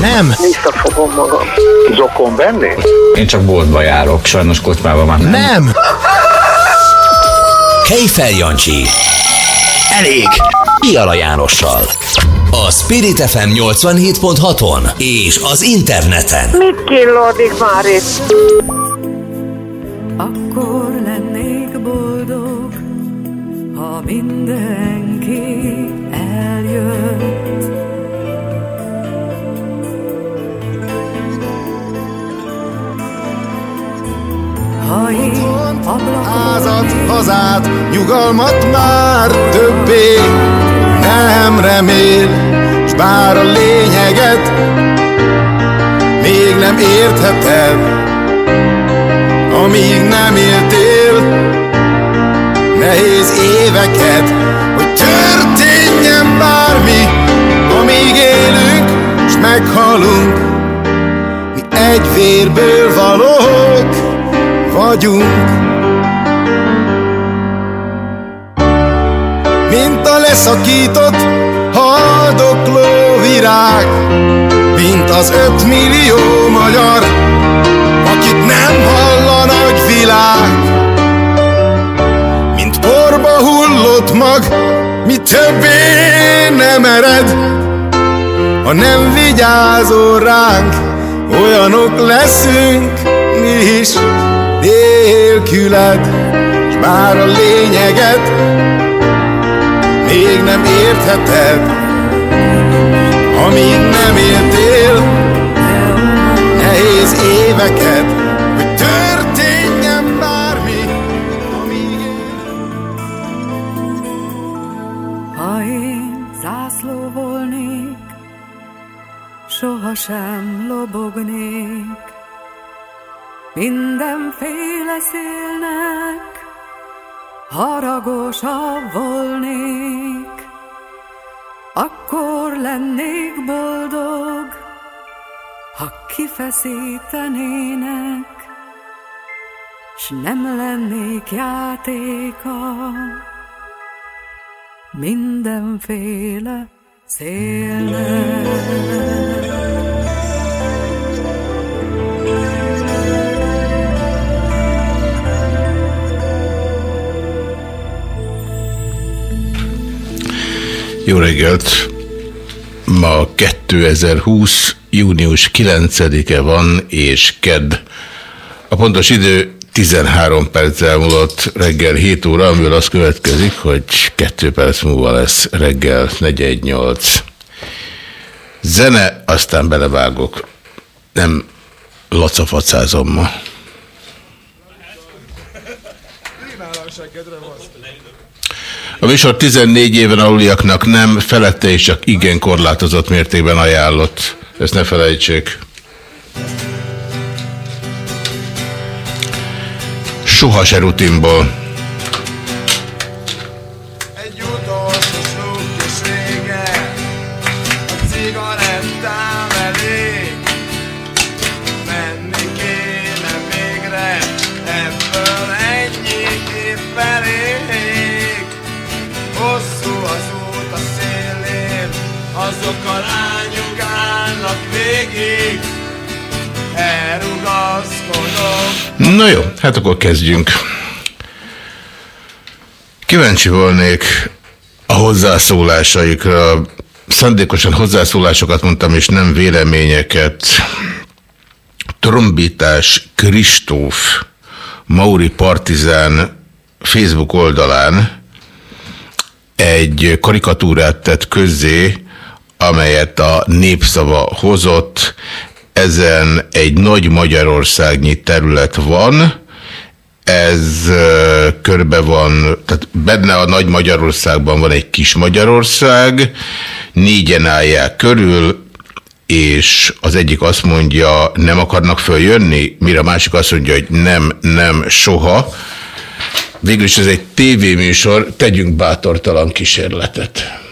Nem, Visszafogom magam. Zokon venni? Én csak boltba járok, sajnos kocsmában már nem. nem. Kejfel Jancsi. Elég. Iala Jánossal. A Spirit FM 87.6-on és az interneten. Mit killódik már itt? Akkor lennék boldog, ha mindenki eljött. Ha én ablakon házat, hazát, nyugalmat már többé nem remél, s bár a lényeget még nem értheted, amíg nem éltél nehéz éveket, hogy történjen bármi, amíg élünk, s meghalunk, mi egy vérből valók vagyunk. Mint a leszakított haldokló virág, mint az ötmillió magyar, akit nem hall a nagy világ. Mint porba hullott mag, mi többé nem ered, ha nem vigyázol ránk, olyanok leszünk mi is nélküled, s bár a lényeget még nem értheted, amíg nem éltél nehéz éveket, haragosabb volnék, akkor lennék boldog, ha kifeszítenének, s nem lennék játéka mindenféle szélnek. Jó reggelt! Ma 2020. június 9-e van, és kedd. A pontos idő 13 perc elmúlott reggel 7 óra, amiből az következik, hogy 2 perc múlva lesz reggel 418. Zene, aztán belevágok. Nem lacafacázom ma. A műsor 14 éven aluliaknak nem, felette és csak igen korlátozott mértékben ajánlott. Ezt ne felejtsék. Soha se rutinból. Na jó, hát akkor kezdjünk. Kíváncsi volnék a hozzászólásaikra. Szándékosan hozzászólásokat mondtam, és nem véleményeket. Trombitás Kristóf Mauri Partizán Facebook oldalán egy karikatúrát tett közzé, amelyet a népszava hozott. Ezen egy nagy Magyarországnyi terület van, ez körbe van, tehát benne a Nagy Magyarországban van egy kis Magyarország, négyen állják körül, és az egyik azt mondja, nem akarnak följönni, mire a másik azt mondja, hogy nem, nem, soha. Végül is ez egy tévéműsor, tegyünk bátortalan kísérletet.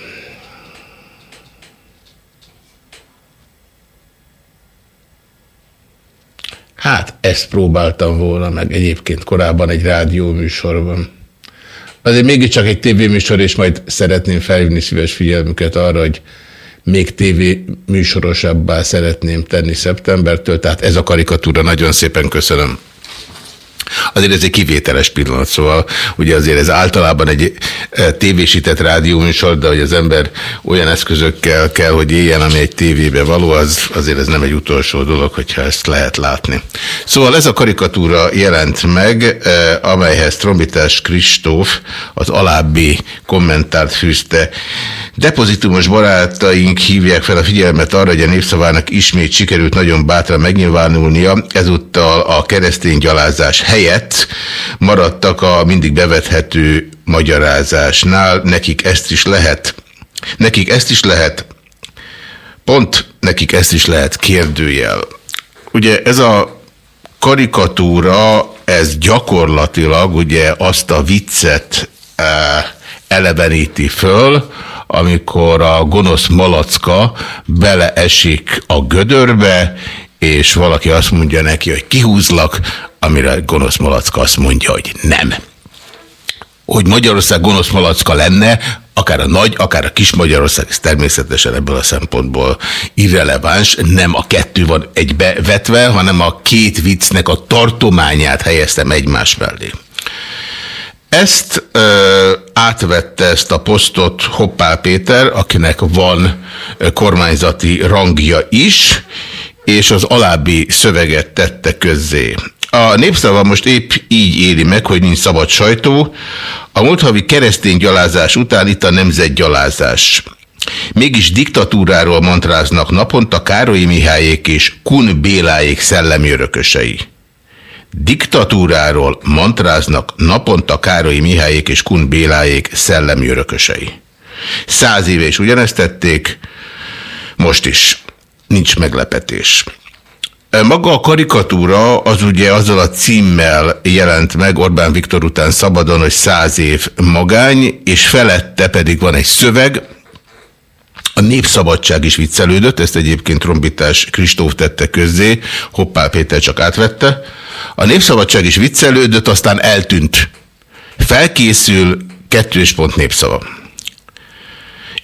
Hát, ezt próbáltam volna meg egyébként korábban egy rádióműsorban. Azért mégiscsak egy tévéműsor, és majd szeretném felhívni szíves figyelmüket arra, hogy még tévé műsorosabbá szeretném tenni szeptembertől, tehát ez a karikatúra nagyon szépen köszönöm. Azért ez egy kivételes pillanat, szóval ugye azért ez általában egy eh, tévésített rádióműsor, de hogy az ember olyan eszközökkel kell, hogy éljen, ami egy tévébe való, az azért ez nem egy utolsó dolog, hogyha ezt lehet látni. Szóval ez a karikatúra jelent meg, eh, amelyhez Trombitás Kristóf az alábbi kommentárt fűzte. Depozitumos barátaink hívják fel a figyelmet arra, hogy a népszavának ismét sikerült nagyon bátran megnyilvánulnia, ezúttal a keresztény gyalázás helyett maradtak a mindig bevethető magyarázásnál, nekik ezt is lehet. Nekik ezt is lehet, pont nekik ezt is lehet kérdőjel. Ugye ez a karikatúra, ez gyakorlatilag ugye azt a viccet e, eleveníti föl, amikor a gonosz malacka beleesik a gödörbe, és valaki azt mondja neki, hogy kihúzlak, amire gonosz malacka azt mondja, hogy nem. Hogy Magyarország gonosz malacka lenne, akár a nagy, akár a kis Magyarország, ez természetesen ebből a szempontból irreleváns, nem a kettő van egybevetve, hanem a két viccnek a tartományát helyeztem egymás mellé. Ezt ö, átvette ezt a posztot Hoppá Péter, akinek van kormányzati rangja is, és az alábbi szöveget tette közzé. A népszava most épp így éli meg, hogy nincs szabad sajtó. A múlt havi keresztény gyalázás után itt a nemzetgyalázás. Mégis diktatúráról mantráznak naponta Károlyi Mihályék és Kun Béláék szellemi örökösei. Diktatúráról mantráznak naponta Károlyi Mihályék és Kun Béláék szellemi örökösei. Száz éve is ugyanezt tették, most is nincs meglepetés. Maga a karikatúra az ugye azzal a címmel jelent meg Orbán Viktor után szabadon, hogy száz év magány, és felette pedig van egy szöveg, a népszabadság is viccelődött, ezt egyébként trombitás Kristóf tette közzé, Hoppál Péter csak átvette. A népszabadság is viccelődött, aztán eltűnt. Felkészül kettős pont népszava.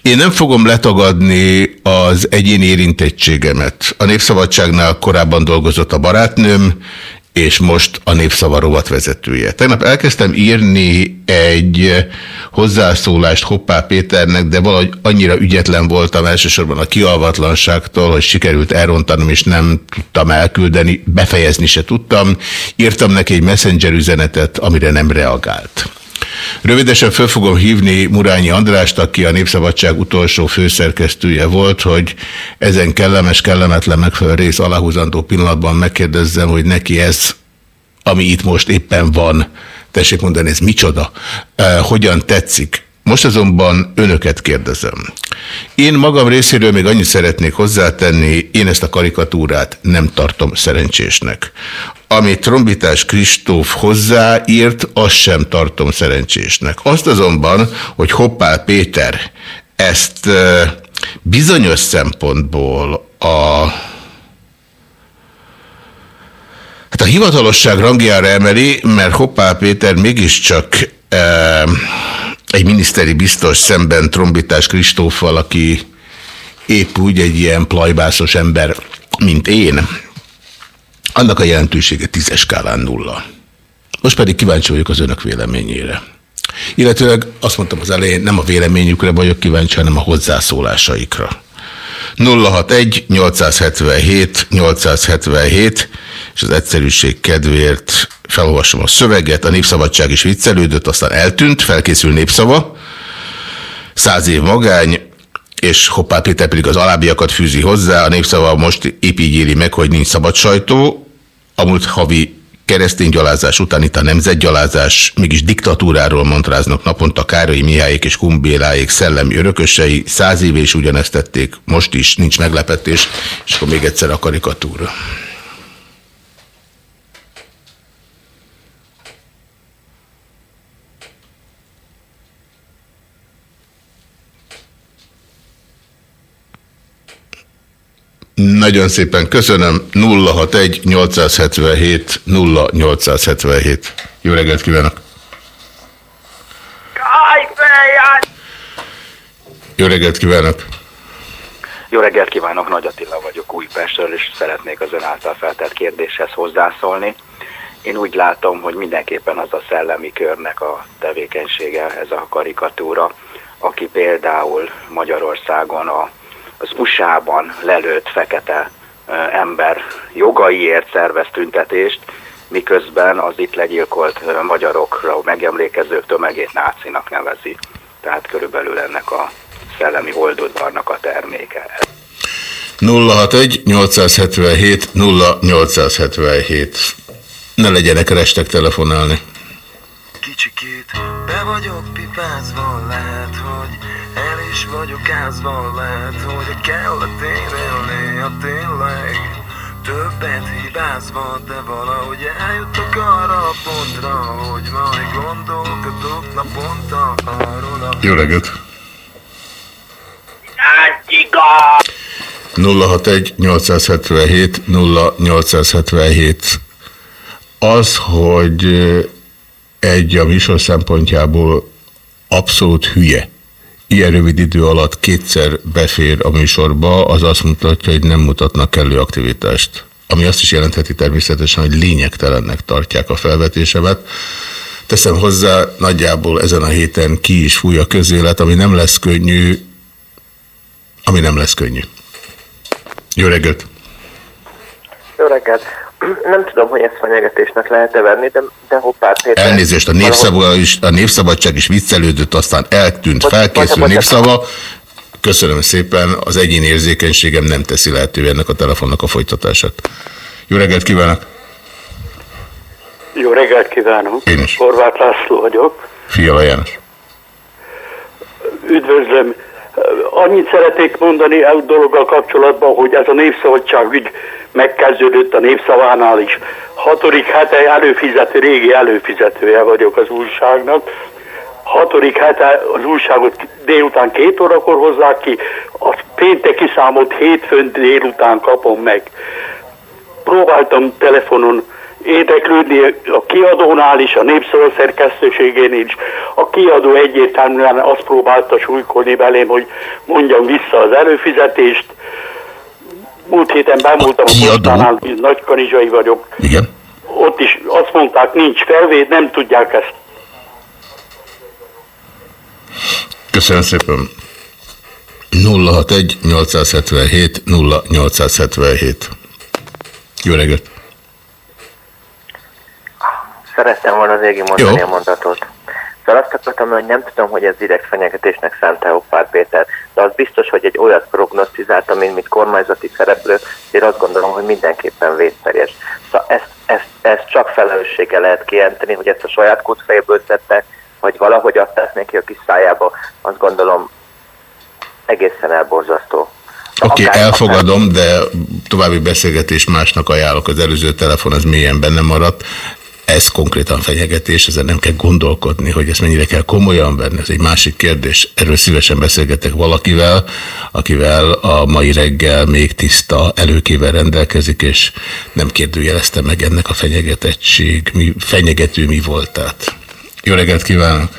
Én nem fogom letagadni az egyéni érintettségemet. A Népszabadságnál korábban dolgozott a barátnőm, és most a Népszava rovat vezetője. Tegnap elkezdtem írni egy hozzászólást Hoppá Péternek, de valahogy annyira ügyetlen voltam elsősorban a kialvatlanságtól, hogy sikerült elrontanom, és nem tudtam elküldeni, befejezni se tudtam. Írtam neki egy messenger üzenetet, amire nem reagált. Rövidesen föl fogom hívni Murányi Andrást, aki a Népszabadság utolsó főszerkesztője volt, hogy ezen kellemes, kellemetlen megfelelő rész aláhúzandó pillanatban megkérdezzem, hogy neki ez, ami itt most éppen van, tessék mondani, ez micsoda, eh, hogyan tetszik. Most azonban önöket kérdezem. Én magam részéről még annyit szeretnék hozzátenni, én ezt a karikatúrát nem tartom szerencsésnek. Amit Trombitás Kristóf hozzáírt, azt sem tartom szerencsésnek. Azt azonban, hogy Hoppál Péter ezt bizonyos szempontból a Hát a hivatalosság rangjára emeli, mert Hoppál Péter mégiscsak e, egy miniszteri biztos szemben Trombitás Kristóffal, aki épp úgy egy ilyen plajbászos ember, mint én, annak a jelentősége tízes skálán nulla. Most pedig kíváncsi vagyok az önök véleményére. Illetőleg azt mondtam az elején, nem a véleményükre vagyok kíváncsi, hanem a hozzászólásaikra. 061 877 877 és az egyszerűség kedvéért felolvasom a szöveget, a népszabadság is viccelődött, aztán eltűnt, felkészül népszava, száz év magány, és Hoppá Péter pedig az alábbiakat fűzi hozzá, a népszava most épp így éli meg, hogy nincs szabad sajtó, a múlt havi keresztény gyalázás után itt a nemzetgyalázás, mégis diktatúráról montráznak naponta Károly Mihályék és Kumbéláék szellemi örökösei, száz éve is ugyanezt tették, most is nincs meglepetés, és akkor még egyszer a karikatúra. Nagyon szépen köszönöm. 061 877 0877. Jó reggelt kívánok! Jó reggelt kívánok! Jó reggelt kívánok, Nagy Attila vagyok Újpestről, és szeretnék az ön által feltett kérdéshez hozzászólni. Én úgy látom, hogy mindenképpen az a szellemi körnek a tevékenysége, ez a karikatúra, aki például Magyarországon a az USA-ban lelőtt fekete ember jogaiért szervez tüntetést, miközben az itt legyilkolt magyarokra megemlékezők tömegét nácinak nevezi. Tehát körülbelül ennek a szellemi holdudvarnak a terméke. 061 877 0877 Ne legyenek restek telefonálni. Kicsikét be vagyok pipázva, lehet, hogy el is vagyok ázva, lehet, hogy kell a tényelni, a tényleg Többet hibázva, de valahogy eljutok arra a pontra, hogy majd gondolkodok naponta arról a... Jó reggelt! 061 877 0877 Az, hogy egy a műsor szempontjából abszolút hülye, ilyen rövid idő alatt kétszer befér a műsorba, az azt mutatja, hogy nem mutatnak kellő aktivitást. Ami azt is jelentheti természetesen, hogy lényegtelennek tartják a felvetésemet. Teszem hozzá, nagyjából ezen a héten ki is fúj a közélet, ami nem lesz könnyű, ami nem lesz könnyű. Jó reggelt! Jó reggelt! Nem tudom, hogy ezt fenyegetésnek lehet-e venni, de, de hoppá, Péter... Elnézést, a, népszabad, is, a népszabadság is viccelődött, aztán eltűnt, felkészül népszava. Köszönöm szépen, az egyéni érzékenységem nem teszi lehetővé ennek a telefonnak a folytatását. Jó reggelt kívánok! Jó reggelt kívánok! Én is. Horváth László vagyok. Fiala János. Üdvözlöm! Annyit szeretnék mondani a dologgal kapcsolatban, hogy ez a népszabadság ügy megkezdődött a népszavánál is. Hatodik hete előfizető, régi előfizetője vagyok az újságnak. Hatodik hete az újságot délután két órakor hozzák ki, a pénteki számot hétfőn délután kapom meg. Próbáltam telefonon érdeklődni a kiadónál is, a népszava szerkesztőségén is. A kiadó egyértelműen azt próbálta súlykolni belém, hogy mondjam vissza az előfizetést. Múlt héten bemúltam a, a postánál, Nagykanizsai vagyok. Igen. Ott is azt mondták, nincs felvéd, nem tudják ezt. Köszönöm szépen. 061 877 0877 Jó reggelt! Szerettem volna az égi mondani Jó. a mondatot. Szóval azt akartam, hogy nem tudom, hogy ez direkt fenyegetésnek szánta Hoppár Péter, de az biztos, hogy egy olyat prognosztizált, mint, mint kormányzati szereplő, én azt gondolom, hogy mindenképpen vészterjes. Szóval ezt, ezt, ezt csak felelőssége lehet kijelenteni, hogy ezt a saját kucfejéből szedte, vagy valahogy adták neki a kis szájába, azt gondolom egészen elborzasztó. Oké, okay, elfogadom, de további beszélgetés másnak ajánlok. Az előző telefon az mélyen benne maradt ez konkrétan fenyegetés, ezen nem kell gondolkodni, hogy ezt mennyire kell komolyan venni, ez egy másik kérdés. Erről szívesen beszélgetek valakivel, akivel a mai reggel még tiszta előkével rendelkezik, és nem kérdőjelezte meg ennek a fenyegetettség, mi, fenyegető mi voltát. Jó reggelt kívánok!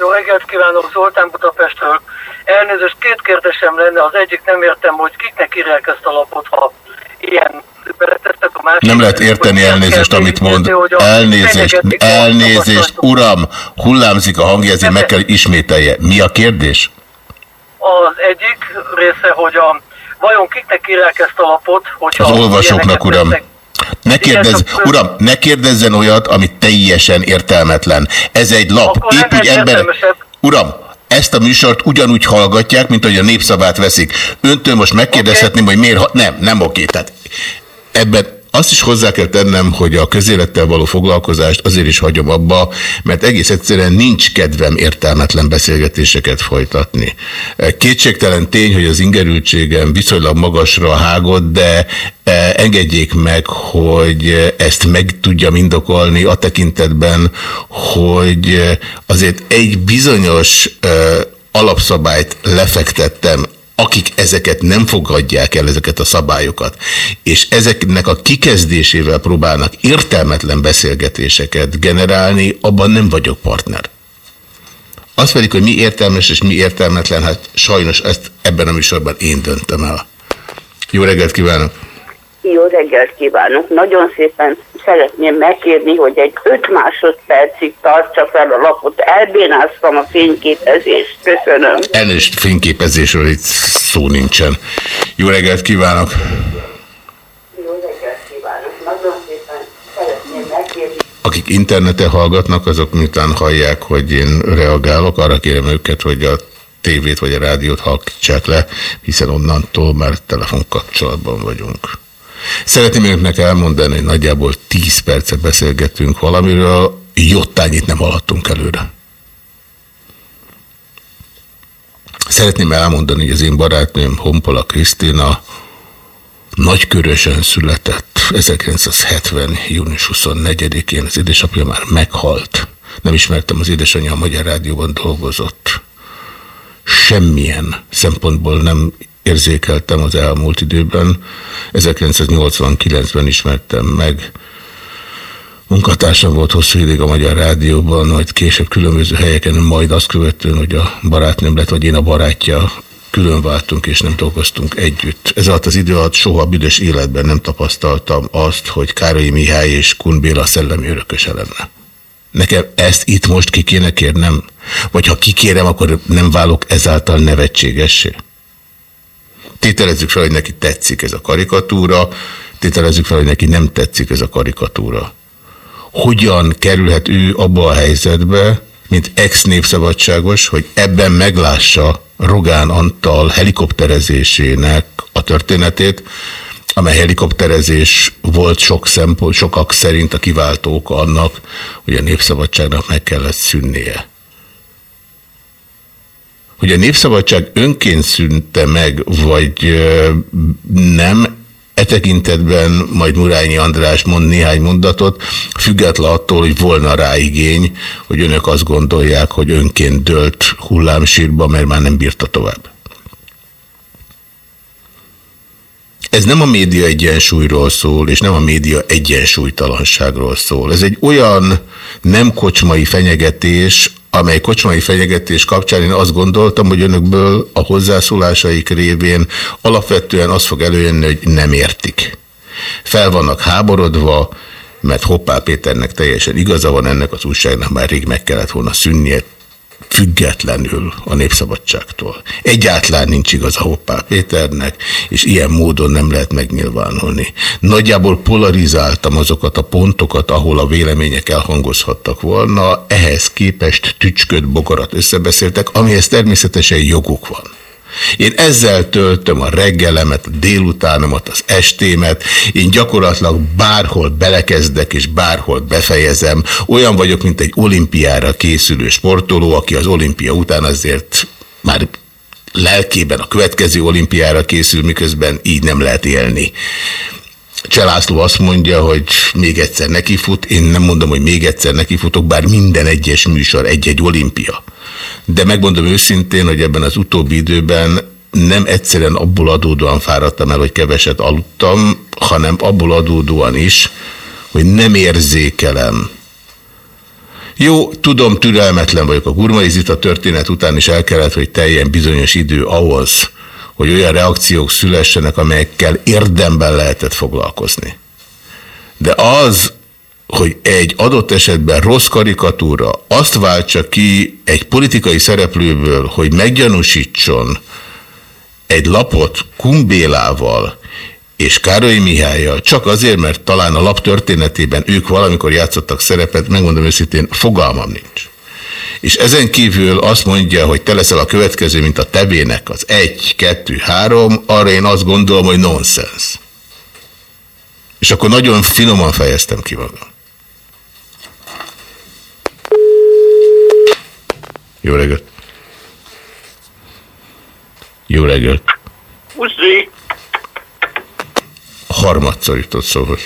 Jó reggelt kívánok, Zoltán Budapestről. Elnézést, két kérdésem lenne, az egyik nem értem, hogy kiknek írják ezt a lapot, ha ilyen nem lehet érteni elnézést, amit mond. Elnézést, elnézést, uram, hullámzik a hangja, ezért meg kell ismételje. Mi a kérdés? Az egyik része, hogy a, vajon kiknek írják ezt a lapot? Hogyha az olvasóknak, uram. Ne kérdezz, uram, ne kérdezzen olyat, amit teljesen értelmetlen. Ez egy lap. Épp úgy ember... Uram, ezt a műsort ugyanúgy hallgatják, mint hogy a népszavát veszik. Öntől most megkérdezhetném, okay. hogy miért... Ha... Nem, nem oké. Tehát ebben azt is hozzá kell tennem, hogy a közélettel való foglalkozást azért is hagyom abba, mert egész egyszerűen nincs kedvem értelmetlen beszélgetéseket folytatni. Kétségtelen tény, hogy az ingerültségem viszonylag magasra hágott, de e, engedjék meg, hogy ezt meg tudja mindokolni a tekintetben, hogy azért egy bizonyos e, alapszabályt lefektettem akik ezeket nem fogadják el, ezeket a szabályokat, és ezeknek a kikezdésével próbálnak értelmetlen beszélgetéseket generálni, abban nem vagyok partner. Az pedig, hogy mi értelmes és mi értelmetlen, hát sajnos ezt ebben a műsorban én döntöm el. Jó reggelt kívánok! Jó reggelt kívánok! Nagyon szépen szeretném megkérni, hogy egy 5 másodpercig tartsa fel a lapot. Elbénáztam a fényképezést. Köszönöm. Elnézést fényképezésről itt szó nincsen. Jó reggelt kívánok! Jó reggelt kívánok! Nagyon szépen szeretném megkérni. Akik interneten hallgatnak, azok miután hallják, hogy én reagálok, arra kérem őket, hogy a tévét vagy a rádiót hallgassák le, hiszen onnantól már telefonkapcsolatban vagyunk. Szeretném önöknek elmondani, hogy nagyjából 10 percet beszélgetünk valamiről, jottányit nem haladtunk előre. Szeretném elmondani, hogy az én barátnőm Honpola Krisztina nagykörösen született 1970. június 24-én. Az édesapja már meghalt. Nem ismertem az édesanyja, a Magyar Rádióban dolgozott. Semmilyen szempontból nem érzékeltem az elmúlt időben. 1989-ben ismertem meg. Munkatársam volt hosszú ideig a Magyar Rádióban, majd később különböző helyeken, majd azt követően, hogy a barátnőm lett, vagy én a barátja, külön váltunk és nem dolgoztunk együtt. Ez alatt az idő alatt soha büdös életben nem tapasztaltam azt, hogy Károly Mihály és Kun Béla szellemi örököse lenne. Nekem ezt itt most ki kéne kérnem? Vagy ha kikérem, akkor nem válok ezáltal nevetségessé? Tételezzük fel, hogy neki tetszik ez a karikatúra, tételezzük fel, hogy neki nem tetszik ez a karikatúra. Hogyan kerülhet ő abba a helyzetbe, mint ex-népszabadságos, hogy ebben meglássa Rogán Antal helikopterezésének a történetét, amely helikopterezés volt sok szempont, sokak szerint a kiváltó oka annak, hogy a népszabadságnak meg kellett szűnnie hogy a népszabadság önként szűnte meg, vagy nem, E tekintetben majd Murányi András mond néhány mondatot, független attól, hogy volna rá igény, hogy önök azt gondolják, hogy önként dölt hullámsírba, mert már nem bírta tovább. Ez nem a média egyensúlyról szól, és nem a média egyensúlytalanságról szól. Ez egy olyan nem kocsmai fenyegetés, amely kocsmai fenyegetés kapcsán én azt gondoltam, hogy önökből a hozzászólásaik révén alapvetően az fog előjönni, hogy nem értik. Fel vannak háborodva, mert Hoppá Péternek teljesen igaza van, ennek az újságnak már rég meg kellett volna szűnnie, függetlenül a népszabadságtól. Egyáltalán nincs igaz a Hoppá Péternek, és ilyen módon nem lehet megnyilvánulni. Nagyjából polarizáltam azokat a pontokat, ahol a vélemények elhangozhattak volna, ehhez képest tücsköd bogarat összebeszéltek, amihez természetesen joguk van. Én ezzel töltöm a reggelemet, a délutánomat, az estémet, én gyakorlatilag bárhol belekezdek és bárhol befejezem. Olyan vagyok, mint egy olimpiára készülő sportoló, aki az olimpia után azért már lelkében a következő olimpiára készül, miközben így nem lehet élni. Cselászló azt mondja, hogy még egyszer nekifut, én nem mondom, hogy még egyszer nekifutok, bár minden egyes műsor egy-egy olimpia de megmondom őszintén, hogy ebben az utóbbi időben nem egyszerűen abból adódóan fáradtam el, hogy keveset aludtam, hanem abból adódóan is, hogy nem érzékelem. Jó, tudom, türelmetlen vagyok. A Gurmai Zita történet után is el kellett, hogy teljen bizonyos idő ahhoz, hogy olyan reakciók szülessenek, amelyekkel érdemben lehetett foglalkozni. De az, hogy egy adott esetben rossz karikatúra azt váltsa ki egy politikai szereplőből, hogy meggyanúsítson egy lapot Kumbélával és Károly Mihályjal, csak azért, mert talán a lap történetében ők valamikor játszottak szerepet, megmondom őszintén, fogalmam nincs. És ezen kívül azt mondja, hogy te leszel a következő, mint a tevének az egy, kettő, három, arra én azt gondolom, hogy nonsens. És akkor nagyon finoman fejeztem ki magam. Jó reggelt! Jó reggelt! Puszi! Harmadszor jutott szóhoz.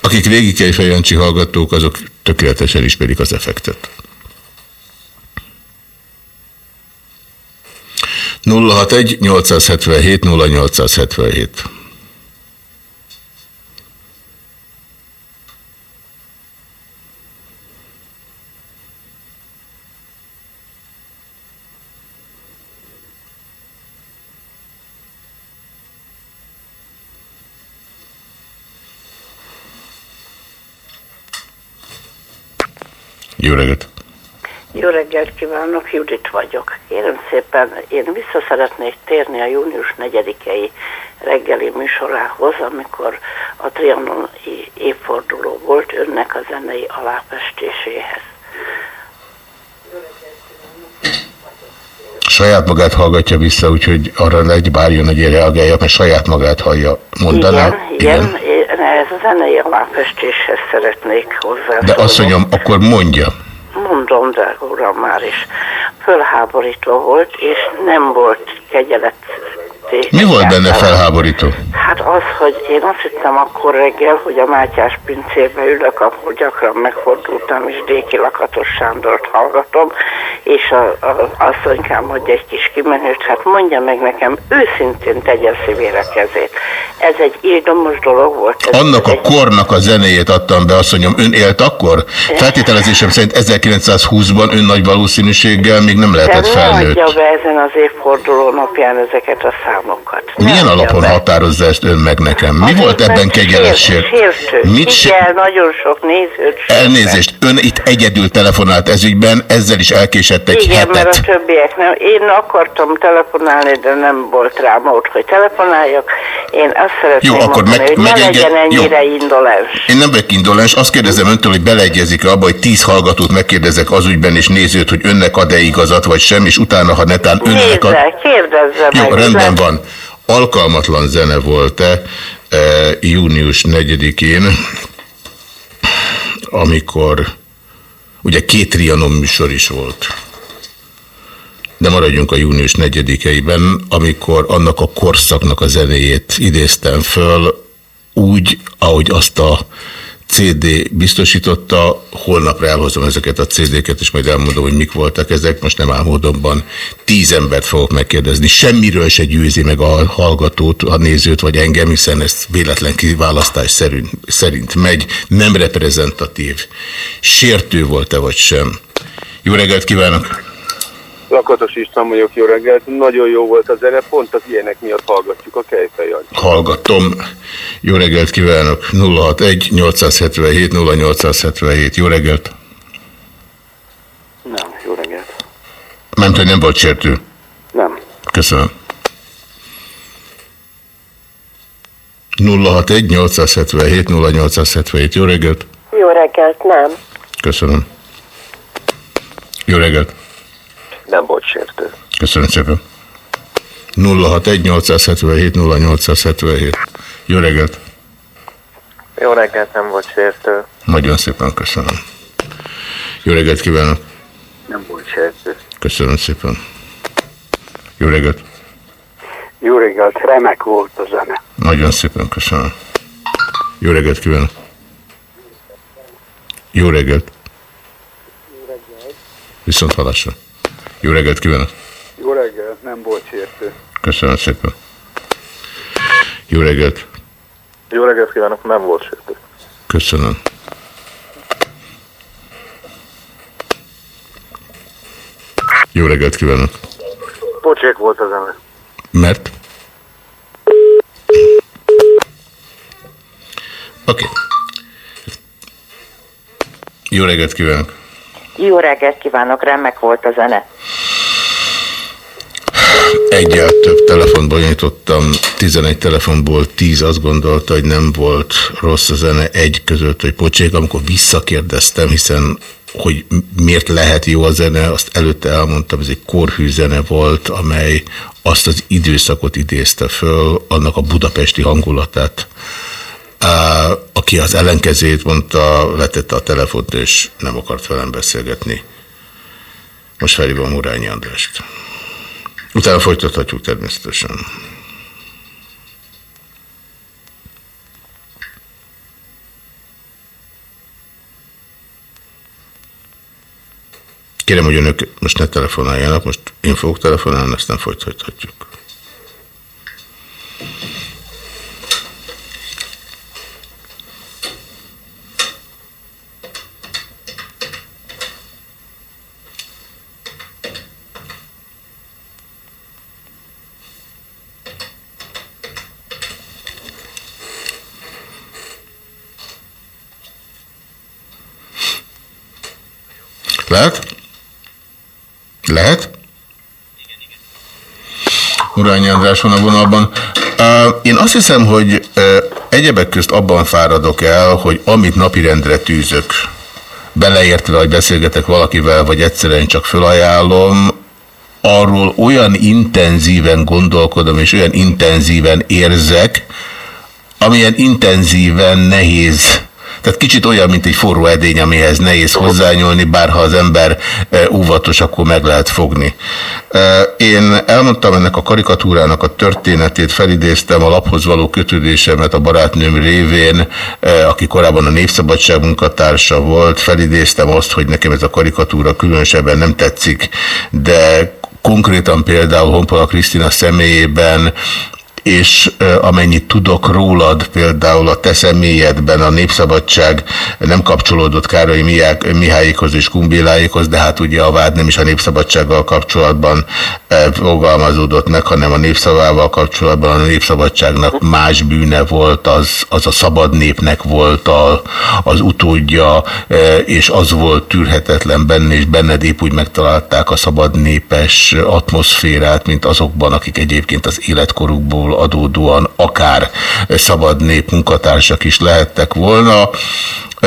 Akik régi Kejfejancsi hallgatók, azok tökéletesen ismerik az effektet. 061 877 0877 Jó reggelt! Jó reggelt kívánok, Judit vagyok. Kérem szépen, én vissza szeretnék térni a június 4-i reggeli műsorához, amikor a Trianon évforduló volt önnek a zenei aláfestéséhez. Saját magát hallgatja vissza, úgyhogy arra legy bárjon, hogy én reagáljak, mert saját magát hallja. Mondaná? Igen, igen, igen, ez a zenei aláfestéshez szeretnék hozzá. De azt mondjam, akkor mondja. Mondom, de uram már is. Fölháborító volt, és nem volt kegyelet. Mi volt benne felháborító? Hát az, hogy én azt hittem akkor reggel, hogy a Mátyás pincébe ülök, ahol gyakran megfordultam, és Déki Lakatos Sándort hallgatom, és a, a, asszonykám, hogy egy kis kimenőt, hát mondja meg nekem, őszintén tegye szívére kezét. Ez egy írdomos dolog volt. Ez Annak a kornak a zenéjét adtam be, mondjam, ön élt akkor? Feltételezésem szerint 1920-ban ön nagy valószínűséggel még nem lehetett De felnőtt. adja be ezen az évforduló napján ezeket a számokat. Milyen alapon be. határozza ezt ön meg nekem? Mi volt ebben kegyelesség? Mit se... Nagyon sok nézőt. Elnézést, ön itt egyedül telefonált ezügyben, ezzel is elkésett egy Igen, mert hetet. a többiek nem. Én akartam telefonálni, de nem volt rá mód, hogy telefonáljak. Én azt szeretném Jó, akkor mondani, meg- hogy ne megenge- legyen ennyire jó. indolens. Én nem vagyok indolens, azt kérdezem öntől, hogy beleegyezik -e abba, hogy tíz hallgatót megkérdezek az ügyben, és nézőt, hogy önnek ad-e igazat, vagy sem, és utána, ha netán önnek ad... Nézze, kérdezze Jó, meg. rendben Le- van. Alkalmatlan zene volt-e e, június 4-én, amikor ugye két Trianon műsor is volt. De maradjunk a június 4-eiben, amikor annak a korszaknak a zenéjét idéztem föl, úgy, ahogy azt a CD biztosította, holnapra elhozom ezeket a CD-ket, és majd elmondom, hogy mik voltak ezek, most nem álmodomban. Tíz embert fogok megkérdezni, semmiről se győzi meg a hallgatót, a nézőt vagy engem, hiszen ez véletlen kiválasztás szerint, szerint megy, nem reprezentatív. Sértő volt-e vagy sem? Jó reggelt kívánok! Lakatos István vagyok, jó reggelt. Nagyon jó volt a zene, pont az ilyenek miatt hallgatjuk a Kejfej Hallgatom. Jó reggelt kívánok! 061 877 0877. Jó reggelt! Nem, jó reggelt. Ment, hogy nem volt sértő. Nem. Köszönöm. 061 877 0877. Jó reggelt! Jó reggelt, nem. Köszönöm. Jó reggelt! Nem volt sértő. Köszönöm szépen. 061 877 0877. Jó reggelt! Jó reggelt, nem volt sértő. Nagyon szépen köszönöm. Jó reggelt kívánok! Nem volt sértő. Köszönöm szépen. Jó reggelt! Jó reggelt, remek volt a zene. Nagyon szépen köszönöm. Jó reggelt kívánok! Jó reggelt! Viszont hallásra. Jó reggelt kívánok! Jó reggelt, nem volt sértő. Köszönöm szépen. Jó reggelt! Jó reggelt kívánok, nem volt sértő. Köszönöm. Jó reggelt kívánok! Pocsék volt a zene. Mert? Oké. Okay. Jó reggelt kívánok! Jó reggelt kívánok, remek volt a zene. Egyel több telefonból nyitottam, 11 telefonból 10 azt gondolta, hogy nem volt rossz a zene, egy között, hogy pocsék, amikor visszakérdeztem, hiszen hogy miért lehet jó a zene, azt előtte elmondtam, ez egy korhű zene volt, amely azt az időszakot idézte föl, annak a budapesti hangulatát. Aki az ellenkezét mondta, letette a telefont, és nem akart velem beszélgetni. Most felhívom Murányi Andrást. Utána folytathatjuk természetesen. Kérem, hogy önök most ne telefonáljanak, most én fogok telefonálni, aztán folytathatjuk. Lehet? Lehet? Urányi András van a vonalban. Én azt hiszem, hogy egyebek közt abban fáradok el, hogy amit napirendre tűzök, beleértve, hogy beszélgetek valakivel, vagy egyszerűen csak felajánlom, arról olyan intenzíven gondolkodom, és olyan intenzíven érzek, amilyen intenzíven nehéz tehát kicsit olyan, mint egy forró edény, amihez nehéz hozzányúlni, bár ha az ember e, óvatos, akkor meg lehet fogni. E, én elmondtam ennek a karikatúrának a történetét, felidéztem a laphoz való kötődésemet a barátnőm révén, e, aki korábban a Népszabadság munkatársa volt, felidéztem azt, hogy nekem ez a karikatúra különösebben nem tetszik, de konkrétan például Honpola Krisztina személyében és amennyit tudok rólad, például a te személyedben a Népszabadság nem kapcsolódott Károly Mihályékhoz és Kumbéláékhoz, de hát ugye a vád nem is a Népszabadsággal kapcsolatban fogalmazódott meg, hanem a Népszavával kapcsolatban a Népszabadságnak más bűne volt, az, az a szabad népnek volt a, az utódja, és az volt tűrhetetlen benne, és benned épp úgy megtalálták a szabad népes atmoszférát, mint azokban, akik egyébként az életkorukból adódóan akár szabad nép munkatársak is lehettek volna.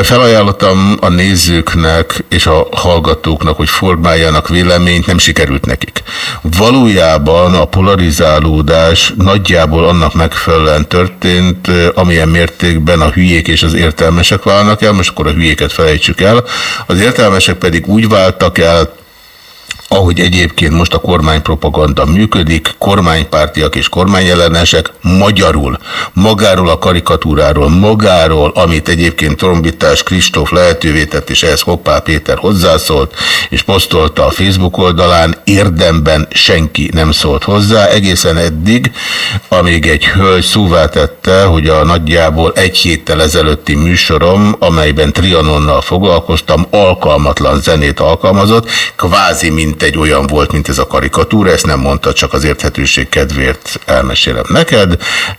Felajánlottam a nézőknek és a hallgatóknak, hogy formáljanak véleményt, nem sikerült nekik. Valójában a polarizálódás nagyjából annak megfelelően történt, amilyen mértékben a hülyék és az értelmesek válnak el, most akkor a hülyéket felejtsük el, az értelmesek pedig úgy váltak el, ahogy egyébként most a kormánypropaganda működik, kormánypártiak és kormányellenesek magyarul, magáról a karikatúráról, magáról, amit egyébként trombitás Kristóf lehetővé tett, és ehhez Hoppá Péter hozzászólt, és posztolta a Facebook oldalán, érdemben senki nem szólt hozzá, egészen eddig, amíg egy hölgy szóvá tette, hogy a nagyjából egy héttel ezelőtti műsorom, amelyben Trianonnal foglalkoztam, alkalmatlan zenét alkalmazott, kvázi mint mint egy olyan volt, mint ez a karikatúra, ezt nem mondta, csak az érthetőség kedvéért elmesélem neked,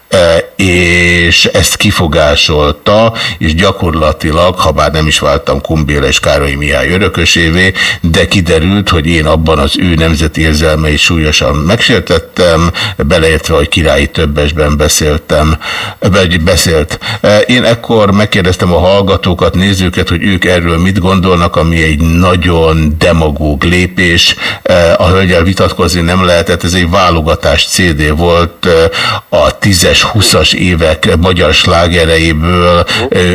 e, és ezt kifogásolta, és gyakorlatilag, ha bár nem is váltam Kumbéla és Károly Mihály örökösévé, de kiderült, hogy én abban az ő nemzeti érzelmeit súlyosan megsértettem, beleértve, hogy királyi többesben beszéltem, vagy beszélt. E, én ekkor megkérdeztem a hallgatókat, nézőket, hogy ők erről mit gondolnak, ami egy nagyon demagóg lépés, a hölgyel vitatkozni nem lehetett, ez egy válogatás CD volt a 10-es, 20-as évek magyar slágereiből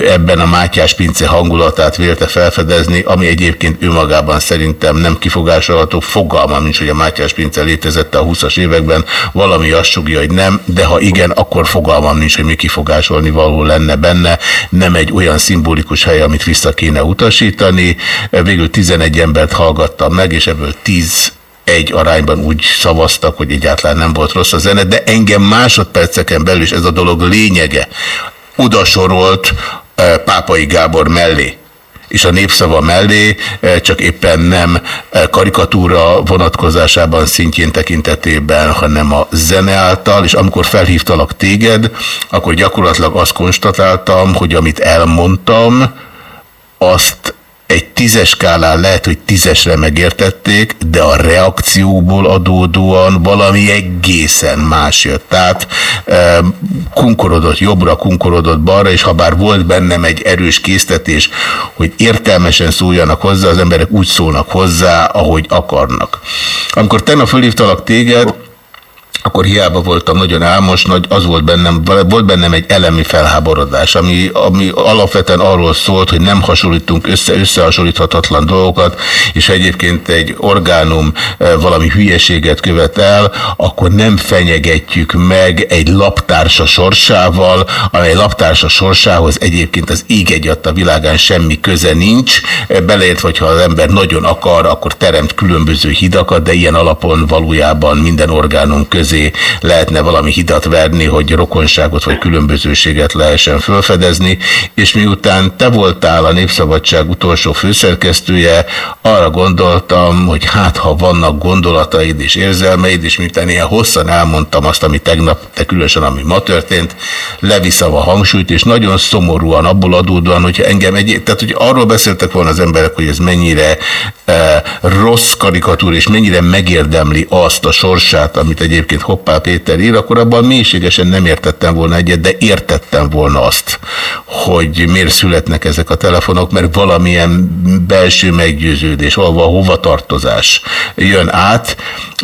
ebben a Mátyás pince hangulatát vélte felfedezni, ami egyébként önmagában szerintem nem kifogásolható, fogalmam nincs, hogy a Mátyás pince létezett a 20-as években, valami azt sugja, hogy nem, de ha igen, akkor fogalmam nincs, hogy mi kifogásolni való lenne benne, nem egy olyan szimbolikus hely, amit vissza kéne utasítani. Végül 11 embert hallgattam meg, és ebből tíz egy arányban úgy szavaztak, hogy egyáltalán nem volt rossz a zene, de engem másodperceken belül is ez a dolog lényege odasorolt eh, Pápai Gábor mellé. És a népszava mellé, eh, csak éppen nem eh, karikatúra vonatkozásában, szintjén tekintetében, hanem a zene által, és amikor felhívtalak téged, akkor gyakorlatilag azt konstatáltam, hogy amit elmondtam, azt egy tízes skálán lehet, hogy tízesre megértették, de a reakcióból adódóan valami egészen más jött. Tehát kunkorodott jobbra, kunkorodott balra, és ha bár volt bennem egy erős késztetés, hogy értelmesen szóljanak hozzá, az emberek úgy szólnak hozzá, ahogy akarnak. Amikor tegnap fölhívtalak téged, akkor hiába voltam nagyon álmos, nagy, az volt bennem, volt bennem egy elemi felháborodás, ami, ami alapvetően arról szólt, hogy nem hasonlítunk össze, összehasonlíthatatlan dolgokat, és egyébként egy orgánum eh, valami hülyeséget követ el, akkor nem fenyegetjük meg egy laptársa sorsával, amely laptársa sorsához egyébként az ég egyat a világán semmi köze nincs, eh, beleért, hogyha az ember nagyon akar, akkor teremt különböző hidakat, de ilyen alapon valójában minden orgánum közé közé lehetne valami hidat verni, hogy rokonságot vagy különbözőséget lehessen felfedezni, és miután te voltál a Népszabadság utolsó főszerkesztője, arra gondoltam, hogy hát ha vannak gondolataid és érzelmeid, és miután ilyen hosszan elmondtam azt, ami tegnap, de különösen ami ma történt, leviszem a hangsúlyt, és nagyon szomorúan abból adódóan, hogy engem egy, tehát hogy arról beszéltek volna az emberek, hogy ez mennyire e, rossz karikatúr, és mennyire megérdemli azt a sorsát, amit egyébként Hoppá Péter ír, akkor abban mélységesen nem értettem volna egyet, de értettem volna azt, hogy miért születnek ezek a telefonok, mert valamilyen belső meggyőződés, valahol hova tartozás jön át,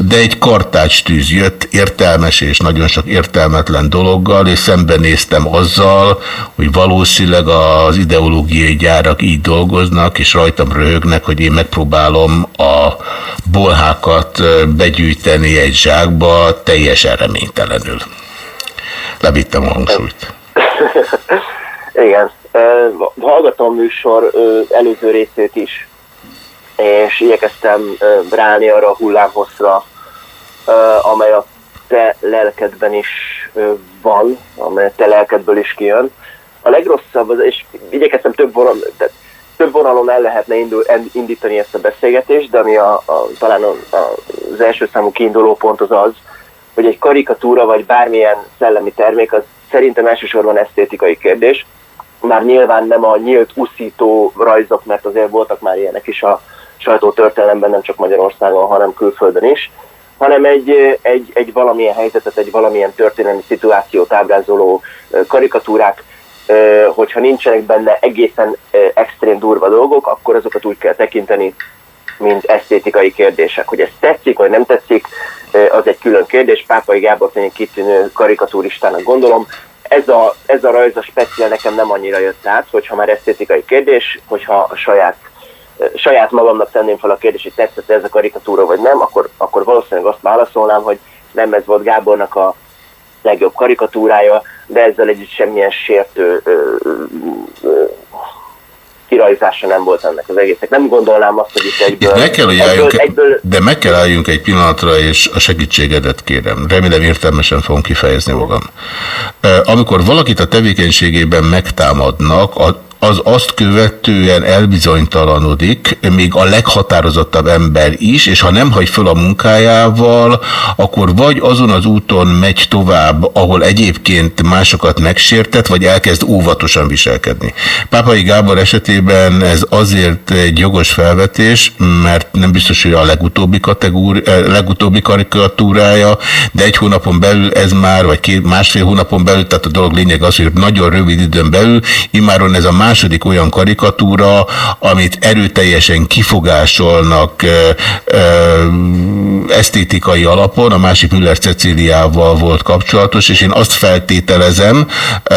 de egy kartács tűz jött értelmes és nagyon sok értelmetlen dologgal, és szembenéztem azzal, hogy valószínűleg az ideológiai gyárak így dolgoznak, és rajtam röhögnek, hogy én megpróbálom a bolhákat begyűjteni egy zsákba, teljesen reménytelenül. Levittem a hangsúlyt. Igen. Hallgatom a műsor előző részét is, és igyekeztem ráállni arra a hullámhosszra, amely a te lelkedben is van, amely a te lelkedből is kijön. A legrosszabb, és igyekeztem több vonal, tehát több vonalon el lehetne indul, indítani ezt a beszélgetést, de ami a, a, talán a, a, az első számú kiinduló pont az az, hogy egy karikatúra vagy bármilyen szellemi termék az szerintem elsősorban esztétikai kérdés. Már nyilván nem a nyílt uszító rajzok, mert azért voltak már ilyenek is a sajtótörténelemben, nem csak Magyarországon, hanem külföldön is, hanem egy, egy, egy valamilyen helyzetet, egy valamilyen történelmi szituációt ábrázoló karikatúrák, hogyha nincsenek benne egészen extrém durva dolgok, akkor azokat úgy kell tekinteni, mint esztétikai kérdések. Hogy ez tetszik, vagy nem tetszik, az egy külön kérdés. Pápai Gábor egy kitűnő karikatúristának gondolom. Ez a, ez a rajz a speciál nekem nem annyira jött át, hogyha már esztétikai kérdés, hogyha a saját, saját magamnak tenném fel a kérdést, hogy tetszett ez a karikatúra vagy nem, akkor, akkor valószínűleg azt válaszolnám, hogy nem ez volt Gábornak a legjobb karikatúrája, de ezzel együtt semmilyen sértő ö, ö, kirajzása nem volt ennek az egésznek. Nem gondolnám azt, hogy itt egyből... meg kell, hogy álljunk, egyből... De meg kell álljunk egy pillanatra, és a segítségedet kérem. Remélem értelmesen fogom kifejezni magam. Amikor valakit a tevékenységében megtámadnak, a az azt követően elbizonytalanodik, még a leghatározottabb ember is, és ha nem hagy föl a munkájával, akkor vagy azon az úton megy tovább, ahol egyébként másokat megsértett, vagy elkezd óvatosan viselkedni. Pápai Gábor esetében ez azért egy jogos felvetés, mert nem biztos, hogy a legutóbbi, kategóri, eh, legutóbbi karikatúrája, de egy hónapon belül ez már, vagy két, másfél hónapon belül, tehát a dolog lényeg az, hogy nagyon rövid időn belül, immáron ez a más második olyan karikatúra, amit erőteljesen kifogásolnak ö, ö, esztétikai alapon, a másik Müller Cecíliával volt kapcsolatos, és én azt feltételezem, ö,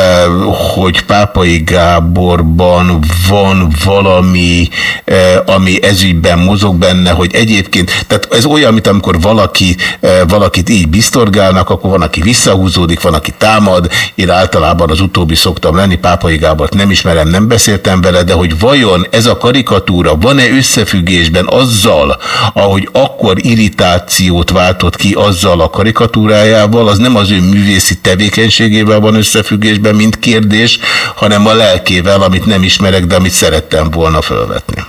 hogy Pápai Gáborban van valami, ö, ami ezügyben mozog benne, hogy egyébként, tehát ez olyan, mint amikor valaki, ö, valakit így biztorgálnak, akkor van, aki visszahúzódik, van, aki támad, én általában az utóbbi szoktam lenni, Pápai Gábort nem ismerem, nem beszéltem vele, de hogy vajon ez a karikatúra van-e összefüggésben azzal, ahogy akkor irritációt váltott ki azzal a karikatúrájával, az nem az ő művészi tevékenységével van összefüggésben, mint kérdés, hanem a lelkével, amit nem ismerek, de amit szerettem volna felvetni.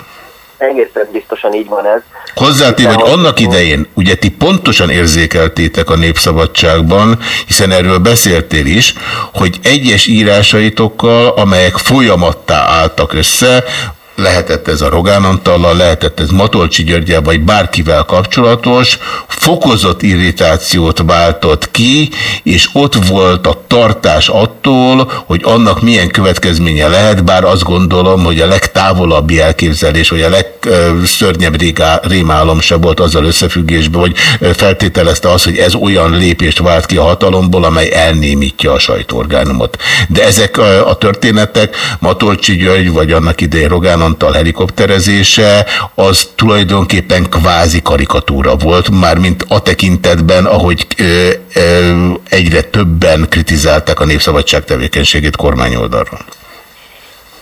Egészen biztosan így van ez. Hozzátéve, hogy annak idején, ugye ti pontosan érzékeltétek a Népszabadságban, hiszen erről beszéltél is, hogy egyes írásaitokkal, amelyek folyamattá álltak össze, lehetett ez a Rogán Antallal, lehetett ez Matolcsi Györgyel, vagy bárkivel kapcsolatos, fokozott irritációt váltott ki, és ott volt a tartás attól, hogy annak milyen következménye lehet, bár azt gondolom, hogy a legtávolabbi elképzelés, vagy a legszörnyebb rémálom se volt azzal összefüggésben, hogy feltételezte az, hogy ez olyan lépést vált ki a hatalomból, amely elnémítja a sajtóorgánumot. De ezek a történetek, Matolcsi György, vagy annak idején Rogán Antal helikopterezése, az tulajdonképpen kvázi karikatúra volt, mármint a tekintetben, ahogy ö, ö, egyre többen kritizálták a népszabadság tevékenységét kormányoldalról.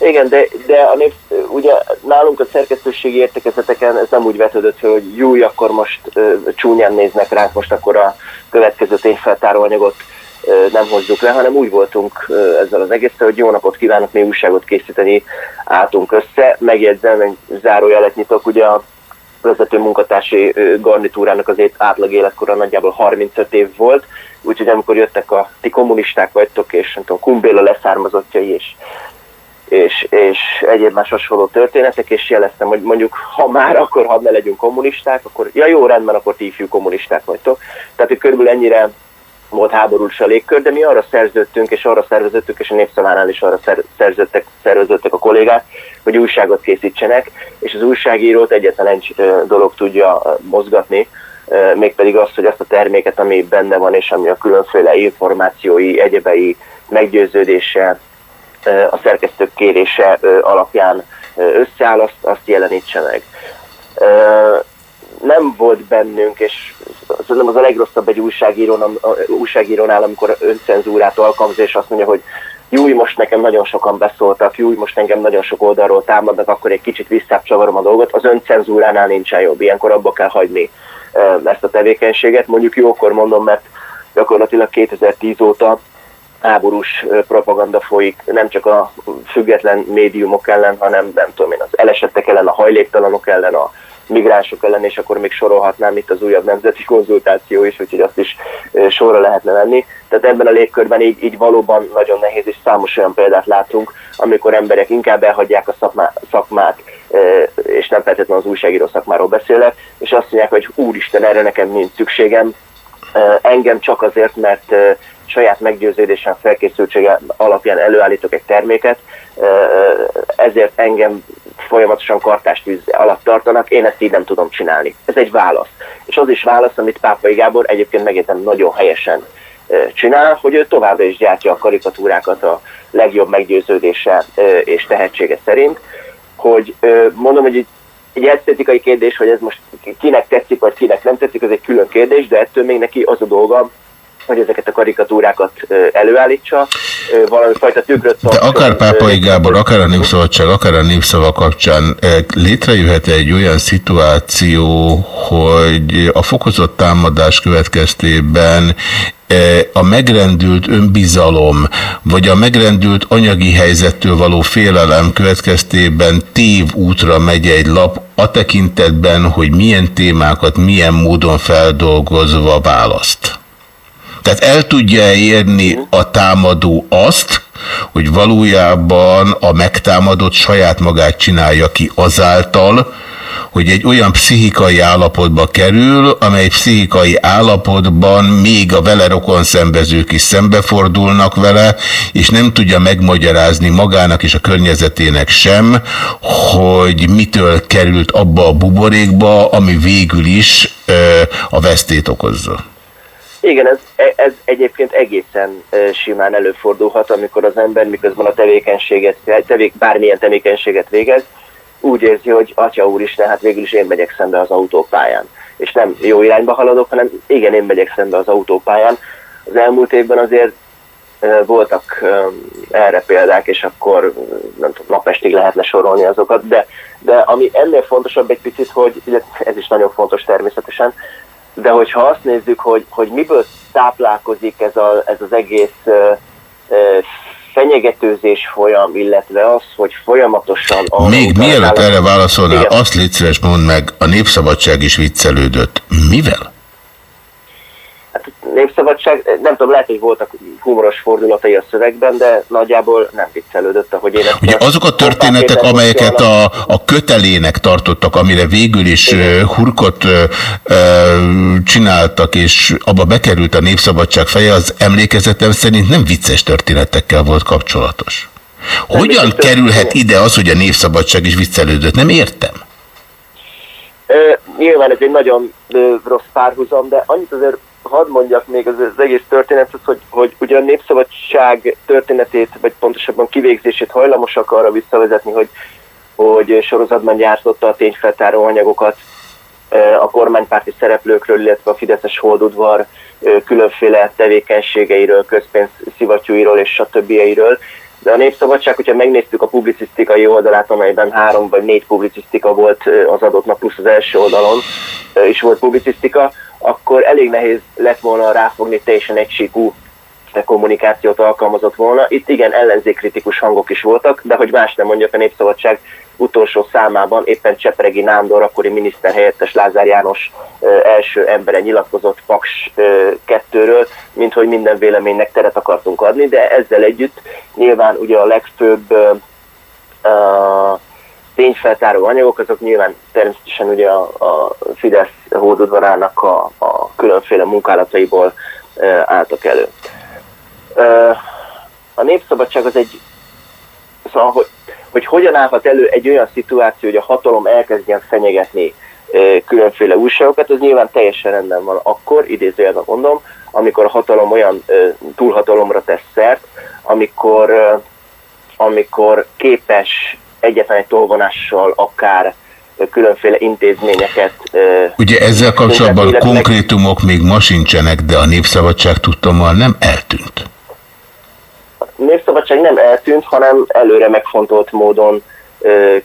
Igen, de, de a nép, ugye nálunk a szerkesztőségi értekezeteken ez nem úgy vetődött, hogy jó, akkor most ö, csúnyán néznek ránk, most akkor a következő tényfeltáró anyagot nem hozzuk le, hanem úgy voltunk ezzel az egésszel, hogy jó napot kívánok, mi újságot készíteni álltunk össze. Megjegyzem, egy zárójelet nyitok, ugye a vezető munkatársi garnitúrának az átlag életkora nagyjából 35 év volt, úgyhogy amikor jöttek a ti kommunisták vagytok, és nem tudom, Kumbéla leszármazottjai, és és, és egyéb más hasonló történetek, és jeleztem, hogy mondjuk, ha már, akkor ha ne legyünk kommunisták, akkor ja jó, rendben, akkor ti ifjú kommunisták vagytok. Tehát, hogy körülbelül ennyire volt háborús a légkör, de mi arra szerződtünk, és arra szerveződtünk, és a Népszavánál is arra szerződtek, szerveződtek a kollégák, hogy újságot készítsenek, és az újságírót egyetlen egy dolog tudja mozgatni, mégpedig az, hogy azt a terméket, ami benne van, és ami a különféle információi, egyebei meggyőződése, a szerkesztők kérése alapján összeáll, azt, azt jelenítse meg nem volt bennünk, és szerintem az a legrosszabb egy újságírón, újságírónál, amikor öncenzúrát alkalmaz, és azt mondja, hogy jó, most nekem nagyon sokan beszóltak, jó, most engem nagyon sok oldalról támadnak, akkor egy kicsit visszább a dolgot. Az öncenzúránál nincsen jobb, ilyenkor abba kell hagyni ezt a tevékenységet. Mondjuk jókor mondom, mert gyakorlatilag 2010 óta háborús propaganda folyik, nem csak a független médiumok ellen, hanem nem tudom én, az elesettek ellen, a hajléktalanok ellen, a migránsok ellen, és akkor még sorolhatnám itt az újabb nemzeti konzultáció is, úgyhogy azt is sorra lehetne venni. Tehát ebben a légkörben így, így valóban nagyon nehéz, és számos olyan példát látunk, amikor emberek inkább elhagyják a szakmá, szakmát, és nem feltétlenül az újságíró szakmáról beszélek, és azt mondják, hogy úristen, erre nekem nincs szükségem, engem csak azért, mert saját meggyőződésem, felkészültsége alapján előállítok egy terméket, ezért engem folyamatosan kartástűz alatt tartanak, én ezt így nem tudom csinálni. Ez egy válasz. És az is válasz, amit Pápai Gábor egyébként megértem nagyon helyesen csinál, hogy ő továbbra is gyártja a karikatúrákat a legjobb meggyőződése és tehetsége szerint, hogy mondom, hogy egy, esztetikai kérdés, hogy ez most kinek tetszik, vagy kinek nem tetszik, ez egy külön kérdés, de ettől még neki az a dolga, hogy ezeket a karikatúrákat előállítsa, valami fajta tükröt De akár Pápai Gábor, akár a Népszabadság, akár a Népszava kapcsán létrejöhet -e egy olyan szituáció, hogy a fokozott támadás következtében a megrendült önbizalom, vagy a megrendült anyagi helyzettől való félelem következtében tév útra megy egy lap, a tekintetben, hogy milyen témákat milyen módon feldolgozva választ. Tehát el tudja érni a támadó azt, hogy valójában a megtámadott saját magát csinálja ki azáltal, hogy egy olyan pszichikai állapotba kerül, amely pszichikai állapotban még a vele rokon szembezők is szembefordulnak vele, és nem tudja megmagyarázni magának és a környezetének sem, hogy mitől került abba a buborékba, ami végül is ö, a vesztét okozza. Igen, ez, ez egyébként egészen simán előfordulhat, amikor az ember miközben a tevékenységet, tevék, bármilyen tevékenységet végez, úgy érzi, hogy atya úristen, hát végül is én megyek szembe az autópályán. És nem jó irányba haladok, hanem igen, én megyek szembe az autópályán. Az elmúlt évben azért voltak erre példák, és akkor nem tudom, napestig lehetne sorolni azokat, de, de ami ennél fontosabb egy picit, hogy ez is nagyon fontos természetesen, de hogyha azt nézzük, hogy, hogy miből táplálkozik ez, a, ez az egész uh, uh, fenyegetőzés folyam, illetve az, hogy folyamatosan... Még mielőtt erre válaszolnál, igen. azt légy szíves mondd meg, a Népszabadság is viccelődött. Mivel? Hát népszabadság, nem tudom, lehet, hogy voltak humoros fordulatai a szövegben, de nagyjából nem viccelődött, ahogy én Ugye azok a történetek, amelyeket Musztiának- a, a kötelének tartottak, amire végül is ö, hurkot ö, csináltak, és abba bekerült a népszabadság feje, az emlékezetem szerint nem vicces történetekkel volt kapcsolatos. Hogyan kerülhet ide az, hogy a népszabadság is viccelődött? Nem értem. Ö, nyilván ez egy nagyon ö, rossz párhuzam, de annyit azért hadd mondjak még az, az egész történethez, hogy, hogy ugye a népszabadság történetét, vagy pontosabban kivégzését hajlamosak arra visszavezetni, hogy, hogy sorozatban gyártotta a tényfeltáró anyagokat a kormánypárti szereplőkről, illetve a Fideszes holdudvar különféle tevékenységeiről, közpénz szivattyúiról és stb. De a Népszabadság, hogyha megnéztük a publicisztikai oldalát, amelyben három vagy négy publicisztika volt az adott nap, plusz az első oldalon is volt publicisztika, akkor elég nehéz lett volna ráfogni teljesen egysíkú kommunikációt alkalmazott volna. Itt igen, ellenzékkritikus hangok is voltak, de hogy más nem mondjak, a Népszabadság utolsó számában éppen Csepregi Nándor, akkori miniszterhelyettes Lázár János első embere nyilatkozott Paks ö, kettőről, mint hogy minden véleménynek teret akartunk adni, de ezzel együtt nyilván ugye a legfőbb ö, tényfeltáró anyagok, azok nyilván természetesen ugye a, a Fidesz hódudvarának a, a különféle munkálataiból ö, álltak elő. Ö, a népszabadság az egy, szóval, hogy, hogy hogyan állhat elő egy olyan szituáció, hogy a hatalom elkezdjen fenyegetni ö, különféle újságokat, az nyilván teljesen rendben van akkor, idézőjelben mondom, amikor a hatalom olyan ö, túlhatalomra tesz szert, amikor, ö, amikor képes egyetlen egy tolvonással akár különféle intézményeket Ugye ezzel kapcsolatban illetve- konkrétumok még ma sincsenek, de a népszabadság tudtommal nem eltűnt. népszabadság nem eltűnt, hanem előre megfontolt módon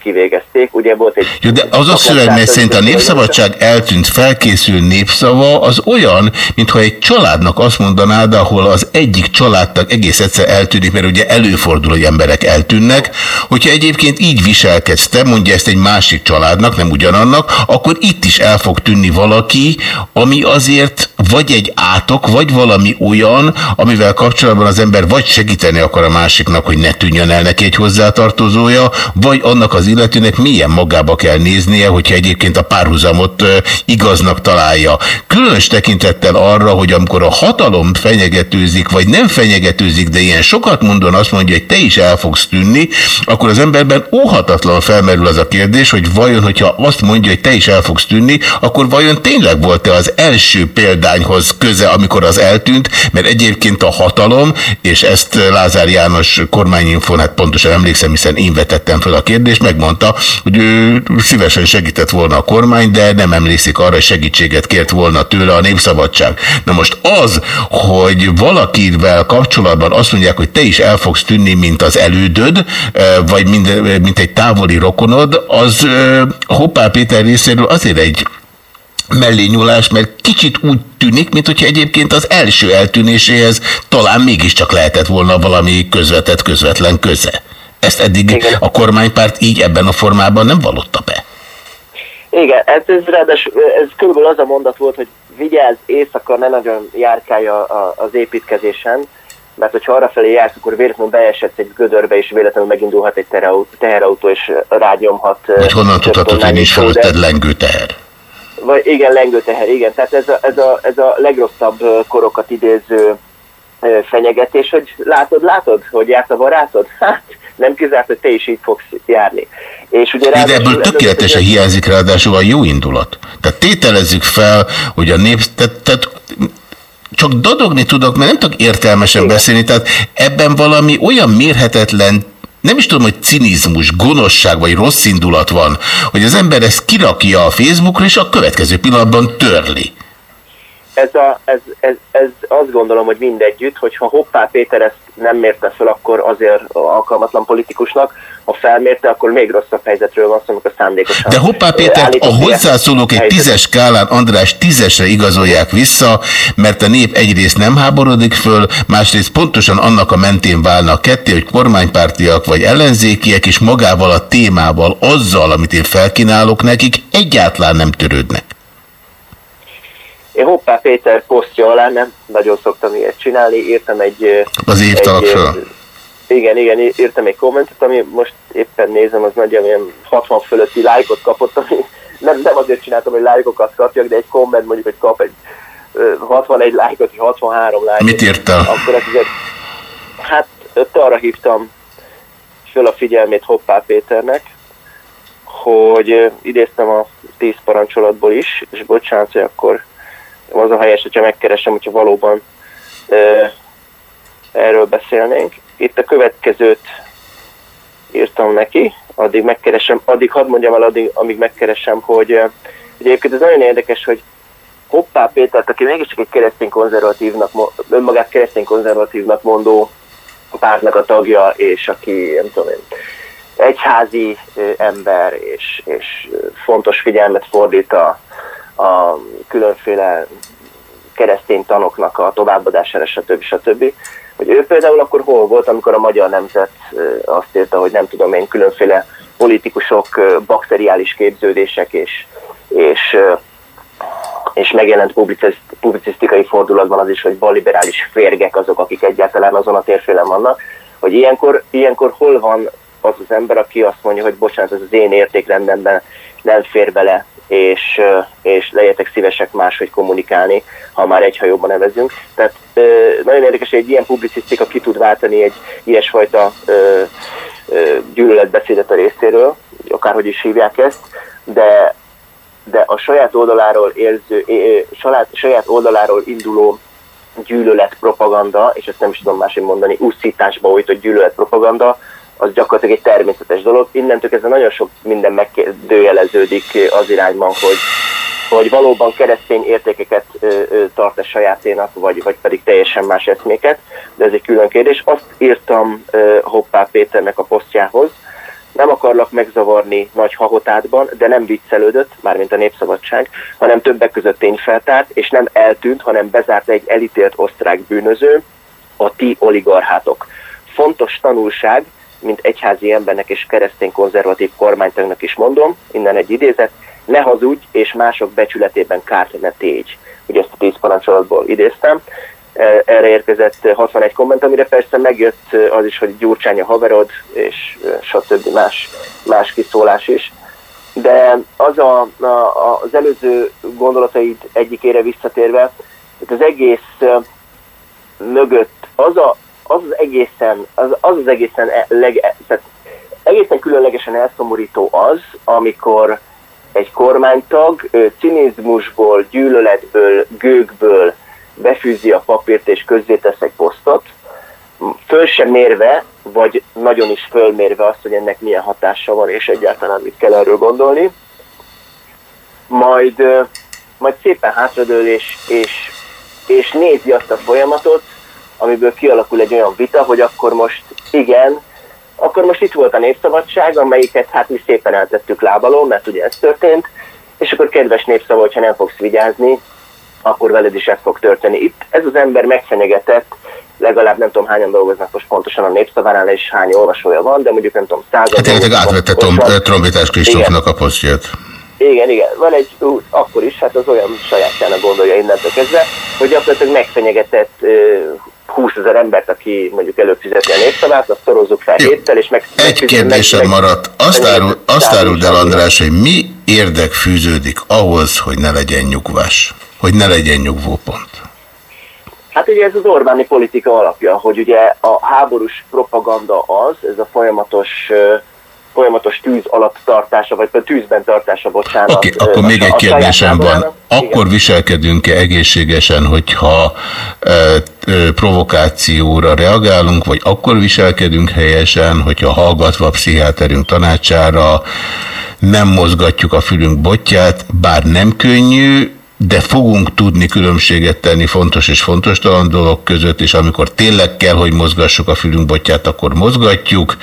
kivégezték. Ugye volt egy... Ja, de az a szöveg, mely szerint a népszabadság eltűnt, felkészül népszava, az olyan, mintha egy családnak azt mondanád, ahol az egyik családtag egész egyszer eltűnik, mert ugye előfordul, hogy emberek eltűnnek, hogyha egyébként így viselkedsz te, mondja ezt egy másik családnak, nem ugyanannak, akkor itt is el fog tűnni valaki, ami azért vagy egy átok, vagy valami olyan, amivel kapcsolatban az ember vagy segíteni akar a másiknak, hogy ne tűnjön el neki egy hozzátartozója, vagy annak az illetőnek milyen magába kell néznie, hogyha egyébként a párhuzamot igaznak találja. Különös tekintettel arra, hogy amikor a hatalom fenyegetőzik, vagy nem fenyegetőzik, de ilyen sokat mondon azt mondja, hogy te is el fogsz tűnni, akkor az emberben óhatatlan felmerül az a kérdés, hogy vajon, hogyha azt mondja, hogy te is el fogsz tűnni, akkor vajon tényleg volt-e az első példányhoz köze, amikor az eltűnt, mert egyébként a hatalom, és ezt Lázár János kormányinfon, hát pontosan emlékszem, hiszen én vetettem fel a kérdést, megmondta, hogy ő szívesen segített volna a kormány, de nem emlékszik arra, hogy segítséget kért volna tőle a népszabadság. Na most az, hogy valakivel kapcsolatban azt mondják, hogy te is el fogsz tűnni, mint az elődöd, vagy mint, mint egy távoli rokonod, az Hoppá Péter részéről azért egy mellé nyúlás, mert kicsit úgy tűnik, mint hogyha egyébként az első eltűnéséhez talán mégiscsak lehetett volna valami közvetett, közvetlen köze. Ezt eddig Igen. a kormánypárt így ebben a formában nem vallotta be. Igen, ez, ez ráadásul ez körülbelül az a mondat volt, hogy vigyázz, éjszaka ne nagyon járkálja az építkezésen, mert hogyha arrafelé jársz, akkor véletlenül beesett egy gödörbe, és véletlenül megindulhat egy teherautó, és rágyomhat. Vagy honnan tudhatod, hogy nincs fölötted lengő teher? Vagy igen, lengő teher, igen. Tehát ez a, ez a, ez a legrosszabb korokat idéző fenyegetés, hogy látod, látod, hogy járt a barátod? Hát nem kizárt, hogy te is így fogsz járni. És ugye De ebből tökéletesen hiányzik ráadásul a jó indulat. Tehát tételezzük fel, hogy a nép... Tehát, tehát csak dadogni tudok, mert nem tudok értelmesen beszélni, tehát ebben valami olyan mérhetetlen nem is tudom, hogy cinizmus, gonoszság vagy rossz indulat van, hogy az ember ezt kirakja a Facebookra, és a következő pillanatban törli. Ez, a, ez, ez, ez azt gondolom, hogy mindegyütt, hogyha Hoppá Péter ezt nem mérte fel, akkor azért alkalmatlan politikusnak, ha felmérte, akkor még rosszabb helyzetről van szó, amikor szándékosan. De Hoppá Pétert a hozzászólók egy tízes skálán András tízesre igazolják vissza, mert a nép egyrészt nem háborodik föl, másrészt pontosan annak a mentén válnak ketté, hogy kormánypártiak vagy ellenzékiek, és magával a témával, azzal, amit én felkínálok nekik, egyáltalán nem törődnek. Én Hoppá Péter posztja alá nem nagyon szoktam ilyet csinálni, írtam egy... Az írtalak egy, föl. Igen, igen, írtam egy kommentet, ami most éppen nézem, az nagyjából ilyen 60 fölötti lájkot kapott, ami nem, nem azért csináltam, hogy lájkokat kapjak, de egy komment mondjuk, hogy kap egy ö, 61 lájkot, vagy 63 lájkot. Mit írtál? Akkor ez azért, hát ott arra hívtam föl a figyelmét Hoppá Péternek, hogy idéztem a 10 parancsolatból is, és bocsánat, hogy akkor az a helyes, hogyha megkeresem, hogyha valóban ö, erről beszélnénk. Itt a következőt írtam neki, addig megkeresem, addig hadd mondjam el, addig, amíg megkeresem, hogy, hogy egyébként ez nagyon érdekes, hogy Hoppá Pétert, aki mégiscsak egy keresztény konzervatívnak, önmagát keresztény konzervatívnak mondó pártnak a tagja, és aki, nem tudom én, egyházi ember, és, és fontos figyelmet fordít a, a különféle keresztény tanoknak a továbbadására, stb. stb. Hogy ő például akkor hol volt, amikor a magyar nemzet azt írta, hogy nem tudom én, különféle politikusok bakteriális képződések és, és, és megjelent publiciszt, publicisztikai fordulatban az is, hogy balliberális férgek azok, akik egyáltalán azon a térfélen vannak, hogy ilyenkor, ilyenkor hol van az az ember, aki azt mondja, hogy bocsánat, ez az én értékrendemben nem fér bele, és, és legyetek szívesek máshogy kommunikálni, ha már egy hajóban nevezünk. Tehát nagyon érdekes, hogy egy ilyen publicisztika ki tud váltani egy ilyesfajta gyűlöletbeszédet a részéről, akárhogy is hívják ezt, de, de a saját oldaláról érző, saját, saját oldaláról induló gyűlölet propaganda, és ezt nem is tudom máshogy mondani, úszításba újtott gyűlölet propaganda, az gyakorlatilag egy természetes dolog. Innentől kezdve nagyon sok minden megdőjeleződik az irányban, hogy, hogy valóban keresztény értékeket ö, tart-e sajáténak, vagy, vagy pedig teljesen más eszméket, de ez egy külön kérdés. Azt írtam Hoppá Péternek a posztjához, nem akarlak megzavarni nagy hahotátban, de nem viccelődött, mármint a népszabadság, hanem többek között tényfeltárt, és nem eltűnt, hanem bezárt egy elítélt osztrák bűnöző, a ti oligarchátok. Fontos tanulság, mint egyházi embernek és keresztény konzervatív kormánytagnak is mondom, innen egy idézet, ne hazudj és mások becsületében kárt ne tégy. Ugye ezt a tíz parancsolatból idéztem. E, Erre érkezett 61 komment, amire persze megjött az is, hogy Gyurcsány a haverod, és e, stb. más, más kiszólás is. De az a, a, az előző gondolataid egyikére visszatérve, itt az egész e, mögött az a, az, az egészen, az, az, az egészen, e- leg, tehát egészen különlegesen elszomorító az, amikor egy kormánytag cinizmusból, gyűlöletből, gőgből befűzi a papírt és közzétesz egy posztot, föl sem mérve, vagy nagyon is fölmérve azt, hogy ennek milyen hatása van, és egyáltalán mit kell erről gondolni, majd, majd szépen hátradől és, és, és nézi azt a folyamatot, amiből kialakul egy olyan vita, hogy akkor most igen, akkor most itt volt a népszabadság, amelyiket hát mi szépen eltettük lábalól, mert ugye ez történt, és akkor kedves népszava, hogyha nem fogsz vigyázni, akkor veled is ez fog történni. Itt ez az ember megfenyegetett, legalább nem tudom hányan dolgoznak most pontosan a népszavánál, és hány olvasója van, de mondjuk nem tudom század. Hát tényleg átvette Trombitás Kristófnak a posztját. Igen, igen. Van egy, ú, akkor is, hát az olyan sajátjának gondolja innentől kezdve, hogy gyakorlatilag megfenyegetett ö, 20 ezer embert, aki mondjuk előfizeti a népszavát, azt szorozzuk fel héttel, és meg... Egy kérdésem maradt. Azt, árul, azt áruld el, András, hogy mi érdek fűződik ahhoz, hogy ne legyen nyugvás? Hogy ne legyen nyugvópont? Hát ugye ez az Orbáni politika alapja, hogy ugye a háborús propaganda az, ez a folyamatos ö, folyamatos tűz alatt tartása, vagy tűzben tartása, bocsánat. Oké, okay, akkor még egy kérdésem van. Akkor viselkedünk-e egészségesen, hogyha e, e, provokációra reagálunk, vagy akkor viselkedünk helyesen, hogyha hallgatva a pszichiáterünk tanácsára nem mozgatjuk a fülünk botját, bár nem könnyű, de fogunk tudni különbséget tenni fontos és fontos talan dolog között, és amikor tényleg kell, hogy mozgassuk a fülünk botját, akkor mozgatjuk,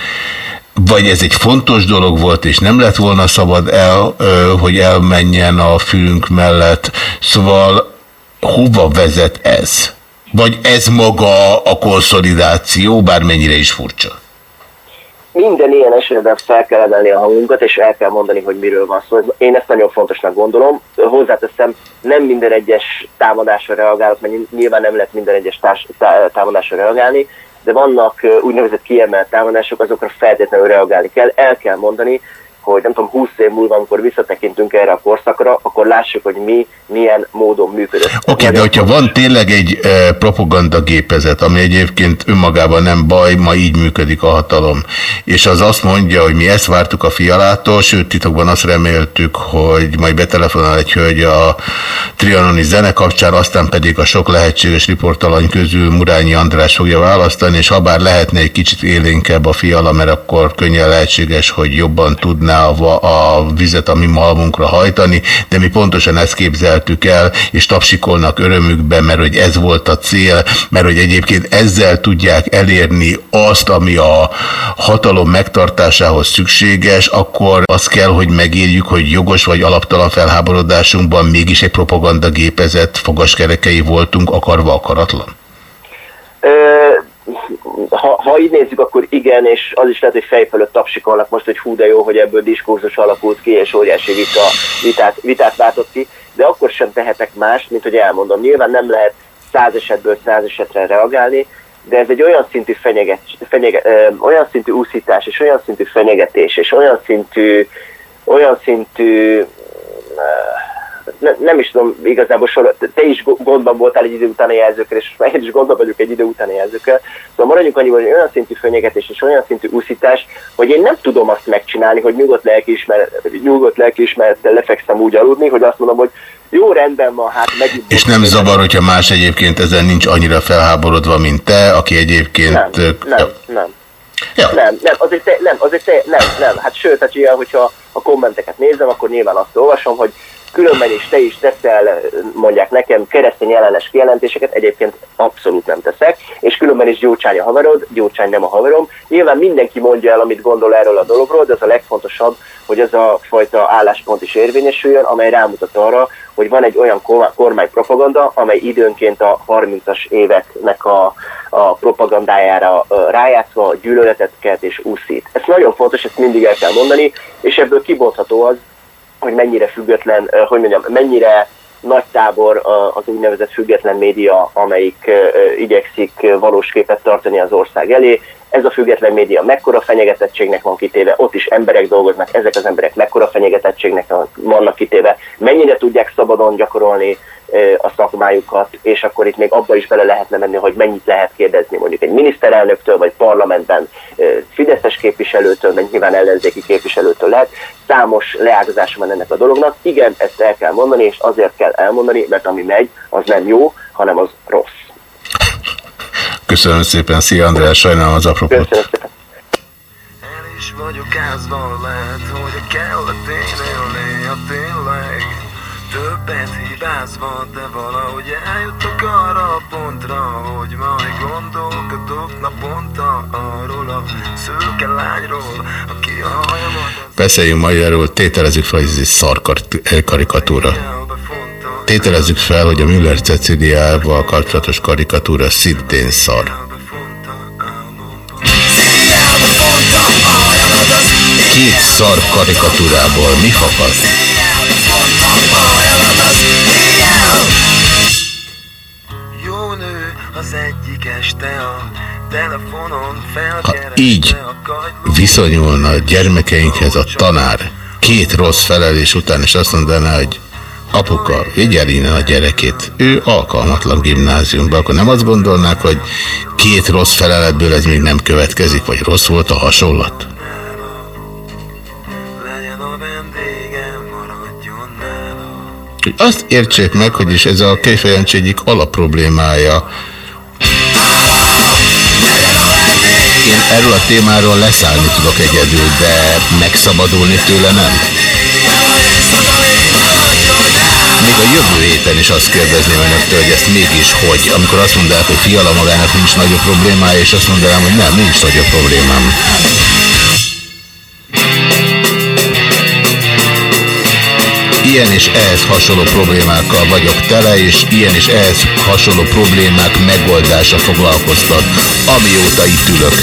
vagy ez egy fontos dolog volt, és nem lett volna szabad el, hogy elmenjen a fülünk mellett. Szóval hova vezet ez? Vagy ez maga a konszolidáció, bármennyire is furcsa? minden ilyen esetben fel kell emelni a hangunkat, és el kell mondani, hogy miről van szó. Én ezt nagyon fontosnak gondolom. Hozzáteszem, nem minden egyes támadásra reagálok, mert nyilván nem lehet minden egyes támadásra reagálni, de vannak úgynevezett kiemelt támadások, azokra feltétlenül reagálni kell. El kell mondani, hogy nem tudom, 20 év múlva, amikor visszatekintünk erre a korszakra, akkor lássuk, hogy mi milyen módon működött. Oké, okay, de hogyha van tényleg egy e, propagandagépezet, ami egyébként önmagában nem baj, ma így működik a hatalom, és az azt mondja, hogy mi ezt vártuk a fialától, sőt titokban azt reméltük, hogy majd betelefonál egy hölgy a Trianoni zene kapcsán, aztán pedig a sok lehetséges riportalany közül Murányi András fogja választani, és ha bár lehetne egy kicsit élénkebb a fiala, mert akkor könnyen lehetséges, hogy jobban tudná a, a vizet a mi malmunkra hajtani, de mi pontosan ezt képzeltük el, és tapsikolnak örömükben, mert hogy ez volt a cél, mert hogy egyébként ezzel tudják elérni azt, ami a hatalom megtartásához szükséges, akkor azt kell, hogy megérjük, hogy jogos vagy alaptalan felháborodásunkban mégis egy propagandagépezet fogaskerekei voltunk, akarva akaratlan? Ö ha, ha így nézzük, akkor igen, és az is lehet, hogy fej fölött tapsikolnak most, hogy hú de jó, hogy ebből diskurzus alakult ki, és óriási vita, vitát, vitát váltott ki, de akkor sem tehetek más, mint hogy elmondom. Nyilván nem lehet száz esetből száz esetre reagálni, de ez egy olyan szintű, fenyeget, fenyeget, ö, olyan szintű úszítás, és olyan szintű fenyegetés, és olyan szintű, olyan szintű ö, ne, nem is tudom igazából sor, te is gondban voltál egy idő utáni jelzőkkel, és én is gondban vagyok egy idő utáni jelzőkkel. Szóval maradjunk annyiban, hogy olyan szintű fenyegetés és olyan szintű úszítás, hogy én nem tudom azt megcsinálni, hogy nyugodt lelkiismeret, nyugodt lelkiismerettel lefekszem úgy aludni, hogy azt mondom, hogy jó, rendben van, hát megint... És nem zavar, hogyha más egyébként ezen nincs annyira felháborodva, mint te, aki egyébként... Nem, nem, nem. Ja. Nem, nem, azért, te, nem, azért te, nem, nem. Hát sőt, hát ilyen, hogyha a kommenteket nézem, akkor nyilván azt olvasom, hogy különben is te is teszel, mondják nekem, keresztény ellenes kijelentéseket, egyébként abszolút nem teszek, és különben is Gyurcsány a haverod, Gyurcsány nem a haverom. Nyilván mindenki mondja el, amit gondol erről a dologról, de az a legfontosabb, hogy ez a fajta álláspont is érvényesüljön, amely rámutat arra, hogy van egy olyan kormánypropaganda, amely időnként a 30-as éveknek a, a propagandájára rájátszva gyűlöletet és úszít. Ez nagyon fontos, ezt mindig el kell mondani, és ebből kibontható az, hogy mennyire független, hogy mondjam, mennyire nagy tábor az úgynevezett független média, amelyik igyekszik valós képet tartani az ország elé. Ez a független média mekkora fenyegetettségnek van kitéve, ott is emberek dolgoznak, ezek az emberek mekkora fenyegetettségnek vannak kitéve, mennyire tudják szabadon gyakorolni a szakmájukat, és akkor itt még abba is bele lehetne menni, hogy mennyit lehet kérdezni mondjuk egy miniszterelnöktől, vagy parlamentben fideszes képviselőtől, meg nyilván ellenzéki képviselőtől lehet. Számos leágazása van ennek a dolognak. Igen, ezt el kell mondani, és azért kell elmondani, mert ami megy, az nem jó, hanem az rossz. Köszönöm szépen, szia András, sajnálom az apropót. Köszönöm szépen. El is vagyok házban, lehet, hogy kell a élni, a tényleg Többet hibázva, de valahogy eljutok arra a pontra Hogy majd gondolkodok naponta arról a szőke lányról Aki a hajamat Beszéljünk magyarul, tételezzük fel, hogy ez egy szar karikatúra. Tételezzük fel, hogy a Müller Ceciliával kapcsolatos karikatúra szintén szar. Két szar karikatúrából mi fakad? Ha így viszonyulna a gyermekeinkhez a tanár két rossz felelés után, és azt mondaná, hogy apuka, vigyel innen a gyerekét, ő alkalmatlan gimnáziumban, akkor nem azt gondolnák, hogy két rossz feleletből ez még nem következik, vagy rossz volt a hasonlat? Azt értsék meg, hogy is ez a Kejfejancsi egyik alapproblémája. Én erről a témáról leszállni tudok egyedül, de megszabadulni tőle nem. Még a jövő héten is azt kérdezném önöktől, hogy ezt mégis hogy, amikor azt mondják, hogy fiala magának nincs nagyobb problémája, és azt mondanám, hogy nem, nincs nagyobb problémám. Ilyen és ehhez hasonló problémákkal vagyok tele, és ilyen és ehhez hasonló problémák megoldása foglalkoztat, amióta itt ülök.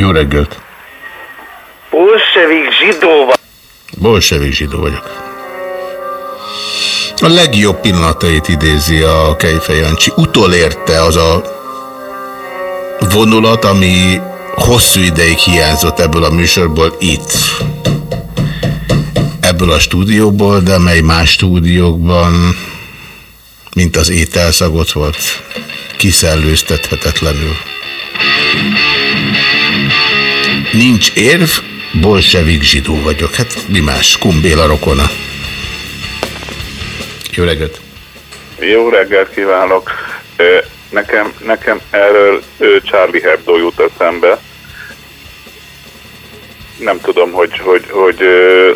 Jó reggelt! Bolsevik zsidó vagy. Bolsevik zsidó vagyok. A legjobb pillanatait idézi a Kejfej Jancsi. Utolérte az a vonulat, ami hosszú ideig hiányzott ebből a műsorból itt. Ebből a stúdióból, de mely más stúdiókban, mint az ételszagot volt, kiszellőztethetetlenül. Nincs érv, bolsevik zsidó vagyok. Hát mi más? Kumbéla rokona. Jó reggelt! Jó reggelt kívánok! Nekem, nekem erről Charlie Hebdo jut eszembe. Nem tudom, hogy, hogy, hogy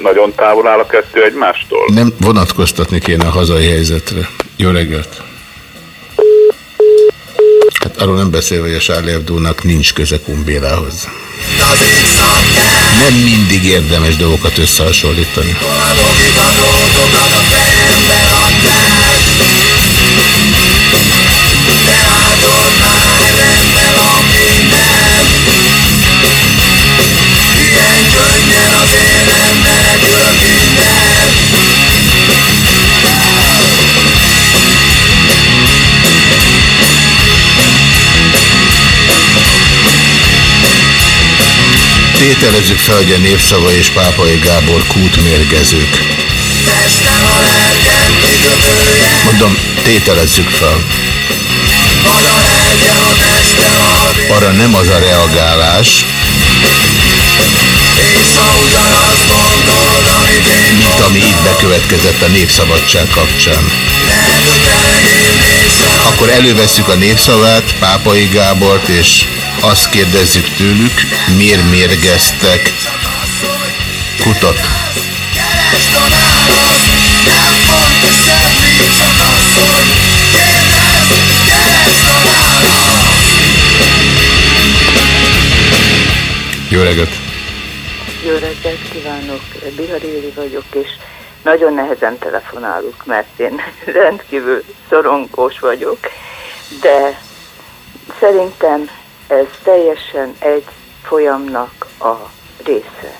nagyon távol áll a kettő egymástól. Nem vonatkoztatni kéne a hazai helyzetre. Jó reggelt! Hát arról nem beszélve, hogy a Charlie Hebdo-nak nincs köze Kumbélához. Nem mindig érdemes dolgokat összehasonlítani. Ilyen Tételezzük fel, hogy a népszava és Pápai Gábor kútmérgezők. Mondom, tételezzük fel. Arra nem az a reagálás, mint ami itt bekövetkezett a népszabadság kapcsán. Akkor elővesszük a népszavát, Pápai Gábort, és azt kérdezzük tőlük, miért mérgeztek kutat. Jó reggelt! Jó reggelt kívánok, Bihar vagyok, és nagyon nehezen telefonálok, mert én rendkívül szorongós vagyok, de szerintem ez teljesen egy folyamnak a része.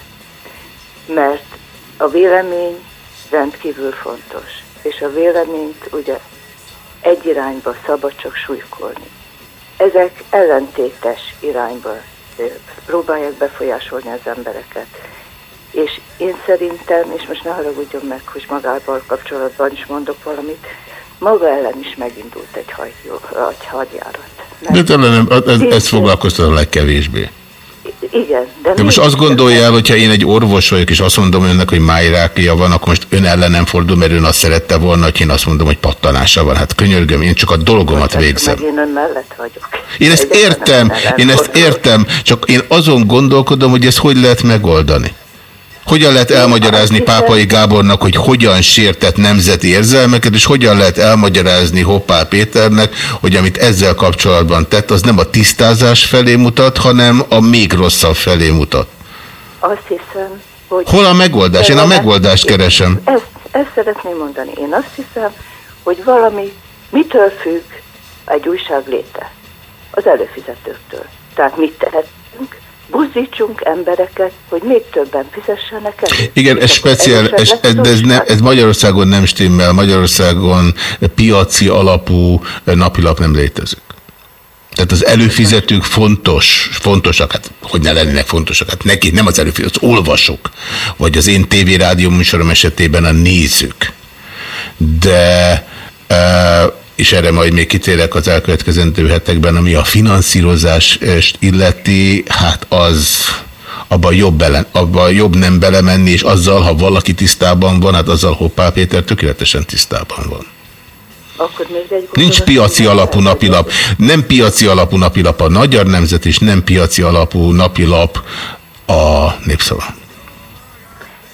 Mert a vélemény rendkívül fontos, és a véleményt ugye egy irányba szabad csak súlykolni. Ezek ellentétes irányba próbálják befolyásolni az embereket. És én szerintem, és most ne haragudjon meg, hogy magával kapcsolatban is mondok valamit, maga ellen is megindult egy, hajtjó, egy hadjárat. De talán nem, ez, ez foglalkoztat a legkevésbé. Igen, de, De most azt gondolja el, hogyha én egy orvos vagyok, és azt mondom önnek, hogy májrákja van, akkor most ön ellen nem fordul, mert ön azt szerette volna, hogy én azt mondom, hogy pattanása van. Hát könyörgöm, én csak a dolgomat végzem. meg én ön mellett vagyok. Én ezt értem, én ezt értem, csak én azon gondolkodom, hogy ezt hogy lehet megoldani. Hogyan lehet elmagyarázni Pápai Gábornak, hogy hogyan sértett nemzeti érzelmeket, és hogyan lehet elmagyarázni Hoppá Péternek, hogy amit ezzel kapcsolatban tett, az nem a tisztázás felé mutat, hanem a még rosszabb felé mutat. Azt hiszem, hogy... Hol a megoldás? Én a megoldást keresem. Ezt, ezt szeretném mondani. Én azt hiszem, hogy valami mitől függ egy újság léte? Az előfizetőktől. Tehát mit tehetünk? Buzdítsunk embereket, hogy még többen fizessenek elő. Igen, ez speciál, ez, ez, ez, nem, ez Magyarországon nem stimmel, Magyarországon piaci alapú napilap nem létezik. Tehát az előfizetők fontos, fontosak, hát hogy ne lennének fontosak, hát neki nem az előfizetők, az olvasók, vagy az én tévérádió műsorom esetében a nézők. De, e, és erre majd még kitérek az elkövetkezendő hetekben, ami a finanszírozást illeti, hát az abban jobb, bele, abba jobb nem belemenni, és azzal, ha valaki tisztában van, hát azzal Hoppá Péter tökéletesen tisztában van. Akkor még egy Nincs piaci alapú napilap. Nem piaci alapú napilap a Magyar Nemzet, és nem piaci alapú napilap a Népszava.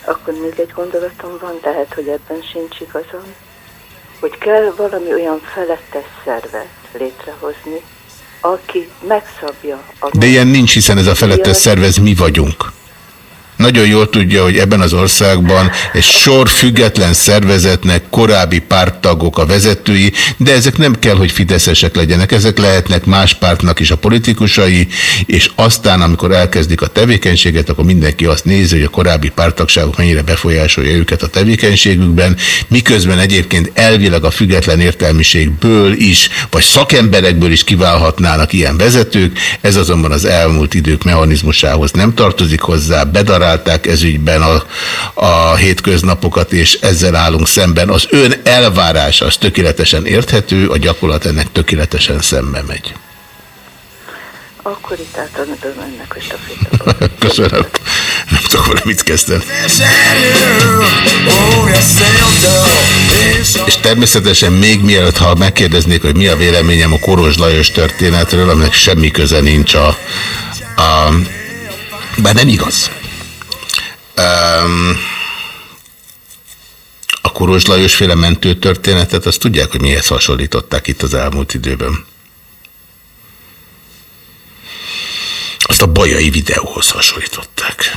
Akkor még egy gondolatom van, tehát, hogy ebben sincs igazam, hogy kell valami olyan felettes szervet létrehozni, aki megszabja a... De ilyen nincs, hiszen ez a felettes szervez mi vagyunk. Nagyon jól tudja, hogy ebben az országban egy sor független szervezetnek korábbi párttagok a vezetői, de ezek nem kell, hogy fideszesek legyenek, ezek lehetnek más pártnak is a politikusai, és aztán, amikor elkezdik a tevékenységet, akkor mindenki azt nézi, hogy a korábbi pártagságok mennyire befolyásolja őket a tevékenységükben, miközben egyébként elvileg a független értelmiségből is, vagy szakemberekből is kiválhatnának ilyen vezetők, ez azonban az elmúlt idők mechanizmusához nem tartozik hozzá, bedarál ez ezügyben a, a hétköznapokat, és ezzel állunk szemben. Az ön elvárása az tökéletesen érthető, a gyakorlat ennek tökéletesen szembe megy. Akkor itt átadom ennek a stafétaból. Köszönöm. Nem tudok vele mit kezdeni. És természetesen még mielőtt, ha megkérdeznék, hogy mi a véleményem a Koros Lajos történetről, aminek semmi köze nincs a, a bár nem igaz. Um, a Koros Lajos féle mentő történetet, azt tudják, hogy mihez hasonlították itt az elmúlt időben. Azt a bajai videóhoz hasonlították.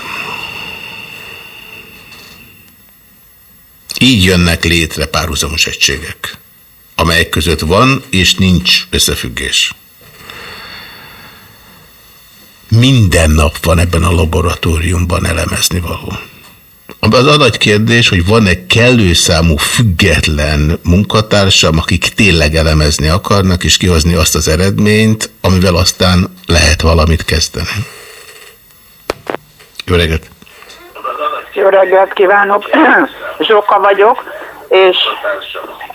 Így jönnek létre párhuzamos egységek, amelyek között van és nincs összefüggés. Minden nap van ebben a laboratóriumban elemezni való. Az a nagy kérdés, hogy van-e kellő számú független munkatársam, akik tényleg elemezni akarnak, és kihozni azt az eredményt, amivel aztán lehet valamit kezdeni. Jó reggelt! Jó reggelt kívánok! Zsoka vagyok, és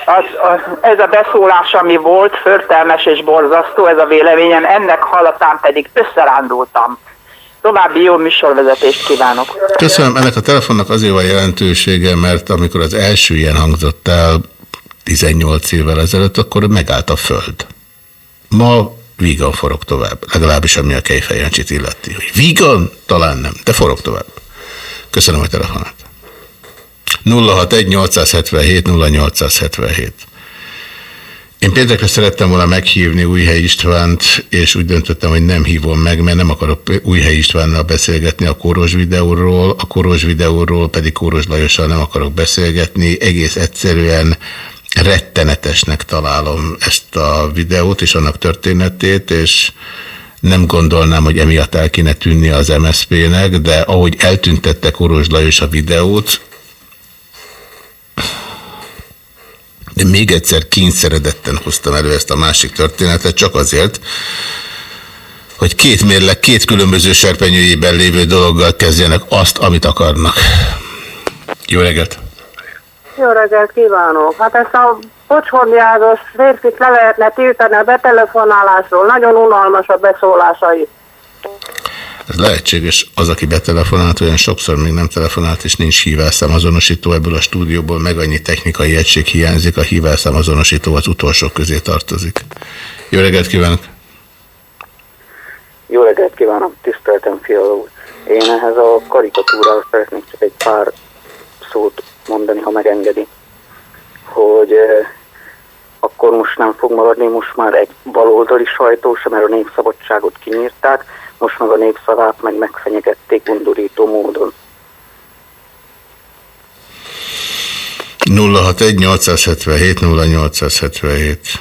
az, az, ez a beszólás, ami volt, förtelmes és borzasztó, ez a véleményem, ennek halatán pedig összerándultam. További jó műsorvezetést kívánok. Köszönöm, ennek a telefonnak azért van jelentősége, mert amikor az első ilyen hangzott el 18 évvel ezelőtt, akkor megállt a föld. Ma vígan forog tovább, legalábbis ami a Kejfejancsit illeti. Hogy vígan? Talán nem, de forog tovább. Köszönöm a telefonát. 061 877 0877. Én péntekre szerettem volna meghívni Újhely Istvánt, és úgy döntöttem, hogy nem hívom meg, mert nem akarok Újhely Istvánnal beszélgetni a Kóros videóról, a Kóros videóról pedig Kóros Lajossal nem akarok beszélgetni, egész egyszerűen rettenetesnek találom ezt a videót és annak történetét, és nem gondolnám, hogy emiatt el kéne tűnni az MSZP-nek, de ahogy eltüntette Koros Lajos a videót, de még egyszer kényszeredetten hoztam elő ezt a másik történetet, csak azért, hogy két mérleg, két különböző serpenyőjében lévő dologgal kezdjenek azt, amit akarnak. Jó reggelt! Jó reggelt kívánok! Hát ezt a pocsornyázos férfit le lehetne tiltani a betelefonálásról. Nagyon unalmas a beszólásai. Ez lehetséges. Az, aki betelefonált, olyan sokszor még nem telefonált, és nincs hívásszám azonosító ebből a stúdióból, meg annyi technikai egység hiányzik, a hívásszám azonosító az utolsó közé tartozik. Jó reggelt kívánok! Jó reggelt kívánok, tiszteltem fiala úr. Én ehhez a karikatúrához szeretnék csak egy pár szót mondani, ha megengedi. Hogy eh, akkor most nem fog maradni, most már egy baloldali sajtó sem, mert a népszabadságot kinyírták, most meg a népszavát meg megfenyegették undorító módon. 061 877 0877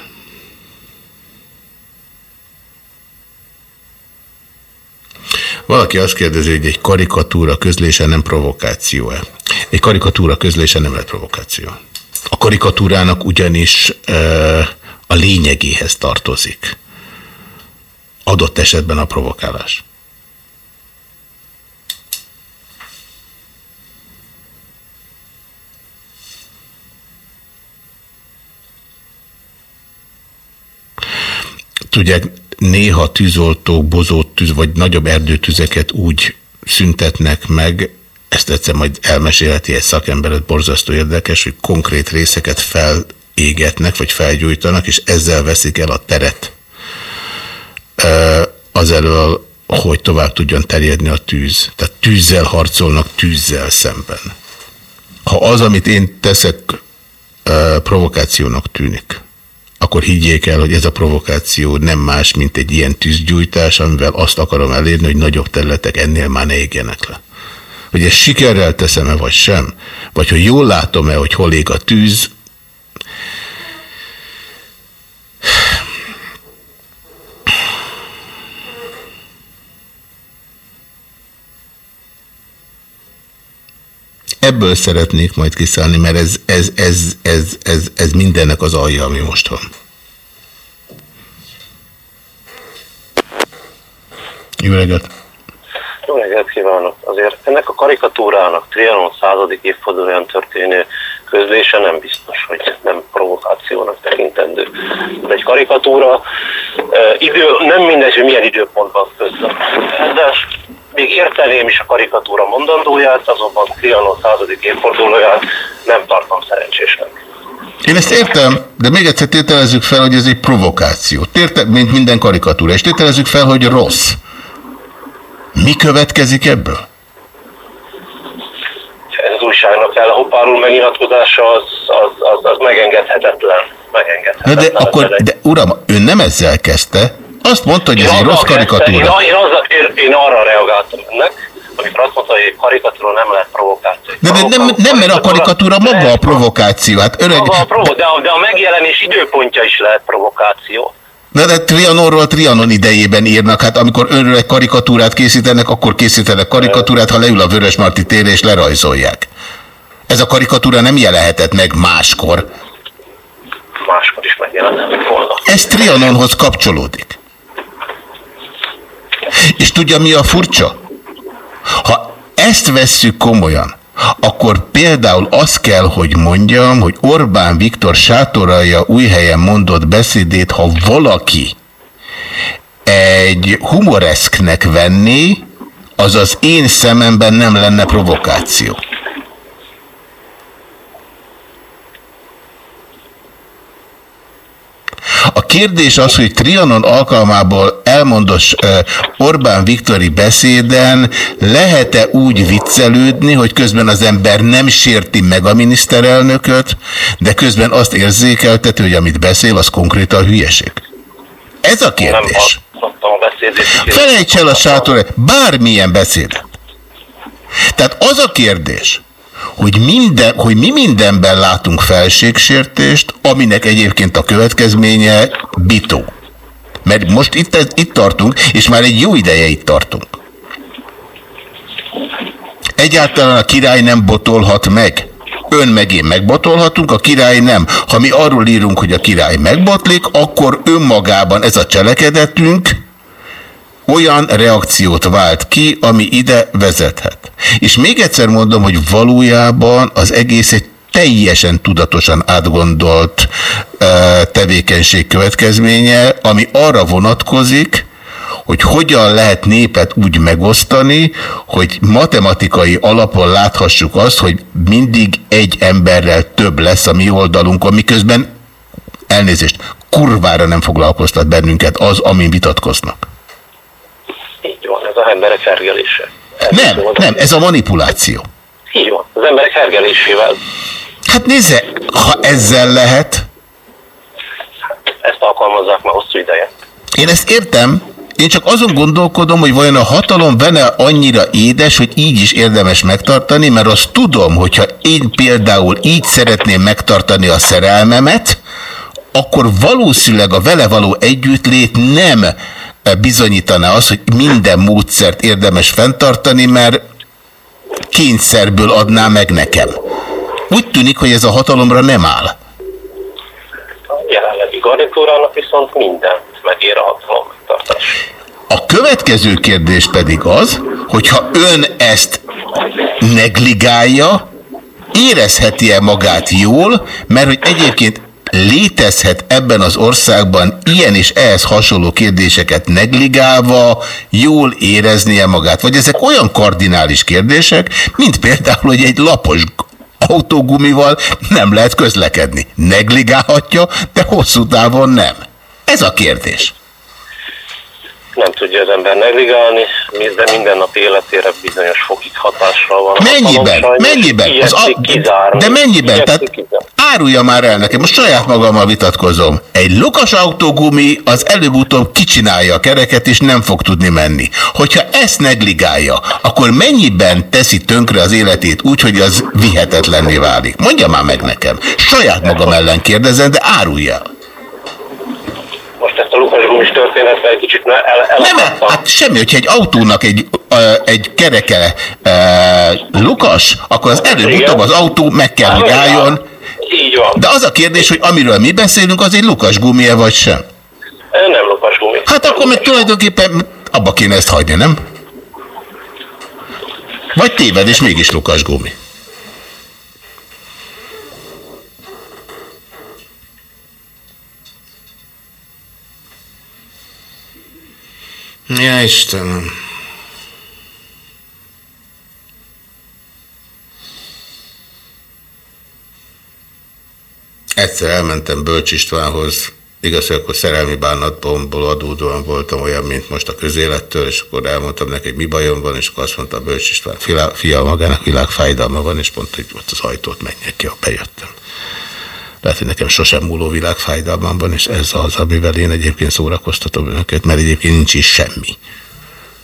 Valaki azt kérdezi, hogy egy karikatúra közlése nem provokáció-e? Egy karikatúra közlése nem lehet provokáció. A karikatúrának ugyanis e, a lényegéhez tartozik adott esetben a provokálás. Tudják, néha tűzoltók, bozót tűz, vagy nagyobb erdőtüzeket úgy szüntetnek meg, ezt egyszer majd elmesélheti egy szakember, borzasztó érdekes, hogy konkrét részeket fel égetnek, vagy felgyújtanak, és ezzel veszik el a teret azelől, hogy tovább tudjon terjedni a tűz. Tehát tűzzel harcolnak, tűzzel szemben. Ha az, amit én teszek, provokációnak tűnik, akkor higgyék el, hogy ez a provokáció nem más, mint egy ilyen tűzgyújtás, amivel azt akarom elérni, hogy nagyobb területek ennél már ne égjenek le. Hogy ezt sikerrel teszem-e, vagy sem, vagy hogy jól látom-e, hogy hol ég a tűz, Ebből szeretnék majd kiszállni, mert ez, ez, ez, ez, ez, ez mindennek az alja, ami most van. Jó reggelt! Jó reggelt kívánok! Azért ennek a karikatúrának Trianon századik évfordulóján történő közlése nem biztos, hogy nem provokációnak tekintendő. De egy karikatúra idő, nem mindegy, hogy milyen időpontban közben. Ezzel még érteném is a karikatúra mondandóját, azonban Trianon századik évfordulóját nem tartom szerencsésnek. Én ezt értem, de még egyszer tételezzük fel, hogy ez egy provokáció. Térte, mint minden karikatúra. És tételezzük fel, hogy rossz. Mi következik ebből? Újságnak el a hoppárul megnyilatkozása az, az, az, az megengedhetetlen. megengedhetetlen. Na de akkor, de uram, ön nem ezzel kezdte, azt mondta, hogy ez egy rossz karikatúra. Én, én, én, én arra reagáltam ennek, amikor azt mondta, hogy karikatúra nem lehet provokáció. De, de nem, nem, mert a karikatúra maga a provokáció. Hát öreg... Maga a provo de, a, de a megjelenés időpontja is lehet provokáció. De, de Trianonról Trianon idejében írnak, hát amikor önről egy karikatúrát készítenek, akkor készítenek karikatúrát, ha leül a Vörösmarty térre és lerajzolják. Ez a karikatúra nem jelenhetett meg máskor. Máskor is megjelenhetett volna. Ez Trianonhoz kapcsolódik. És tudja, mi a furcsa? Ha ezt vesszük komolyan, akkor például azt kell, hogy mondjam, hogy Orbán Viktor sátoralja új helyen mondott beszédét, ha valaki egy humoreszknek venné, az az én szememben nem lenne provokáció. A kérdés az, hogy Trianon alkalmából elmondos Orbán Viktori beszéden lehet-e úgy viccelődni, hogy közben az ember nem sérti meg a miniszterelnököt, de közben azt érzékeltető, hogy amit beszél, az konkrétan hülyeség. Ez a kérdés. Felejts el a sátor, bármilyen beszédet. Tehát az a kérdés, hogy, minden, hogy mi mindenben látunk felségsértést, aminek egyébként a következménye bitó. Mert most itt, itt tartunk, és már egy jó ideje itt tartunk. Egyáltalán a király nem botolhat meg. Ön meg én megbotolhatunk, a király nem. Ha mi arról írunk, hogy a király megbotlik, akkor önmagában ez a cselekedetünk olyan reakciót vált ki, ami ide vezethet. És még egyszer mondom, hogy valójában az egész egy teljesen tudatosan átgondolt tevékenység következménye, ami arra vonatkozik, hogy hogyan lehet népet úgy megosztani, hogy matematikai alapon láthassuk azt, hogy mindig egy emberrel több lesz a mi oldalunkon, miközben elnézést, kurvára nem foglalkoztat bennünket az, amin vitatkoznak. Ez az emberek hergelése. Nem, nem, ez a manipuláció. Így van, az emberek hergelésével. Hát nézze, ha ezzel lehet... Ezt alkalmazzák már hosszú ideje. Én ezt értem, én csak azon gondolkodom, hogy vajon a hatalom vene annyira édes, hogy így is érdemes megtartani, mert azt tudom, hogyha én például így szeretném megtartani a szerelmemet, akkor valószínűleg a vele való együttlét nem bizonyítaná az, hogy minden módszert érdemes fenntartani, mert kényszerből adná meg nekem. Úgy tűnik, hogy ez a hatalomra nem áll. A jelenlegi garnitúrának viszont mindent megér a hatalom megtartás. A következő kérdés pedig az, hogyha ön ezt negligálja, érezheti-e magát jól, mert hogy egyébként létezhet ebben az országban ilyen és ehhez hasonló kérdéseket negligálva jól éreznie magát? Vagy ezek olyan kardinális kérdések, mint például, hogy egy lapos Autógumival nem lehet közlekedni. Negligálhatja, de hosszú távon nem. Ez a kérdés. Nem tudja az ember negligálni, de minden nap életére bizonyos fokig hatással van. Mennyiben? Mennyiben? Az a... De mennyiben? Tehát árulja már el nekem, most saját magammal vitatkozom. Egy lukas autógumi az előbb-utóbb kicsinálja a kereket, és nem fog tudni menni. Hogyha ezt negligálja, akkor mennyiben teszi tönkre az életét úgy, hogy az vihetetlenné válik? Mondja már meg nekem. Saját magam ellen kérdezem, de árulja el most ezt a lukas gumis történetre egy kicsit el, Nem, hát semmi, hogyha egy autónak egy, egy kereke uh, lukas, akkor az előbb-utóbb az autó meg kell, hogy álljon. Így van. De az a kérdés, hogy amiről mi beszélünk, az egy lukas gumie vagy sem? Nem lukas gumi. Hát akkor meg tulajdonképpen abba kéne ezt hagyni, nem? Vagy téved, és mégis lukas gumi. Ja, Istenem. Egyszer elmentem Bölcs Istvánhoz, igaz, hogy akkor szerelmi bánatból adódóan voltam olyan, mint most a közélettől, és akkor elmondtam neki, hogy mi bajom van, és akkor azt mondta Bölcs István, fia magának világfájdalma van, és mondta, hogy ott az ajtót menjek ki, bejöttem. Lehet, hogy nekem sosem múló világfájdalmam van, és ez az, amivel én egyébként szórakoztatom önöket, mert egyébként nincs is semmi.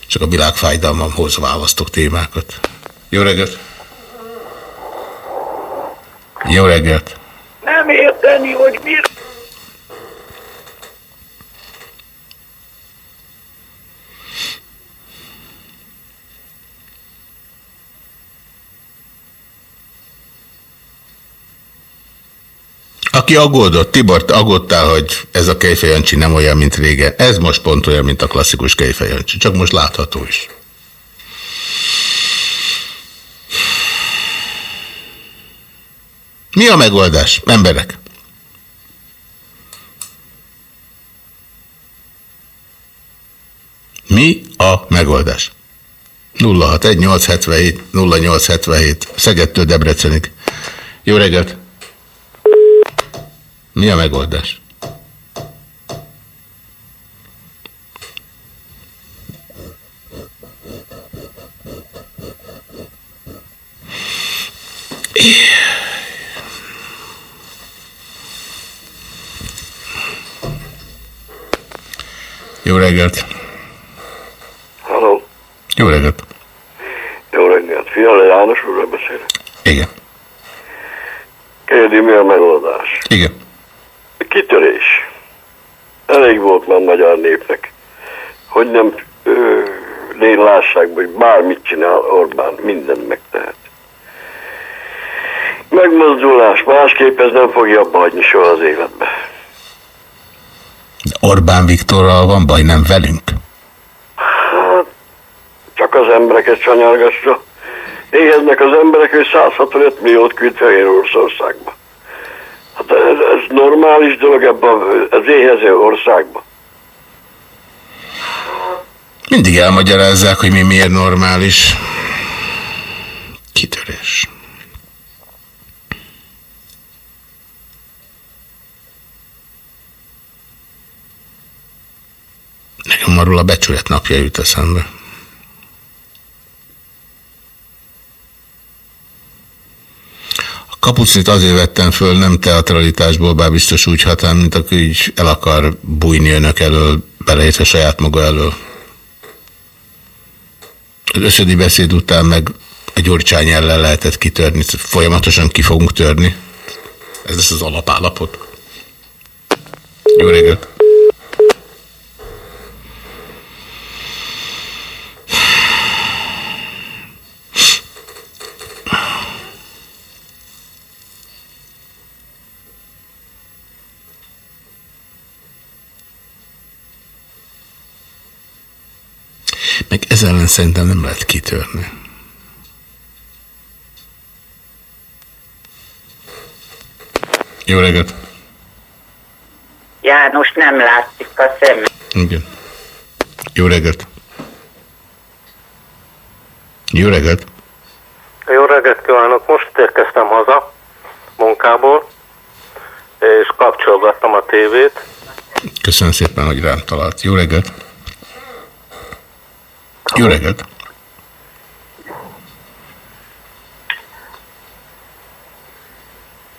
Csak a világfájdalmamhoz választok témákat. Jó reggelt! Jó reggelt! Nem érteni, hogy miért Aki aggódott, Tibor, aggódtál, hogy ez a Kejfejancsi nem olyan, mint régen. Ez most pont olyan, mint a klasszikus Kejfejancsi, csak most látható is. Mi a megoldás, emberek? Mi a megoldás? 061 877 0877 Szegettől Debrecenig. Jó reggelt! Mi a megoldás? Jó reggelt! Halló! Jó reggelt! Jó reggelt! Fiala János úrral beszélek. Igen. Kérdi, mi a megoldás? Igen kitörés. Elég volt már magyar népnek, hogy nem légy lássák, hogy bármit csinál Orbán, mindent megtehet. Megmozdulás, másképp ez nem fogja abba hagyni soha az életbe. Orbán Viktorral van baj, nem velünk? Hát, csak az embereket sanyargasra. Éheznek az emberek, hogy 165 milliót küld Fehér Oroszországba. Hát ez, ez normális dolog ebben az éhező országban. Mindig elmagyarázzák, hogy mi miért normális. Kitörés. Nekem arról a becsület napja jut eszembe. Kapucnit azért vettem föl, nem teatralitásból, bár biztos úgy hatán, mint aki így el akar bújni önök elől, beleértve saját maga elől. Az összödi beszéd után meg a gyurcsány ellen lehetett kitörni, folyamatosan ki fogunk törni. Ez lesz az alapállapot. Jó reggelt! Ellen szerintem nem lehet kitörni. Jó reggelt! János, nem látszik a szem. Igen. Jó reggelt! Jó reggelt! Jó reggelt kívánok! Most érkeztem haza munkából, és kapcsolgattam a tévét. Köszönöm szépen, hogy rám talált. Jó reggelt! Jó reggelt!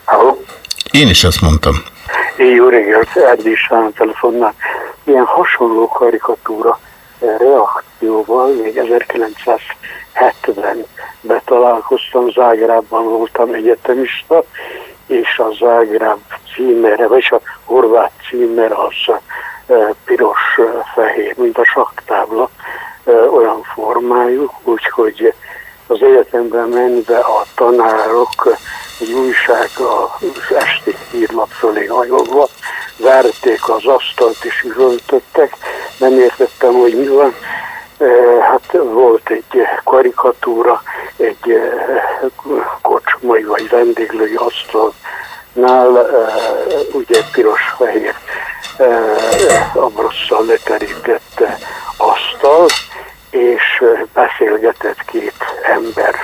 Halló? Én is ezt mondtam. Jó reggelt, Erdély Sándor telefonnál. Ilyen hasonló karikatúra eh, reakcióval még 1970-ben találkoztam, Zágrában voltam egyetemista, és a Zágráb címere, vagy a horvát címer az eh, piros-fehér, mint a saktábla, eh, olyan formájú, úgyhogy az egyetemben menve a tanárok egy újság az esti hírlap fölé hajolva, verték az asztalt és üvöltöttek, nem értettem, hogy mi van. Hát volt egy karikatúra, egy kocsmai vagy vendéglői asztalnál, ugye piros-fehér abrosszal leterített asztal, és beszélgetett két ember,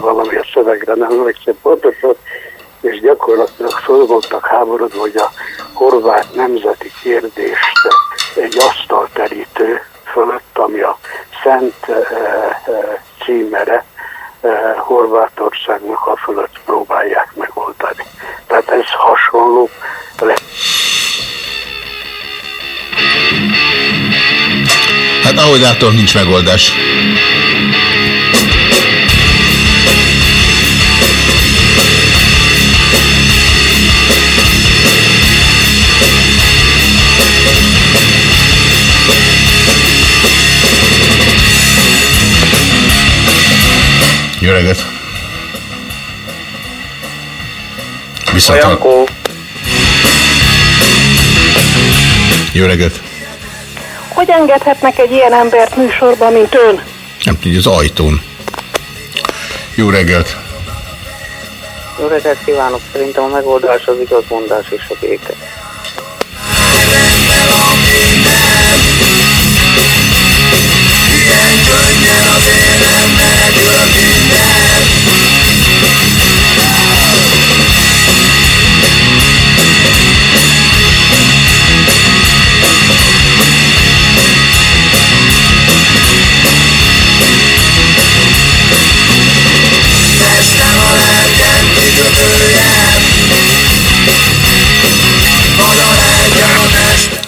valami a szövegre nem emlékszem pontosan, és gyakorlatilag föl voltak háborodva, hogy a horvát nemzeti kérdést egy asztalterítő fölött, ami a Szent e, címere Horvátországnak a fölött próbálják megoldani. Tehát ez hasonló lett. Hát ahogy látom, nincs megoldás. Jó reggelt! Viszont Jankó. Jó reggelt! Hogy engedhetnek egy ilyen embert műsorba, mint ön? Nem tudja, az ajtón. Jó reggelt! Jó reggelt kívánok, szerintem a megoldás az igazmondás és a béke. Ilyen könnyen az énem megöl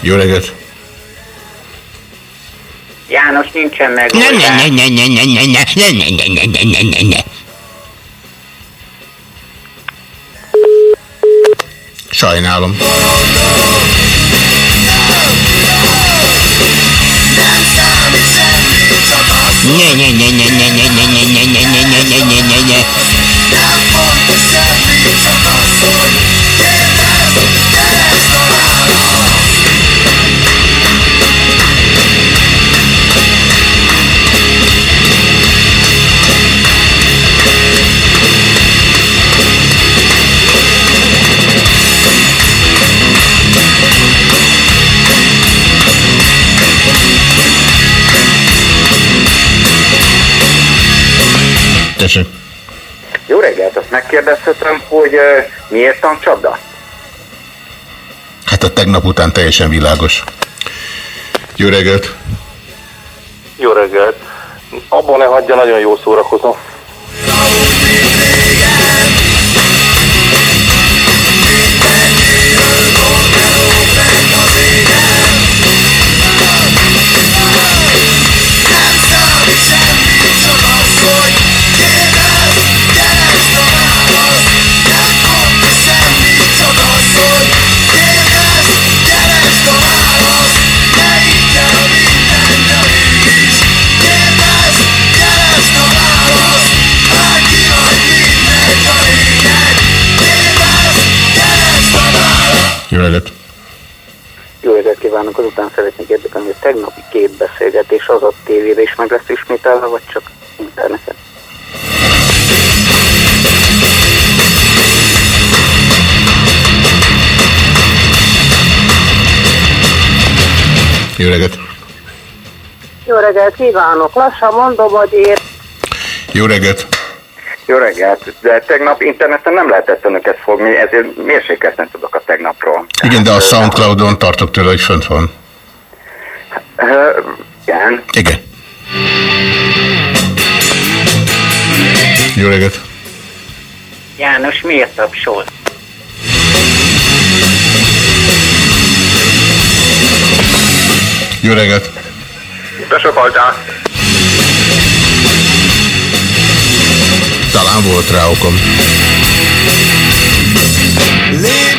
Jó reggelt! János nincsen meg. Ne, ne, ne, ne, ne, ne, ne, ne, ne, ne, ne, ne, ne, ne, ne. Sajnálom. Ne, ne, ne, ne, ne, ne, ne, ne, ne, ne, ne, ne, ne, ne, ne, ne. Nem fontos semmi, csak az, hogy kérdezz, keresd a választ Tessék. Jó reggelt, azt megkérdezhetem, hogy uh, miért tankcsapda? Hát a tegnap után teljesen világos. Jó reggelt! Jó reggelt! Abban ne hagyja, nagyon jó szórakozom. Reggelt! Jó reggelt kívánok, azután szeretnék érdekelni, hogy tegnapi két beszélgetés az a tévére is meg lesz ismételve, vagy csak interneten. Jó reggelt! Jó reggelt kívánok! Lassan mondom, hogy ér. Jó reggelt! Jó reggelt, de tegnap interneten nem lehetett önöket fogni, ezért mérsékelten tudok a tegnapról. Igen, de a Soundcloudon tartok tőle, hogy fönt van. Igen. Igen. Jó reggelt! János, miért tapsol? Jó reggelt! De Talán volt rá okom.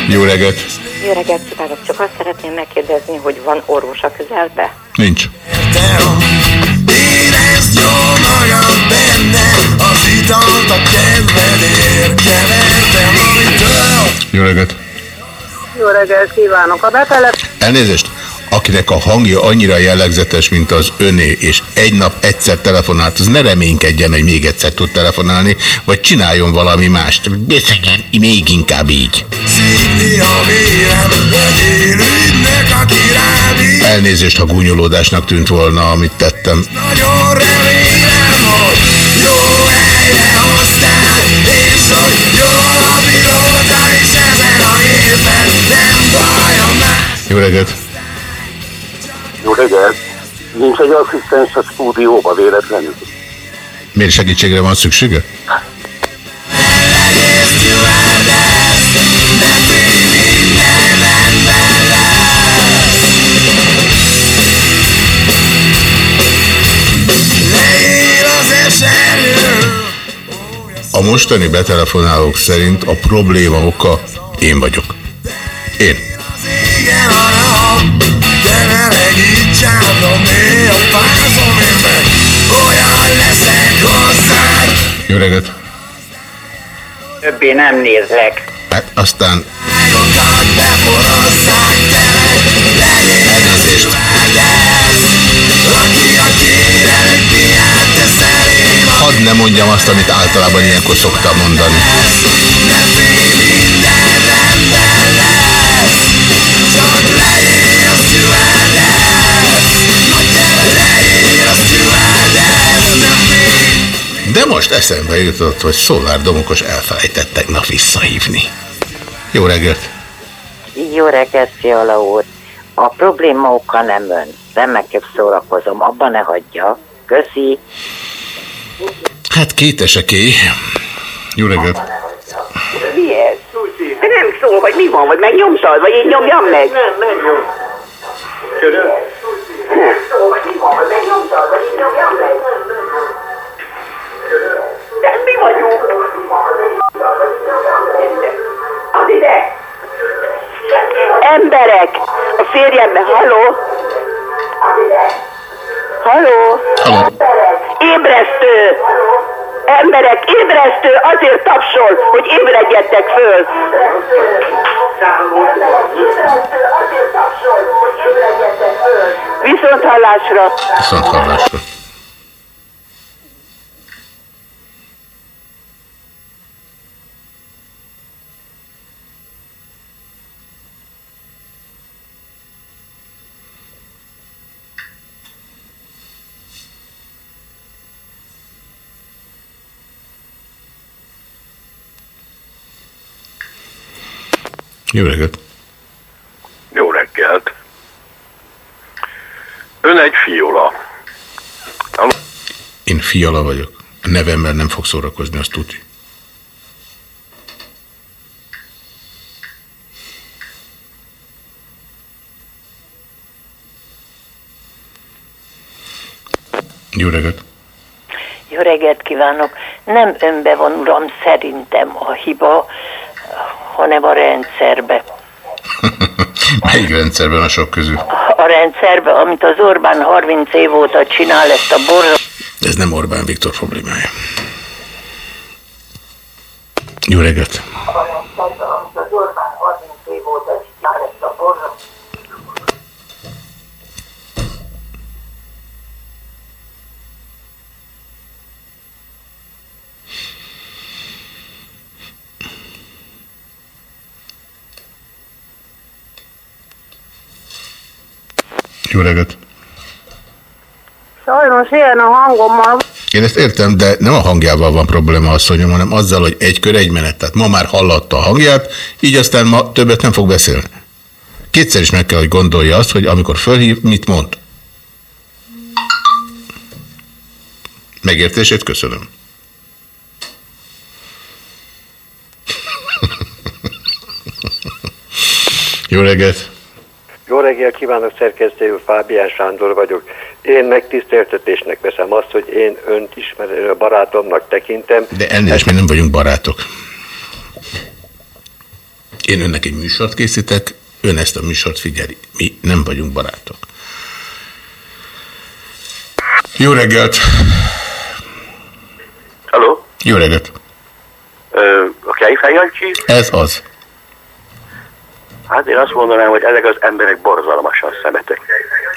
Jó reggelt! Jó reggelt kívánok, csak azt szeretném megkérdezni, hogy van orvos a közelbe? Nincs. Érezd jól magad benne, az italt a kedvedért kevertem, amitől Jó reggelt! Jó reggelt kívánok! A betelep... Elnézést! Akinek a hangja annyira jellegzetes, mint az öné, és egy nap egyszer telefonált, az ne reménykedjen, hogy még egyszer tud telefonálni, vagy csináljon valami mást. Beszéljen még inkább így. Elnézést, ha gúnyolódásnak tűnt volna, amit tettem. Nagyon remélem, hogy jó helyre hoztál, és hogy jól bírod, és ezen a éven nem baj a más. Jó reggelt! Jó reggelt! Nincs egy asszisztens a stúdióba véletlenül? Miért segítségre van szüksége? A mostani betelefonálók szerint a probléma oka én vagyok. Én. igen a nap, de melegíts át a mély, a fázom én meg, olyan leszek hozzád. Jó reggelt! Többé nem nézlek. Hát aztán Elnézést. Hadd ne mondjam azt, amit általában ilyenkor szoktam mondani. De most eszembe jutott, hogy Szolár Domokos elfelejtett tegnap visszahívni. Jó reggelt! Jó reggelt, Fiala úr. A probléma oka nem ön. Remekebb szórakozom, abba ne hagyja. Köszi. Hát kéteseké. Jó reggelt! Mi ez? De nem szól, vagy mi van, vagy megnyomtad, vagy én nyomjam meg? Nem, nem nyom. De mi vagyunk? Az ide! Emberek! A férjembe, halló? Halló? Ébresztő! Emberek, ébresztő! Azért tapsol, hogy ébredjetek föl! Viszont hallásra! Viszont hallásra. Jó reggelt! Jó reggelt. Ön egy fiola. Én fiala vagyok. A nevemmel nem fog szórakozni, azt tudja. Jó reggelt! Jó reggelt kívánok! Nem önbe van, uram, szerintem a hiba, hanem a rendszerbe. Melyik rendszerben a sok közül? A rendszerbe, amit az Orbán 30 év óta csinál, ezt a borra... Ez nem Orbán Viktor problémája. Jó reggelt! Jó reggelt! Sajnos ilyen a hangommal. Én ezt értem, de nem a hangjával van probléma asszonyom, hanem azzal, hogy egy kör, egy menet. Tehát ma már hallatta a hangját, így aztán ma többet nem fog beszélni. Kétszer is meg kell, hogy gondolja azt, hogy amikor fölhív, mit mond. Megértését köszönöm. Jó reggelt! Jó reggelt kívánok, szerkesztő Fábián Sándor vagyok. Én megtiszteltetésnek veszem azt, hogy én önt ismerő barátomnak tekintem. De elnézést, mi nem vagyunk barátok. Én önnek egy műsort készítek, ön ezt a műsort figyeli. Mi nem vagyunk barátok. Jó reggelt! Halló? Jó reggelt! Ö, a Kejfej? Ez az. Hát én azt mondanám, hogy ezek az emberek borzalmasan szemetek.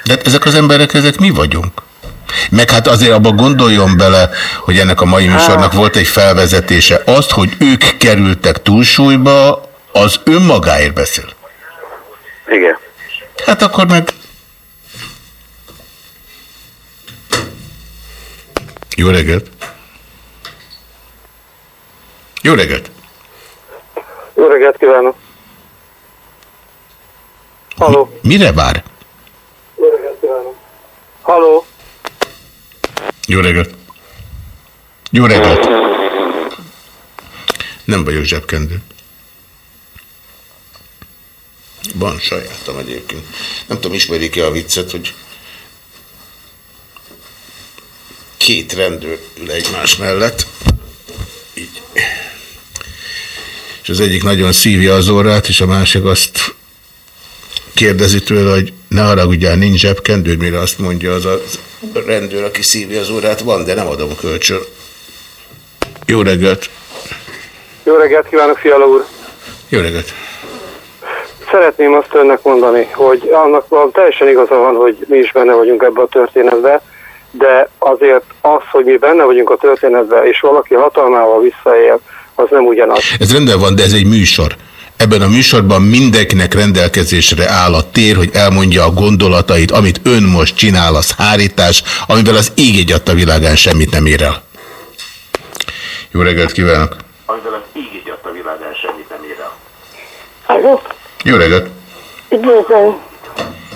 De hát ezek az emberek, ezek mi vagyunk? Meg hát azért abban gondoljon bele, hogy ennek a mai műsornak volt egy felvezetése. Azt, hogy ők kerültek túlsúlyba, az önmagáért beszél. Igen. Hát akkor meg... Jó reggelt! Jó reggelt! Jó reggelt kívánok! Halló! Mire vár? Jó reggelt kívánok! Halló! Jó reggelt! Jó reggelt! Nem vagyok zsebkendő. Van sajátom egyébként. Nem tudom, ismerik-e a viccet, hogy két rendőr ül egymás mellett. Így. És az egyik nagyon szívja az orrát, és a másik azt kérdezi tőle, hogy ne haragudjál, nincs zsebkendőd, mire azt mondja az a rendőr, aki szívja az órát, van, de nem adom kölcsön. Jó reggelt! Jó reggelt kívánok, Fiala úr! Jó reggelt! Szeretném azt önnek mondani, hogy annak van, teljesen igaza van, hogy mi is benne vagyunk ebbe a történetbe, de azért az, hogy mi benne vagyunk a történetbe, és valaki hatalmával visszaél, az nem ugyanaz. Ez rendben van, de ez egy műsor. Ebben a műsorban mindenkinek rendelkezésre áll a tér, hogy elmondja a gondolatait, amit ön most csinál, az hárítás, amivel az ég egy adta világán semmit nem ér el. Jó reggelt kívánok! Amivel az így egy adta világán semmit nem ér el. Halló? Jó reggelt! Üdvözlöm!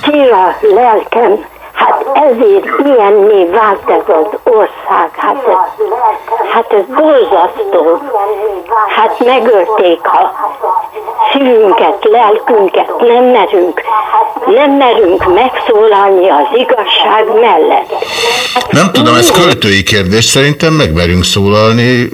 Csilla lelkem, hát ezért ilyenné vált ez az ország, hát ez, hát ez borzasztó. Hát megölték a szívünket, lelkünket, nem merünk, nem merünk megszólalni az igazság mellett. Nem tudom, ez költői kérdés, szerintem megmerünk szólalni,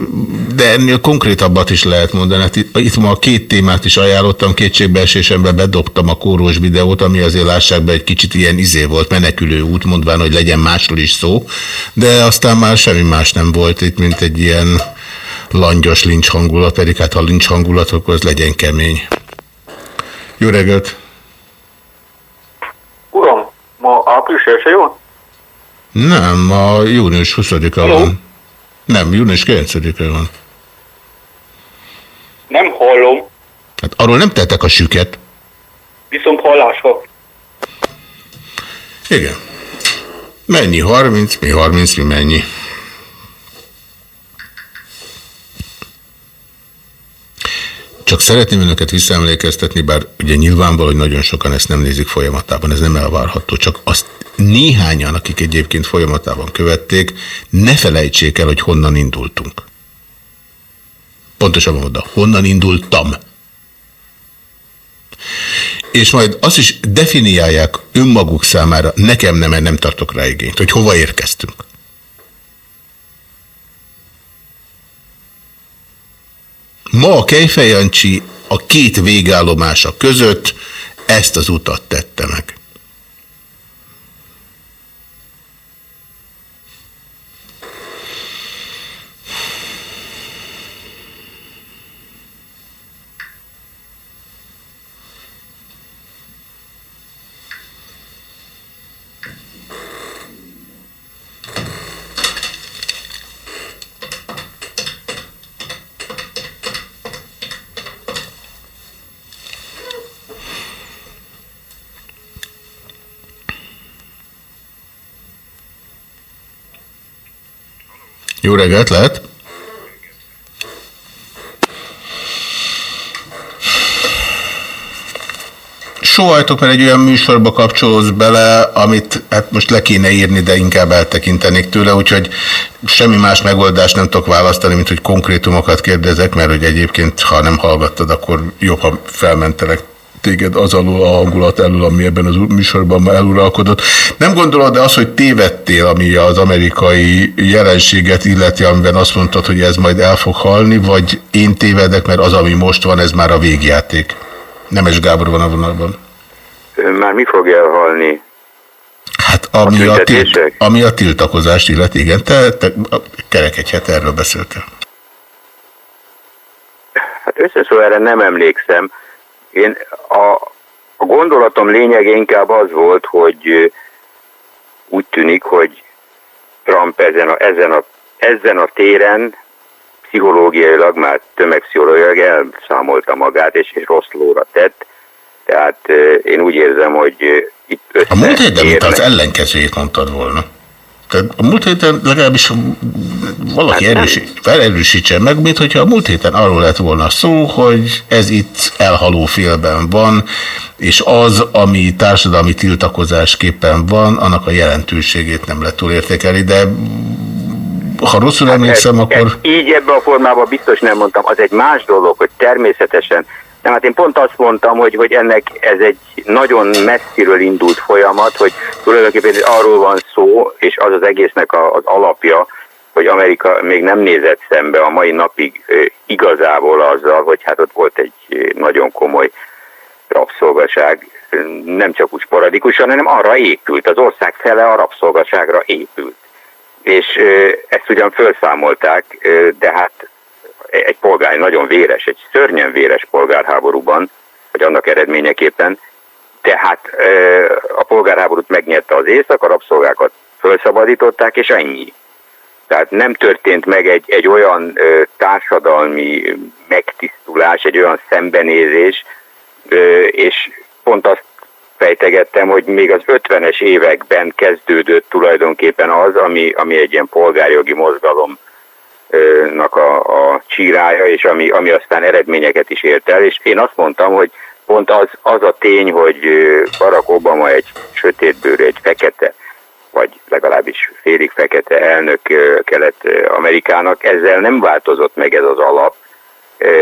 de ennél konkrétabbat is lehet mondani. Hát itt, itt ma két témát is ajánlottam, kétségbeesésemben bedobtam a kórós videót, ami azért lássák be egy kicsit ilyen izé volt, menekülő út, mondván, hogy legyen másról is szó, de aztán már semmi más nem volt itt, mint egy ilyen langyos lincs hangulat, pedig hát ha lincs hangulat, akkor az legyen kemény. Jó reggelt! Uram, ma április első jó? Nem, ma június 20-a van. Nem, június 9-e van. Nem hallom, Hát arról nem tettek a süket. viszont hallásra. Igen. Mennyi? 30? Mi 30? Mi mennyi? Csak szeretném önöket visszaemlékeztetni, bár ugye nyilvánvaló, hogy nagyon sokan ezt nem nézik folyamatában, ez nem elvárható, csak azt néhányan, akik egyébként folyamatában követték, ne felejtsék el, hogy honnan indultunk. Pontosan oda, honnan indultam. És majd azt is definiálják önmaguk számára, nekem nem, mert nem tartok rá igényt, hogy hova érkeztünk. Ma a Kejfej Jancsi a két végállomása között ezt az utat tette meg. Jó reggelt, lehet? Sohajtok, mert egy olyan műsorba kapcsolódsz bele, amit hát most le kéne írni, de inkább eltekintenék tőle, úgyhogy semmi más megoldást nem tudok választani, mint hogy konkrétumokat kérdezek, mert hogy egyébként, ha nem hallgattad, akkor jobb, ha felmentelek téged az alul a hangulat elől, ami ebben az műsorban ma eluralkodott. Nem gondolod de az, hogy tévedtél, ami az amerikai jelenséget illeti, amiben azt mondtad, hogy ez majd el fog halni, vagy én tévedek, mert az, ami most van, ez már a végjáték? Nemes Gábor van a vonalban. Már mi fog elhalni? Hát ami a, a, tilt, ami a tiltakozást illeti, igen. Te, te kerek egy hete erről beszéltél. Hát összeszól erre nem emlékszem. Én a, a gondolatom lényege inkább az volt, hogy úgy tűnik, hogy Trump ezen a, ezen a, ezen a téren pszichológiailag, már tömegpszichológiailag elszámolta magát, és, és rossz lóra tett. Tehát én úgy érzem, hogy itt A múlt héten az ellenkezőjét mondtad volna. Tehát a múlt héten legalábbis valaki hát erősi, felerősítse meg, mint hogyha a múlt héten arról lett volna szó, hogy ez itt elhaló félben van, és az, ami társadalmi tiltakozásképpen van, annak a jelentőségét nem lehet túlértékelni, de ha rosszul emlékszem, hát ez, akkor... Ez így ebben a formában biztos nem mondtam. Az egy más dolog, hogy természetesen nem, hát én pont azt mondtam, hogy, hogy ennek ez egy nagyon messziről indult folyamat, hogy tulajdonképpen arról van szó, és az az egésznek az alapja, hogy Amerika még nem nézett szembe a mai napig igazából azzal, hogy hát ott volt egy nagyon komoly rabszolgaság, nem csak úgy sporadikusan, hanem arra épült, az ország fele a rabszolgaságra épült. És ezt ugyan felszámolták, de hát egy polgár, nagyon véres, egy szörnyen véres polgárháborúban, vagy annak eredményeképpen, tehát a polgárháborút megnyerte az észak, a rabszolgákat felszabadították, és ennyi. Tehát nem történt meg egy, egy olyan társadalmi megtisztulás, egy olyan szembenézés, és pont azt fejtegettem, hogy még az 50-es években kezdődött tulajdonképpen az, ami, ami egy ilyen polgárjogi mozgalom nak a, a csírája, és ami, ami aztán eredményeket is ért el, és én azt mondtam, hogy pont az, az a tény, hogy Barack Obama egy sötétbőrű, egy fekete, vagy legalábbis félig fekete elnök kelet-amerikának, ezzel nem változott meg ez az alap.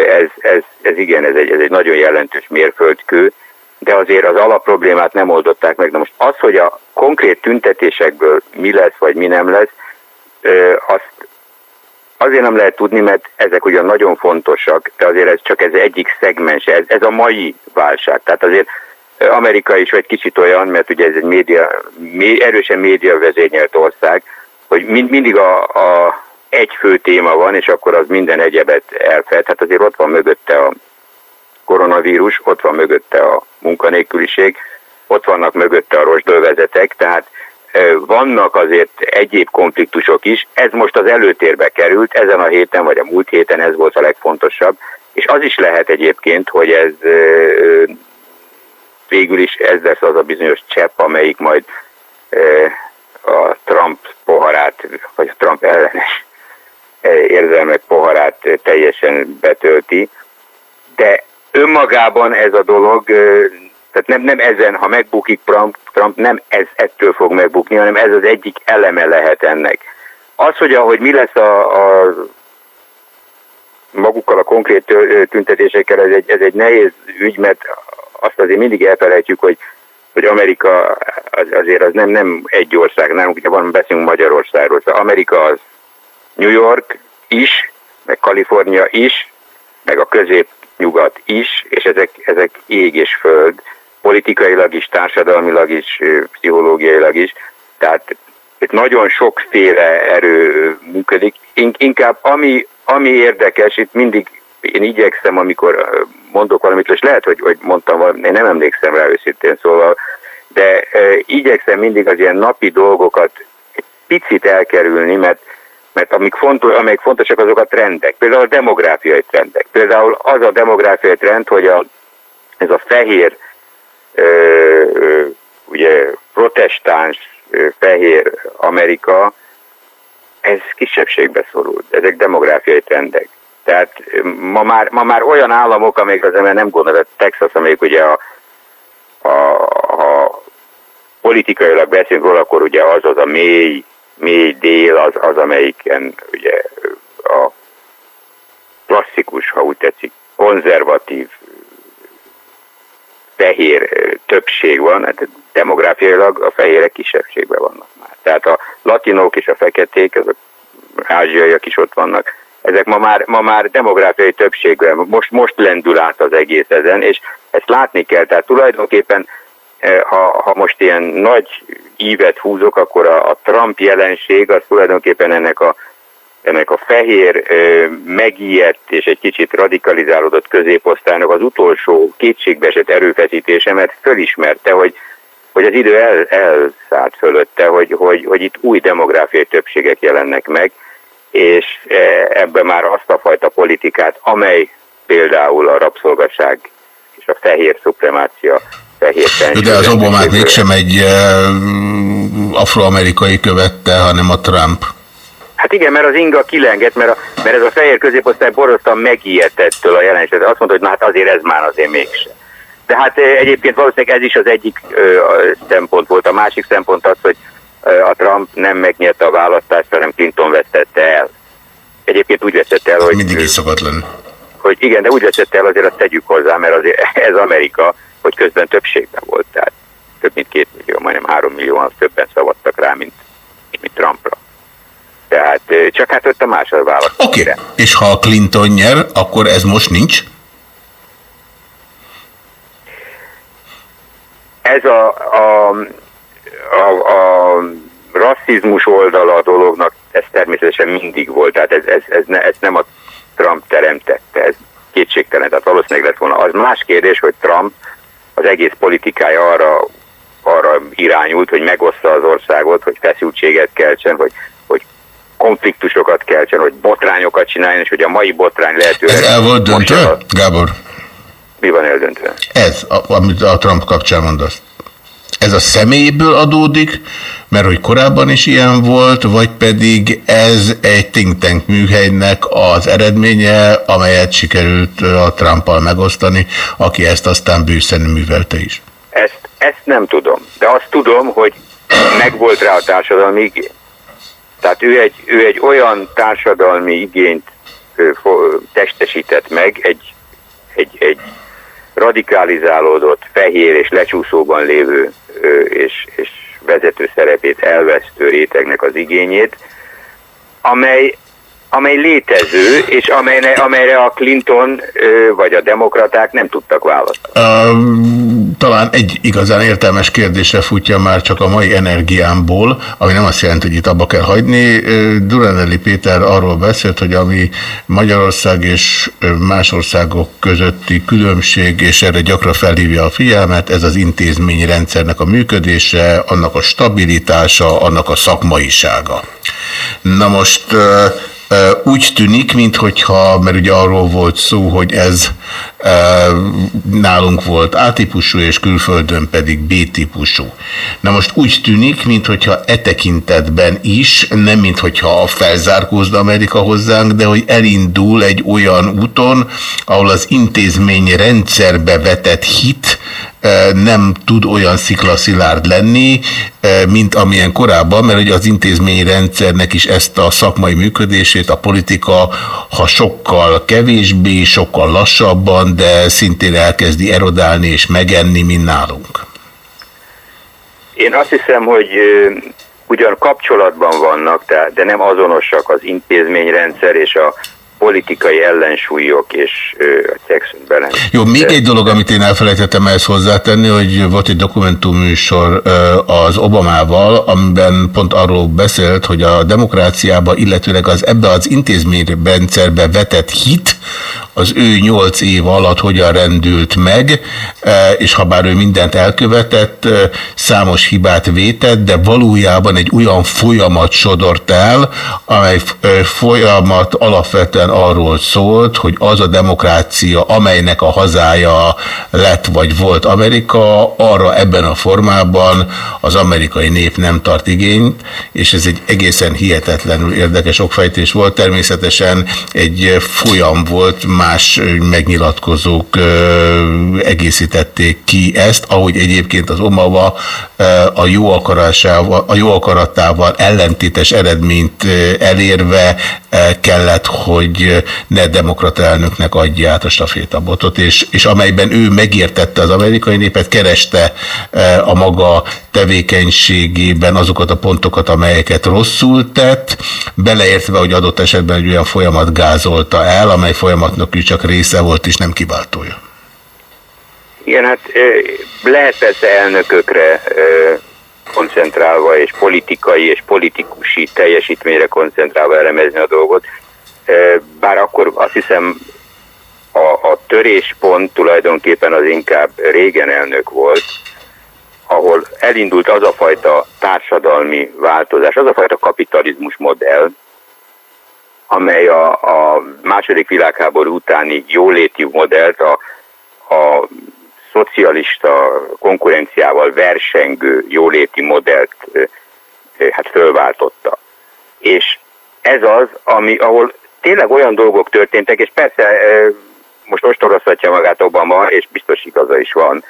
Ez, ez, ez igen, ez egy, ez egy nagyon jelentős mérföldkő, de azért az alapproblémát nem oldották meg. Na most az, hogy a konkrét tüntetésekből mi lesz, vagy mi nem lesz, azt Azért nem lehet tudni, mert ezek ugyan nagyon fontosak, de azért ez csak ez egyik szegmens, ez, ez a mai válság. Tehát azért Amerika is egy kicsit olyan, mert ugye ez egy média, mé, erősen média vezényelt ország, hogy mind, mindig a, a egy fő téma van, és akkor az minden egyebet elfed. Hát azért ott van mögötte a koronavírus, ott van mögötte a munkanélküliség, ott vannak mögötte a rosdölvezetek, tehát vannak azért egyéb konfliktusok is, ez most az előtérbe került, ezen a héten vagy a múlt héten ez volt a legfontosabb, és az is lehet egyébként, hogy ez végül is ez lesz az a bizonyos csepp, amelyik majd a Trump poharát, vagy a Trump ellenes érzelmek poharát teljesen betölti, de önmagában ez a dolog tehát nem, nem ezen, ha megbukik Trump, Trump nem ez ettől fog megbukni, hanem ez az egyik eleme lehet ennek. Az, hogy ahogy mi lesz a, a magukkal a konkrét tüntetésekkel, ez egy, ez egy nehéz ügy, mert azt azért mindig elfelejtjük, hogy, hogy Amerika az, azért az nem, nem egy ország, nem, ugye van, beszélünk Magyarországról, szóval Amerika az New York is, meg Kalifornia is, meg a közép-nyugat is, és ezek, ezek ég és föld, politikailag is, társadalmilag is, pszichológiailag is. Tehát itt nagyon sokféle erő működik. Inkább ami, ami érdekes, itt mindig én igyekszem, amikor mondok valamit, és lehet, hogy, hogy mondtam valamit, én nem emlékszem rá őszintén szóval, de e, igyekszem mindig az ilyen napi dolgokat egy picit elkerülni, mert, mert amik fontos, amelyek fontosak, azok a trendek. Például a demográfiai trendek. Például az a demográfiai trend, hogy a, ez a fehér ugye protestáns fehér Amerika ez kisebbségbe szorult. Ezek demográfiai trendek. Tehát ma már, ma már olyan államok, amelyek az ember nem gondol, Texas, amelyik ugye a, a, a politikailag beszélünk róla, akkor ugye az az a mély, mély dél, az, az amelyiken ugye a klasszikus, ha úgy tetszik, konzervatív, fehér többség van, hát demográfiailag a fehérek kisebbségben vannak már. Tehát a latinok és a feketék, azok ázsiaiak is ott vannak, ezek ma már, ma már demográfiai többségben, most, most lendül át az egész ezen, és ezt látni kell, tehát tulajdonképpen ha, ha most ilyen nagy ívet húzok, akkor a, a Trump jelenség az tulajdonképpen ennek a ennek a fehér, megijedt és egy kicsit radikalizálódott középosztálynak az utolsó kétségbeesett erőfeszítése, mert fölismerte, hogy, hogy az idő el, elszállt fölötte, hogy, hogy, hogy itt új demográfiai többségek jelennek meg, és ebben már azt a fajta politikát, amely például a rabszolgaság és a fehér szupremácia fehér De az Obamát mégsem egy uh, afroamerikai követte, hanem a Trump. Hát igen, mert az inga kilengett, mert, a, mert ez a fehér középosztály borzasztóan megijedt ettől a jelenségtől. Azt mondta, hogy na hát azért ez már azért mégsem. De hát egyébként valószínűleg ez is az egyik ö, szempont volt. A másik szempont az, hogy ö, a Trump nem megnyerte a választást, hanem Clinton vesztette el. Egyébként úgy vesztette el, hogy... Mindig is szokott lenni. Hogy igen, de úgy vesztette el, azért azt tegyük hozzá, mert azért ez Amerika, hogy közben többségben volt. Tehát több mint két millió, majdnem három millió, többen szavaztak rá, mint, mint Trumpra. Tehát csak hát ott a második válasz. Oké, okay. és ha a Clinton nyer, akkor ez most nincs? Ez a, a, a, a rasszizmus oldala a dolognak, ez természetesen mindig volt, tehát ez, ez, ez, ne, ez nem a Trump teremtette, ez kétségtelen, tehát valószínűleg lett volna. Az más kérdés, hogy Trump az egész politikája arra, arra irányult, hogy megoszta az országot, hogy feszültséget keltsen, hogy konfliktusokat keltsen, hogy botrányokat csináljon, és hogy a mai botrány lehetőleg... Ez el volt döntve, a... Gábor? Mi van eldöntve? Ez, a, amit a Trump kapcsán mondasz. Ez a személyből adódik, mert hogy korábban is ilyen volt, vagy pedig ez egy think tank műhelynek az eredménye, amelyet sikerült a Trumpal megosztani, aki ezt aztán bőszen művelte is? Ezt, ezt nem tudom, de azt tudom, hogy megvolt rá a társadalmi igény. Tehát ő egy, ő egy olyan társadalmi igényt testesített meg, egy, egy, egy radikalizálódott, fehér és lecsúszóban lévő és, és vezető szerepét elvesztő rétegnek az igényét, amely amely létező, és amelyre, amelyre a Clinton vagy a demokraták nem tudtak válaszolni. Uh, talán egy igazán értelmes kérdésre futja már csak a mai energiámból, ami nem azt jelenti, hogy itt abba kell hagyni. Duranelli Péter arról beszélt, hogy ami Magyarország és más országok közötti különbség, és erre gyakran felhívja a figyelmet, ez az intézményrendszernek a működése, annak a stabilitása, annak a szakmaisága. Na most úgy tűnik, minthogyha, mert ugye arról volt szó, hogy ez nálunk volt A-típusú, és külföldön pedig B-típusú. Na most úgy tűnik, minthogyha e tekintetben is, nem minthogyha felzárkózna Amerika hozzánk, de hogy elindul egy olyan úton, ahol az intézmény rendszerbe vetett hit nem tud olyan sziklaszilárd lenni, mint amilyen korábban, mert ugye az intézményrendszernek is ezt a szakmai működését a politika, ha sokkal kevésbé, sokkal lassabban, de szintén elkezdi erodálni és megenni, mint nálunk. Én azt hiszem, hogy ugyan kapcsolatban vannak, de nem azonosak az intézményrendszer és a politikai ellensúlyok és a Jackson balance. Jó, még egy dolog, amit én elfelejtettem ehhez hozzátenni, hogy volt egy dokumentumműsor az Obamával, amiben pont arról beszélt, hogy a demokráciába, illetőleg az ebbe az intézményrendszerbe vetett hit, az ő nyolc év alatt hogyan rendült meg, és ha bár ő mindent elkövetett, számos hibát vétett, de valójában egy olyan folyamat sodort el, amely folyamat alapvetően arról szólt, hogy az a demokrácia, amelynek a hazája lett vagy volt Amerika, arra ebben a formában az amerikai nép nem tart igényt, és ez egy egészen hihetetlenül érdekes okfejtés volt. Természetesen egy folyam volt, más megnyilatkozók egészítették ki ezt, ahogy egyébként az Omava a jó, akarásával, a jó akaratával ellentétes eredményt elérve kellett, hogy ne demokrata elnöknek adja át a stafétabotot, és, és amelyben ő megértette az amerikai népet, kereste a maga tevékenységében azokat a pontokat, amelyeket rosszul tett, beleértve, hogy adott esetben egy olyan folyamat gázolta el, amely folyamatnak ő csak része volt, és nem kiváltója. Igen, hát lehet persze elnökökre koncentrálva, és politikai és politikusi teljesítményre koncentrálva elemezni a dolgot, bár akkor azt hiszem a, a töréspont tulajdonképpen az inkább régen elnök volt, ahol elindult az a fajta társadalmi változás, az a fajta kapitalizmus modell, amely a, a második világháború utáni jóléti modellt, a, a szocialista konkurenciával versengő jóléti modellt hát fölváltotta. És ez az, ami, ahol tényleg olyan dolgok történtek, és persze most ostorozhatja magát Obama, és biztos igaza is van,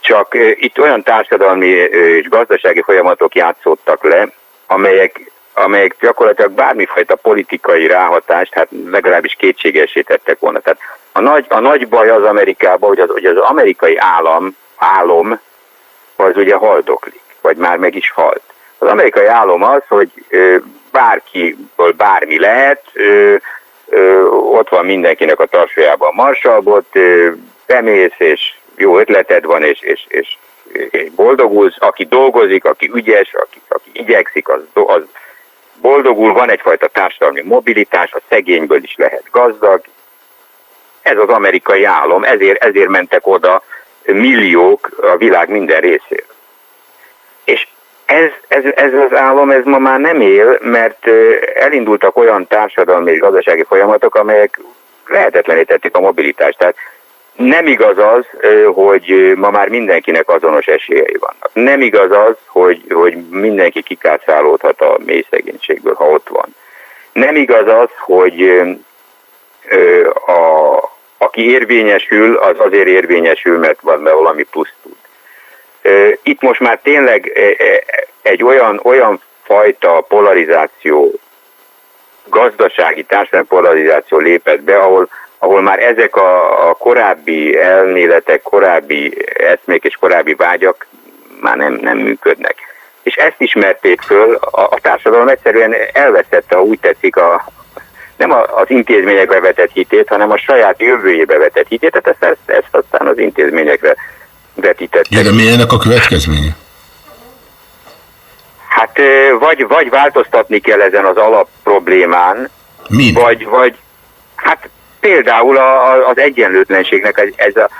csak itt olyan társadalmi és gazdasági folyamatok játszottak le, amelyek, amelyek gyakorlatilag bármifajta politikai ráhatást, hát legalábbis kétségesítettek volna. Tehát a nagy, a nagy baj az Amerikában, hogy az, hogy az amerikai állam, álom, az ugye haldoklik, vagy már meg is halt. Az amerikai álom az, hogy bárkiből bármi lehet, ott van mindenkinek a tarsajában a marsalbot, bemész, és jó ötleted van, és, és, és, és boldogulsz, aki dolgozik, aki ügyes, aki, aki igyekszik, az, az boldogul, van egyfajta társadalmi mobilitás, a szegényből is lehet gazdag. Ez az amerikai álom, ezért, ezért mentek oda milliók a világ minden részéről. És ez, ez, ez az állam, ez ma már nem él, mert elindultak olyan társadalmi és gazdasági folyamatok, amelyek lehetetlenítették a mobilitást. Tehát nem igaz az, hogy ma már mindenkinek azonos esélyei vannak. Nem igaz az, hogy, hogy mindenki kikászálódhat a mély szegénységből, ha ott van. Nem igaz az, hogy a, aki érvényesül, az azért érvényesül, mert van mert valami plusz tud. Itt most már tényleg egy olyan, olyan fajta polarizáció, gazdasági, társadalmi polarizáció lépett be, ahol ahol már ezek a, a korábbi elméletek, korábbi eszmék és korábbi vágyak már nem, nem működnek. És ezt ismerték föl, a, a társadalom egyszerűen elveszette, ha úgy tetszik, a, nem az intézményekbe vetett hitét, hanem a saját jövőjébe vetett hitét, tehát ezt, ezt, ezt aztán az intézményekre vetítettek. Ja, de mi ennek a következménye? Hát vagy, vagy változtatni kell ezen az alapproblémán, Min? vagy, vagy hát például a, a, az egyenlőtlenségnek ez a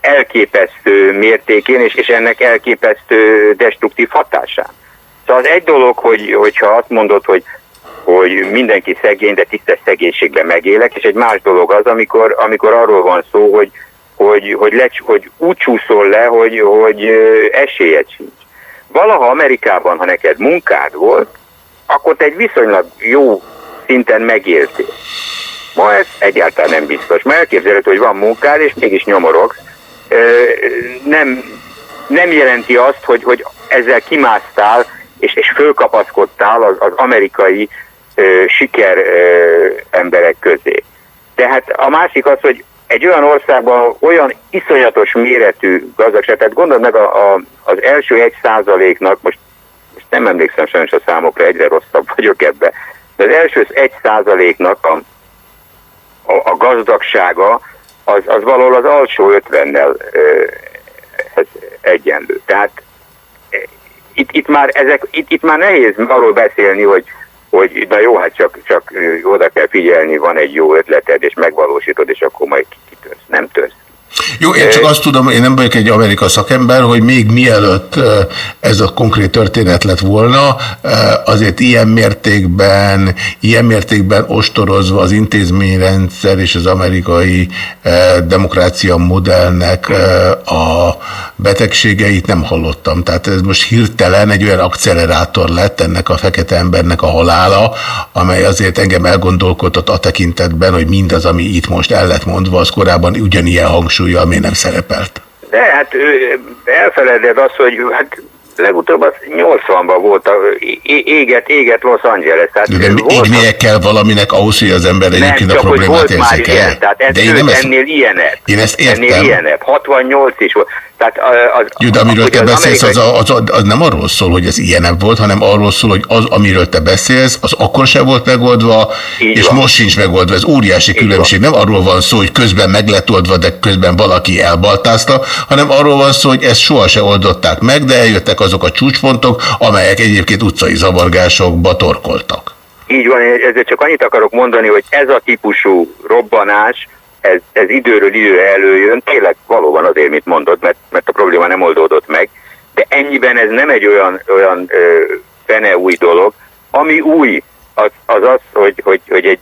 elképesztő mértékén, és, és ennek elképesztő destruktív hatásán. Szóval az egy dolog, hogy, hogyha azt mondod, hogy, hogy mindenki szegény, de tisztes szegénységben megélek, és egy más dolog az, amikor, amikor arról van szó, hogy, hogy, hogy, le, hogy úgy csúszol le, hogy, hogy esélyed sincs. Valaha Amerikában, ha neked munkád volt, akkor te egy viszonylag jó szinten megéltél. Ma ez egyáltalán nem biztos. Mert elképzelhető, hogy van munkád, és mégis nyomorogsz. Nem, nem jelenti azt, hogy, hogy ezzel kimásztál, és, és fölkapaszkodtál az, az amerikai ö, siker ö, emberek közé. Tehát a másik az, hogy egy olyan országban olyan iszonyatos méretű gazdagság, tehát gondold meg a, a, az első egy százaléknak, most, most nem emlékszem sajnos a számokra, egyre rosszabb vagyok ebbe, de az első egy százaléknak a, a, a gazdagsága az, az valahol az alsó ötvennel ez egyenlő. Tehát itt, itt, már ezek, itt, itt már nehéz arról beszélni, hogy, hogy na jó, hát csak, csak oda kell figyelni, van egy jó ötleted, és megvalósítod, és akkor majd kitörsz. Nem törsz. Jó, én csak azt tudom, én nem vagyok egy Amerika szakember, hogy még mielőtt ez a konkrét történet lett volna, azért ilyen mértékben, ilyen mértékben ostorozva az intézményrendszer és az amerikai demokrácia modellnek a betegségeit nem hallottam. Tehát ez most hirtelen egy olyan akcelerátor lett ennek a fekete embernek a halála, amely azért engem elgondolkodott a tekintetben, hogy mindaz, ami itt most el lett mondva, az korábban ugyanilyen hangsúlya, ami nem szerepelt. De hát ő, elfeleded azt, hogy hát legutóbb az 80-ban volt, a, éget, éget Los Angeles. Tehát De égnie kell valaminek ahhoz, hogy az ember egyébként a problémát érzékelje. De én nem ezt, ennél ilyenebb. én ezt Ennél értem. ilyenebb. 68 is volt. Tehát az, Jó, de amiről te beszélsz, az, az, az, az nem arról szól, hogy ez ilyenebb volt, hanem arról szól, hogy az, amiről te beszélsz, az akkor sem volt megoldva, Így és van. most sincs megoldva. Ez óriási különbség. Nem arról van szó, hogy közben meg lett oldva, de közben valaki elbaltázta, hanem arról van szó, hogy ezt soha se oldották meg, de eljöttek azok a csúcspontok, amelyek egyébként utcai zavargásokba torkoltak. Így van, ezért csak annyit akarok mondani, hogy ez a típusú robbanás, ez, ez időről időre előjön, tényleg valóban azért, mit mondod, mert, mert a probléma nem oldódott meg, de ennyiben ez nem egy olyan, olyan ö, fene új dolog. Ami új, az az, az hogy, hogy, hogy egy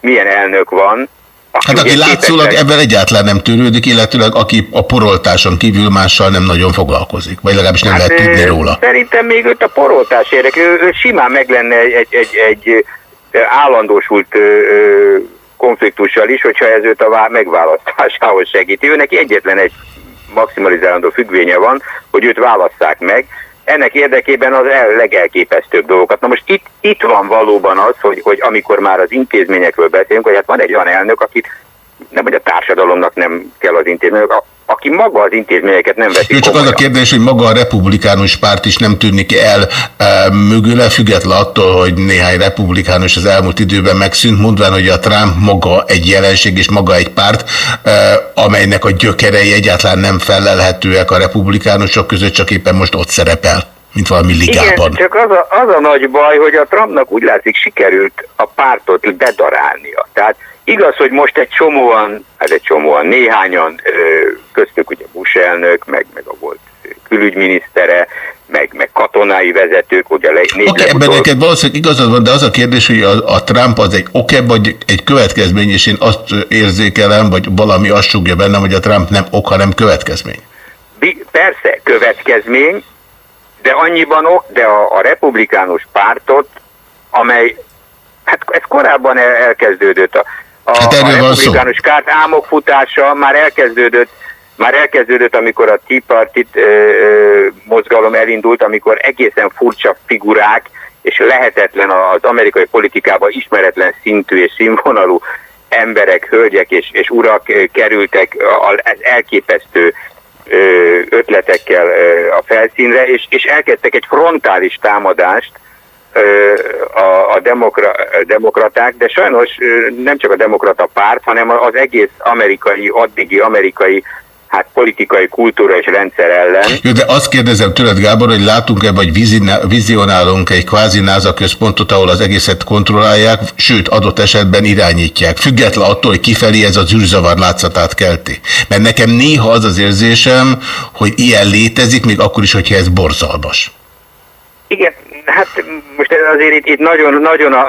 milyen elnök van, Hát aki látszólag ebben egyáltalán nem törődik, illetőleg aki a poroltáson kívül mással nem nagyon foglalkozik, vagy legalábbis nem lehet Hát, tudni ö, róla. Szerintem még őt a poroltás érdekel, ő, ő simán meg lenne egy, egy, egy, egy állandósult konfliktussal is, hogyha ez őt a vá- megválasztásához segíti. Ő neki egyetlen egy maximalizálandó függvénye van, hogy őt válasszák meg. Ennek érdekében az el, legelképesztőbb dolgokat. Na most itt, itt van valóban az, hogy, hogy amikor már az intézményekről beszélünk, hogy hát van egy olyan elnök, akit nem, hogy a társadalomnak nem kell az intézmények, a- aki maga az intézményeket nem veszi Jó, csak az komolyan. a kérdés, hogy maga a republikánus párt is nem tűnik el e, mögüle, független attól, hogy néhány republikánus az elmúlt időben megszűnt, mondván, hogy a Trump maga egy jelenség és maga egy párt, e, amelynek a gyökerei egyáltalán nem felelhetőek a republikánusok között, csak éppen most ott szerepel, mint valami ligában. Igen, csak az a, az a nagy baj, hogy a Trumpnak úgy látszik sikerült a pártot bedarálnia. Tehát igaz, hogy most egy csomóan, hát egy csomóan, néhányan, köztük ugye Bush elnök, meg, meg a volt külügyminisztere, meg, meg katonai vezetők, ugye le, négy Oké, ebben neked valószínűleg igazad van, de az a kérdés, hogy a, a Trump az egy oke, vagy egy következmény, és én azt érzékelem, vagy valami azt sugja bennem, hogy a Trump nem ok, hanem következmény. Persze, következmény, de annyiban ok, de a, a republikánus pártot, amely, hát ez korábban el, elkezdődött, a, a, Hát a erről szó. republikánus kárt álmokfutása már elkezdődött, már elkezdődött, amikor a Tea Party mozgalom elindult, amikor egészen furcsa figurák, és lehetetlen az amerikai politikában ismeretlen szintű és színvonalú emberek, hölgyek és, és urak kerültek a- a- ez elképesztő ötletekkel a felszínre, és, és elkezdtek egy frontális támadást a, a demokra, demokraták, de sajnos nem csak a demokrata párt, hanem az egész amerikai, addigi amerikai hát politikai kultúra és rendszer ellen. Jó, de azt kérdezem tőled, Gábor, hogy látunk-e, vagy vizionálunk egy kvázi NASA központot, ahol az egészet kontrollálják, sőt, adott esetben irányítják, független attól, hogy kifelé ez az űrzavar látszatát kelti. Mert nekem néha az az érzésem, hogy ilyen létezik, még akkor is, hogyha ez borzalmas. Igen, hát most azért itt, itt nagyon, nagyon a,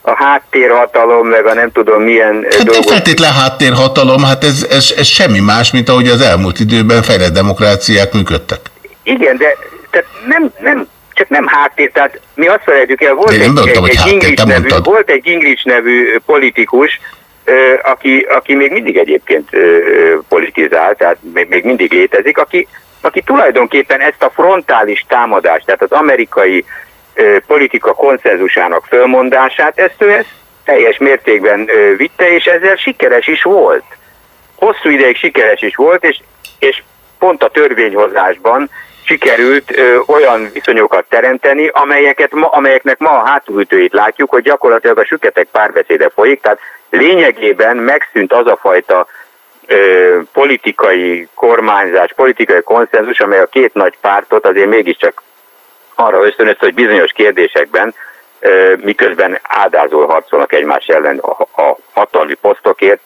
a háttérhatalom, meg a nem tudom milyen Hát dolgok. feltétlen háttérhatalom, hát ez, ez, ez semmi más, mint ahogy az elmúlt időben fejlett demokráciák működtek. Igen, de tehát nem, nem, csak nem háttér, tehát mi azt felejtjük el, volt egy, mondtam, egy, egy nevű, mondtad. volt egy Gingrich nevű politikus, aki, aki még mindig egyébként politizál, tehát még, még mindig létezik, aki, aki tulajdonképpen ezt a frontális támadást, tehát az amerikai ö, politika konszenzusának fölmondását, ezt ő ezt teljes mértékben ö, vitte, és ezzel sikeres is volt. Hosszú ideig sikeres is volt, és, és pont a törvényhozásban sikerült ö, olyan viszonyokat teremteni, amelyeket ma, amelyeknek ma a hátulütőit látjuk, hogy gyakorlatilag a süketek párbeszéde folyik, tehát lényegében megszűnt az a fajta ö, politikai kormányzás, politikai konszenzus, amely a két nagy pártot azért mégiscsak arra ösztönöz, hogy bizonyos kérdésekben ö, miközben áldázól harcolnak egymás ellen a, a hatalmi posztokért,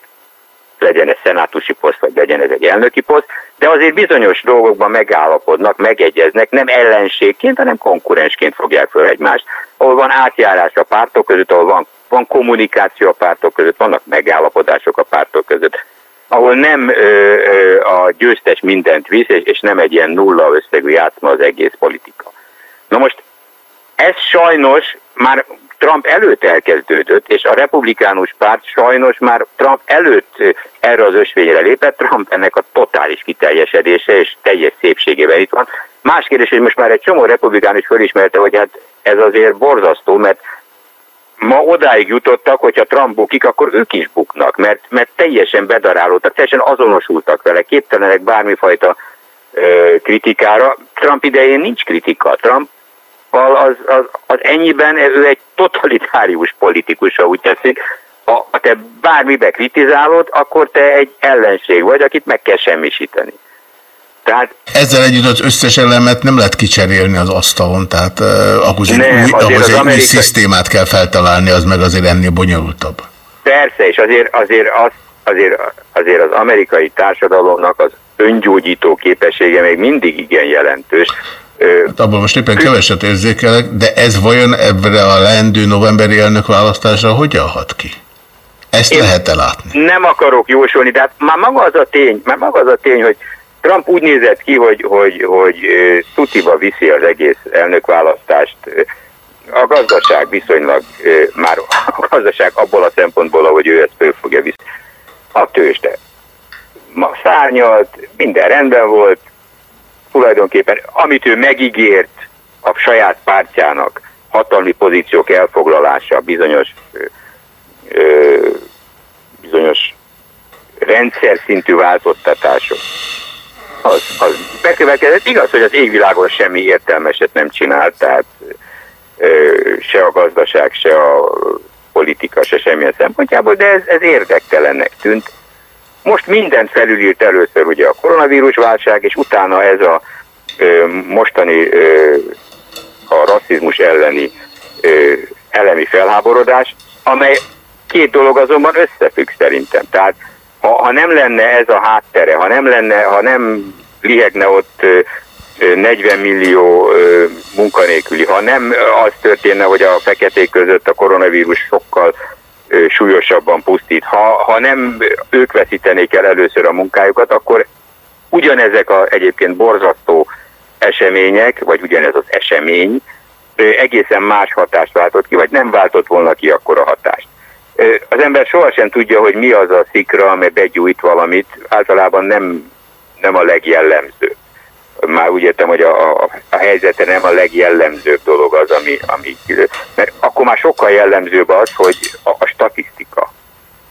legyen ez szenátusi poszt, vagy legyen ez egy elnöki poszt, de azért bizonyos dolgokban megállapodnak, megegyeznek, nem ellenségként, hanem konkurensként fogják föl egymást, ahol van átjárás a pártok között, ahol van, van kommunikáció a pártok között, vannak megállapodások a pártok között, ahol nem ö, ö, a győztes mindent visz, és, és nem egy ilyen nulla összegű játszma az egész politika. Na most ez sajnos már Trump előtt elkezdődött, és a republikánus párt sajnos már Trump előtt erre az ösvényre lépett, Trump ennek a totális kiteljesedése és teljes szépségében itt van. Más kérdés, hogy most már egy csomó republikánus fölismerte, hogy hát ez azért borzasztó, mert ma odáig jutottak, hogyha Trump bukik, akkor ők is buknak, mert, mert teljesen bedarálódtak, teljesen azonosultak vele, képtelenek bármifajta ö, kritikára. Trump idején nincs kritika. Trump az, az, az ennyiben ő egy totalitárius politikus, ha úgy teszik. Ha te bármibe kritizálod, akkor te egy ellenség vagy, akit meg kell semmisíteni. Tehát, Ezzel együtt az összes elemet nem lehet kicserélni az asztalon, tehát uh, ahhoz, Nem, egy, új, ahhoz az egy új amerikai- szisztémát kell feltalálni, az meg azért ennél bonyolultabb. persze, és azért, azért, az, azért, azért az amerikai társadalomnak az öngyógyító képessége még mindig igen jelentős. Hát abban most éppen keveset érzékelek, de ez vajon ebbre a leendő novemberi elnökválasztásra hogyan hat ki? Ezt lehet-e látni? nem akarok jósolni, de hát már maga az a tény, már maga az a tény, hogy Trump úgy nézett ki, hogy, hogy, hogy tutiba viszi az egész elnökválasztást. A gazdaság viszonylag, már a gazdaság abból a szempontból, ahogy ő ezt föl fogja viszi. A tőzsde. Ma szárnyalt, minden rendben volt, tulajdonképpen amit ő megígért a saját pártjának, hatalmi pozíciók elfoglalása, bizonyos ö, bizonyos rendszer szintű változtatások, az, az bekövetkezett. Igaz, hogy az égvilágon semmi értelmeset nem csinált, tehát ö, se a gazdaság, se a politika, se semmilyen szempontjából, de ez, ez érdektelennek tűnt. Most mindent felülírt először ugye a koronavírus válság, és utána ez a ö, mostani ö, a rasszizmus elleni ö, elemi felháborodás, amely két dolog azonban összefügg szerintem. Tehát ha, ha nem lenne ez a háttere, ha nem lenne, ha nem lihegne ott ö, ö, 40 millió munkanélküli, ha nem az történne, hogy a feketék között a koronavírus sokkal súlyosabban pusztít, ha, ha nem ők veszítenék el először a munkájukat, akkor ugyanezek a egyébként borzasztó események, vagy ugyanez az esemény egészen más hatást váltott ki, vagy nem váltott volna ki akkor a hatást. Az ember sohasem tudja, hogy mi az a szikra, amely begyújt valamit, általában nem, nem a legjellemző. Már úgy értem, hogy a, a, a helyzete nem a legjellemzőbb dolog az, ami, ami mert akkor már sokkal jellemzőbb az, hogy a, a statisztika.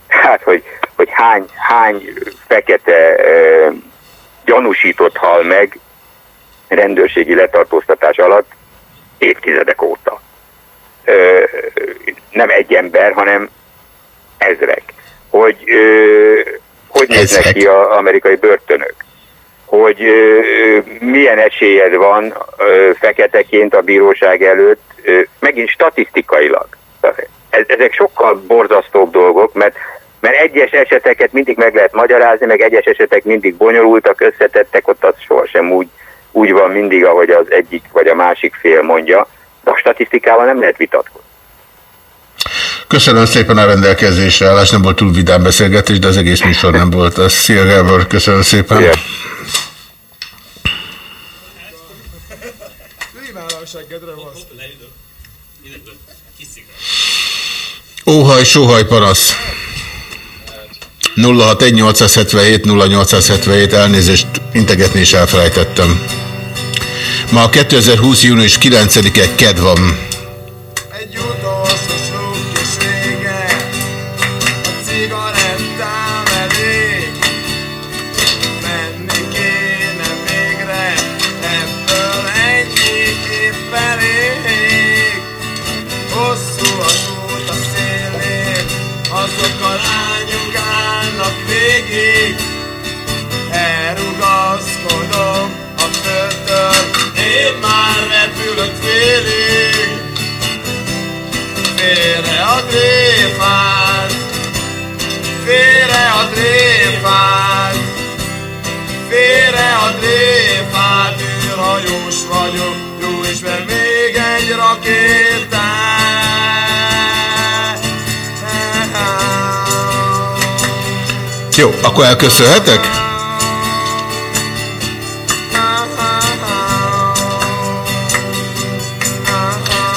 Hát, hogy, hogy hány, hány fekete ö, gyanúsított hal meg rendőrségi letartóztatás alatt évtizedek óta. Ö, nem egy ember, hanem ezrek. Hogy ö, hogy néznek ki az amerikai börtönök? Hogy ö, milyen esélyed van ö, feketeként a bíróság előtt, ö, megint statisztikailag. Ez, ezek sokkal borzasztóbb dolgok, mert mert egyes eseteket mindig meg lehet magyarázni, meg egyes esetek mindig bonyolultak, összetettek, ott az sohasem úgy, úgy van mindig, ahogy az egyik vagy a másik fél mondja, de a statisztikával nem lehet vitatkozni. Köszönöm szépen a rendelkezésre állás, nem volt túl vidám beszélgetés, de az egész műsor nem volt. Az. Szia Gábor, köszönöm szépen. Yeah. Óhaj, sóhaj, parasz. 061 0877 elnézést integetni is elfelejtettem. Ma a 2020. június 9-e ked van. vág. Félre a tréfát, űrhajós vagyok, jó ismer még egy rakétát. Jó, akkor elköszönhetek?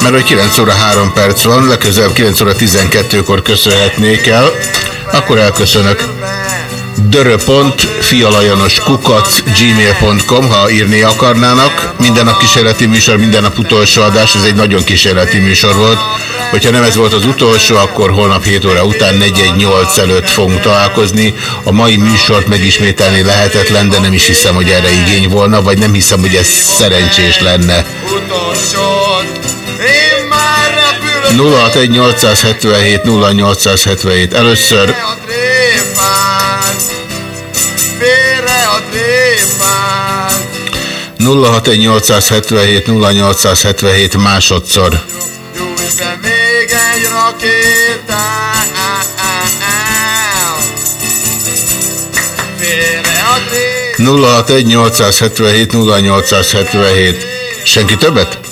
mert hogy 9 óra 3 perc van, legközelebb 9 óra 12-kor köszönhetnék el, akkor elköszönök dörö.fialajanoskukac gmail.com, ha írni akarnának. Minden nap kísérleti műsor, minden nap utolsó adás, ez egy nagyon kísérleti műsor volt. Hogyha nem ez volt az utolsó, akkor holnap 7 óra után 418 előtt fogunk találkozni. A mai műsort megismételni lehetetlen, de nem is hiszem, hogy erre igény volna, vagy nem hiszem, hogy ez szerencsés lenne. 061 877 0877 először 061 877 0877 másodszor. Be még egy rakétát Félre a tréfát 061 877 0877 Senki többet?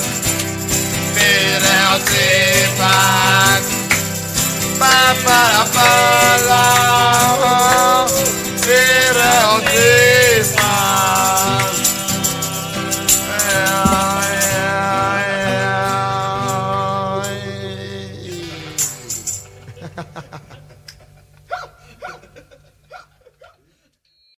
artefacts. Pa pa la pa la,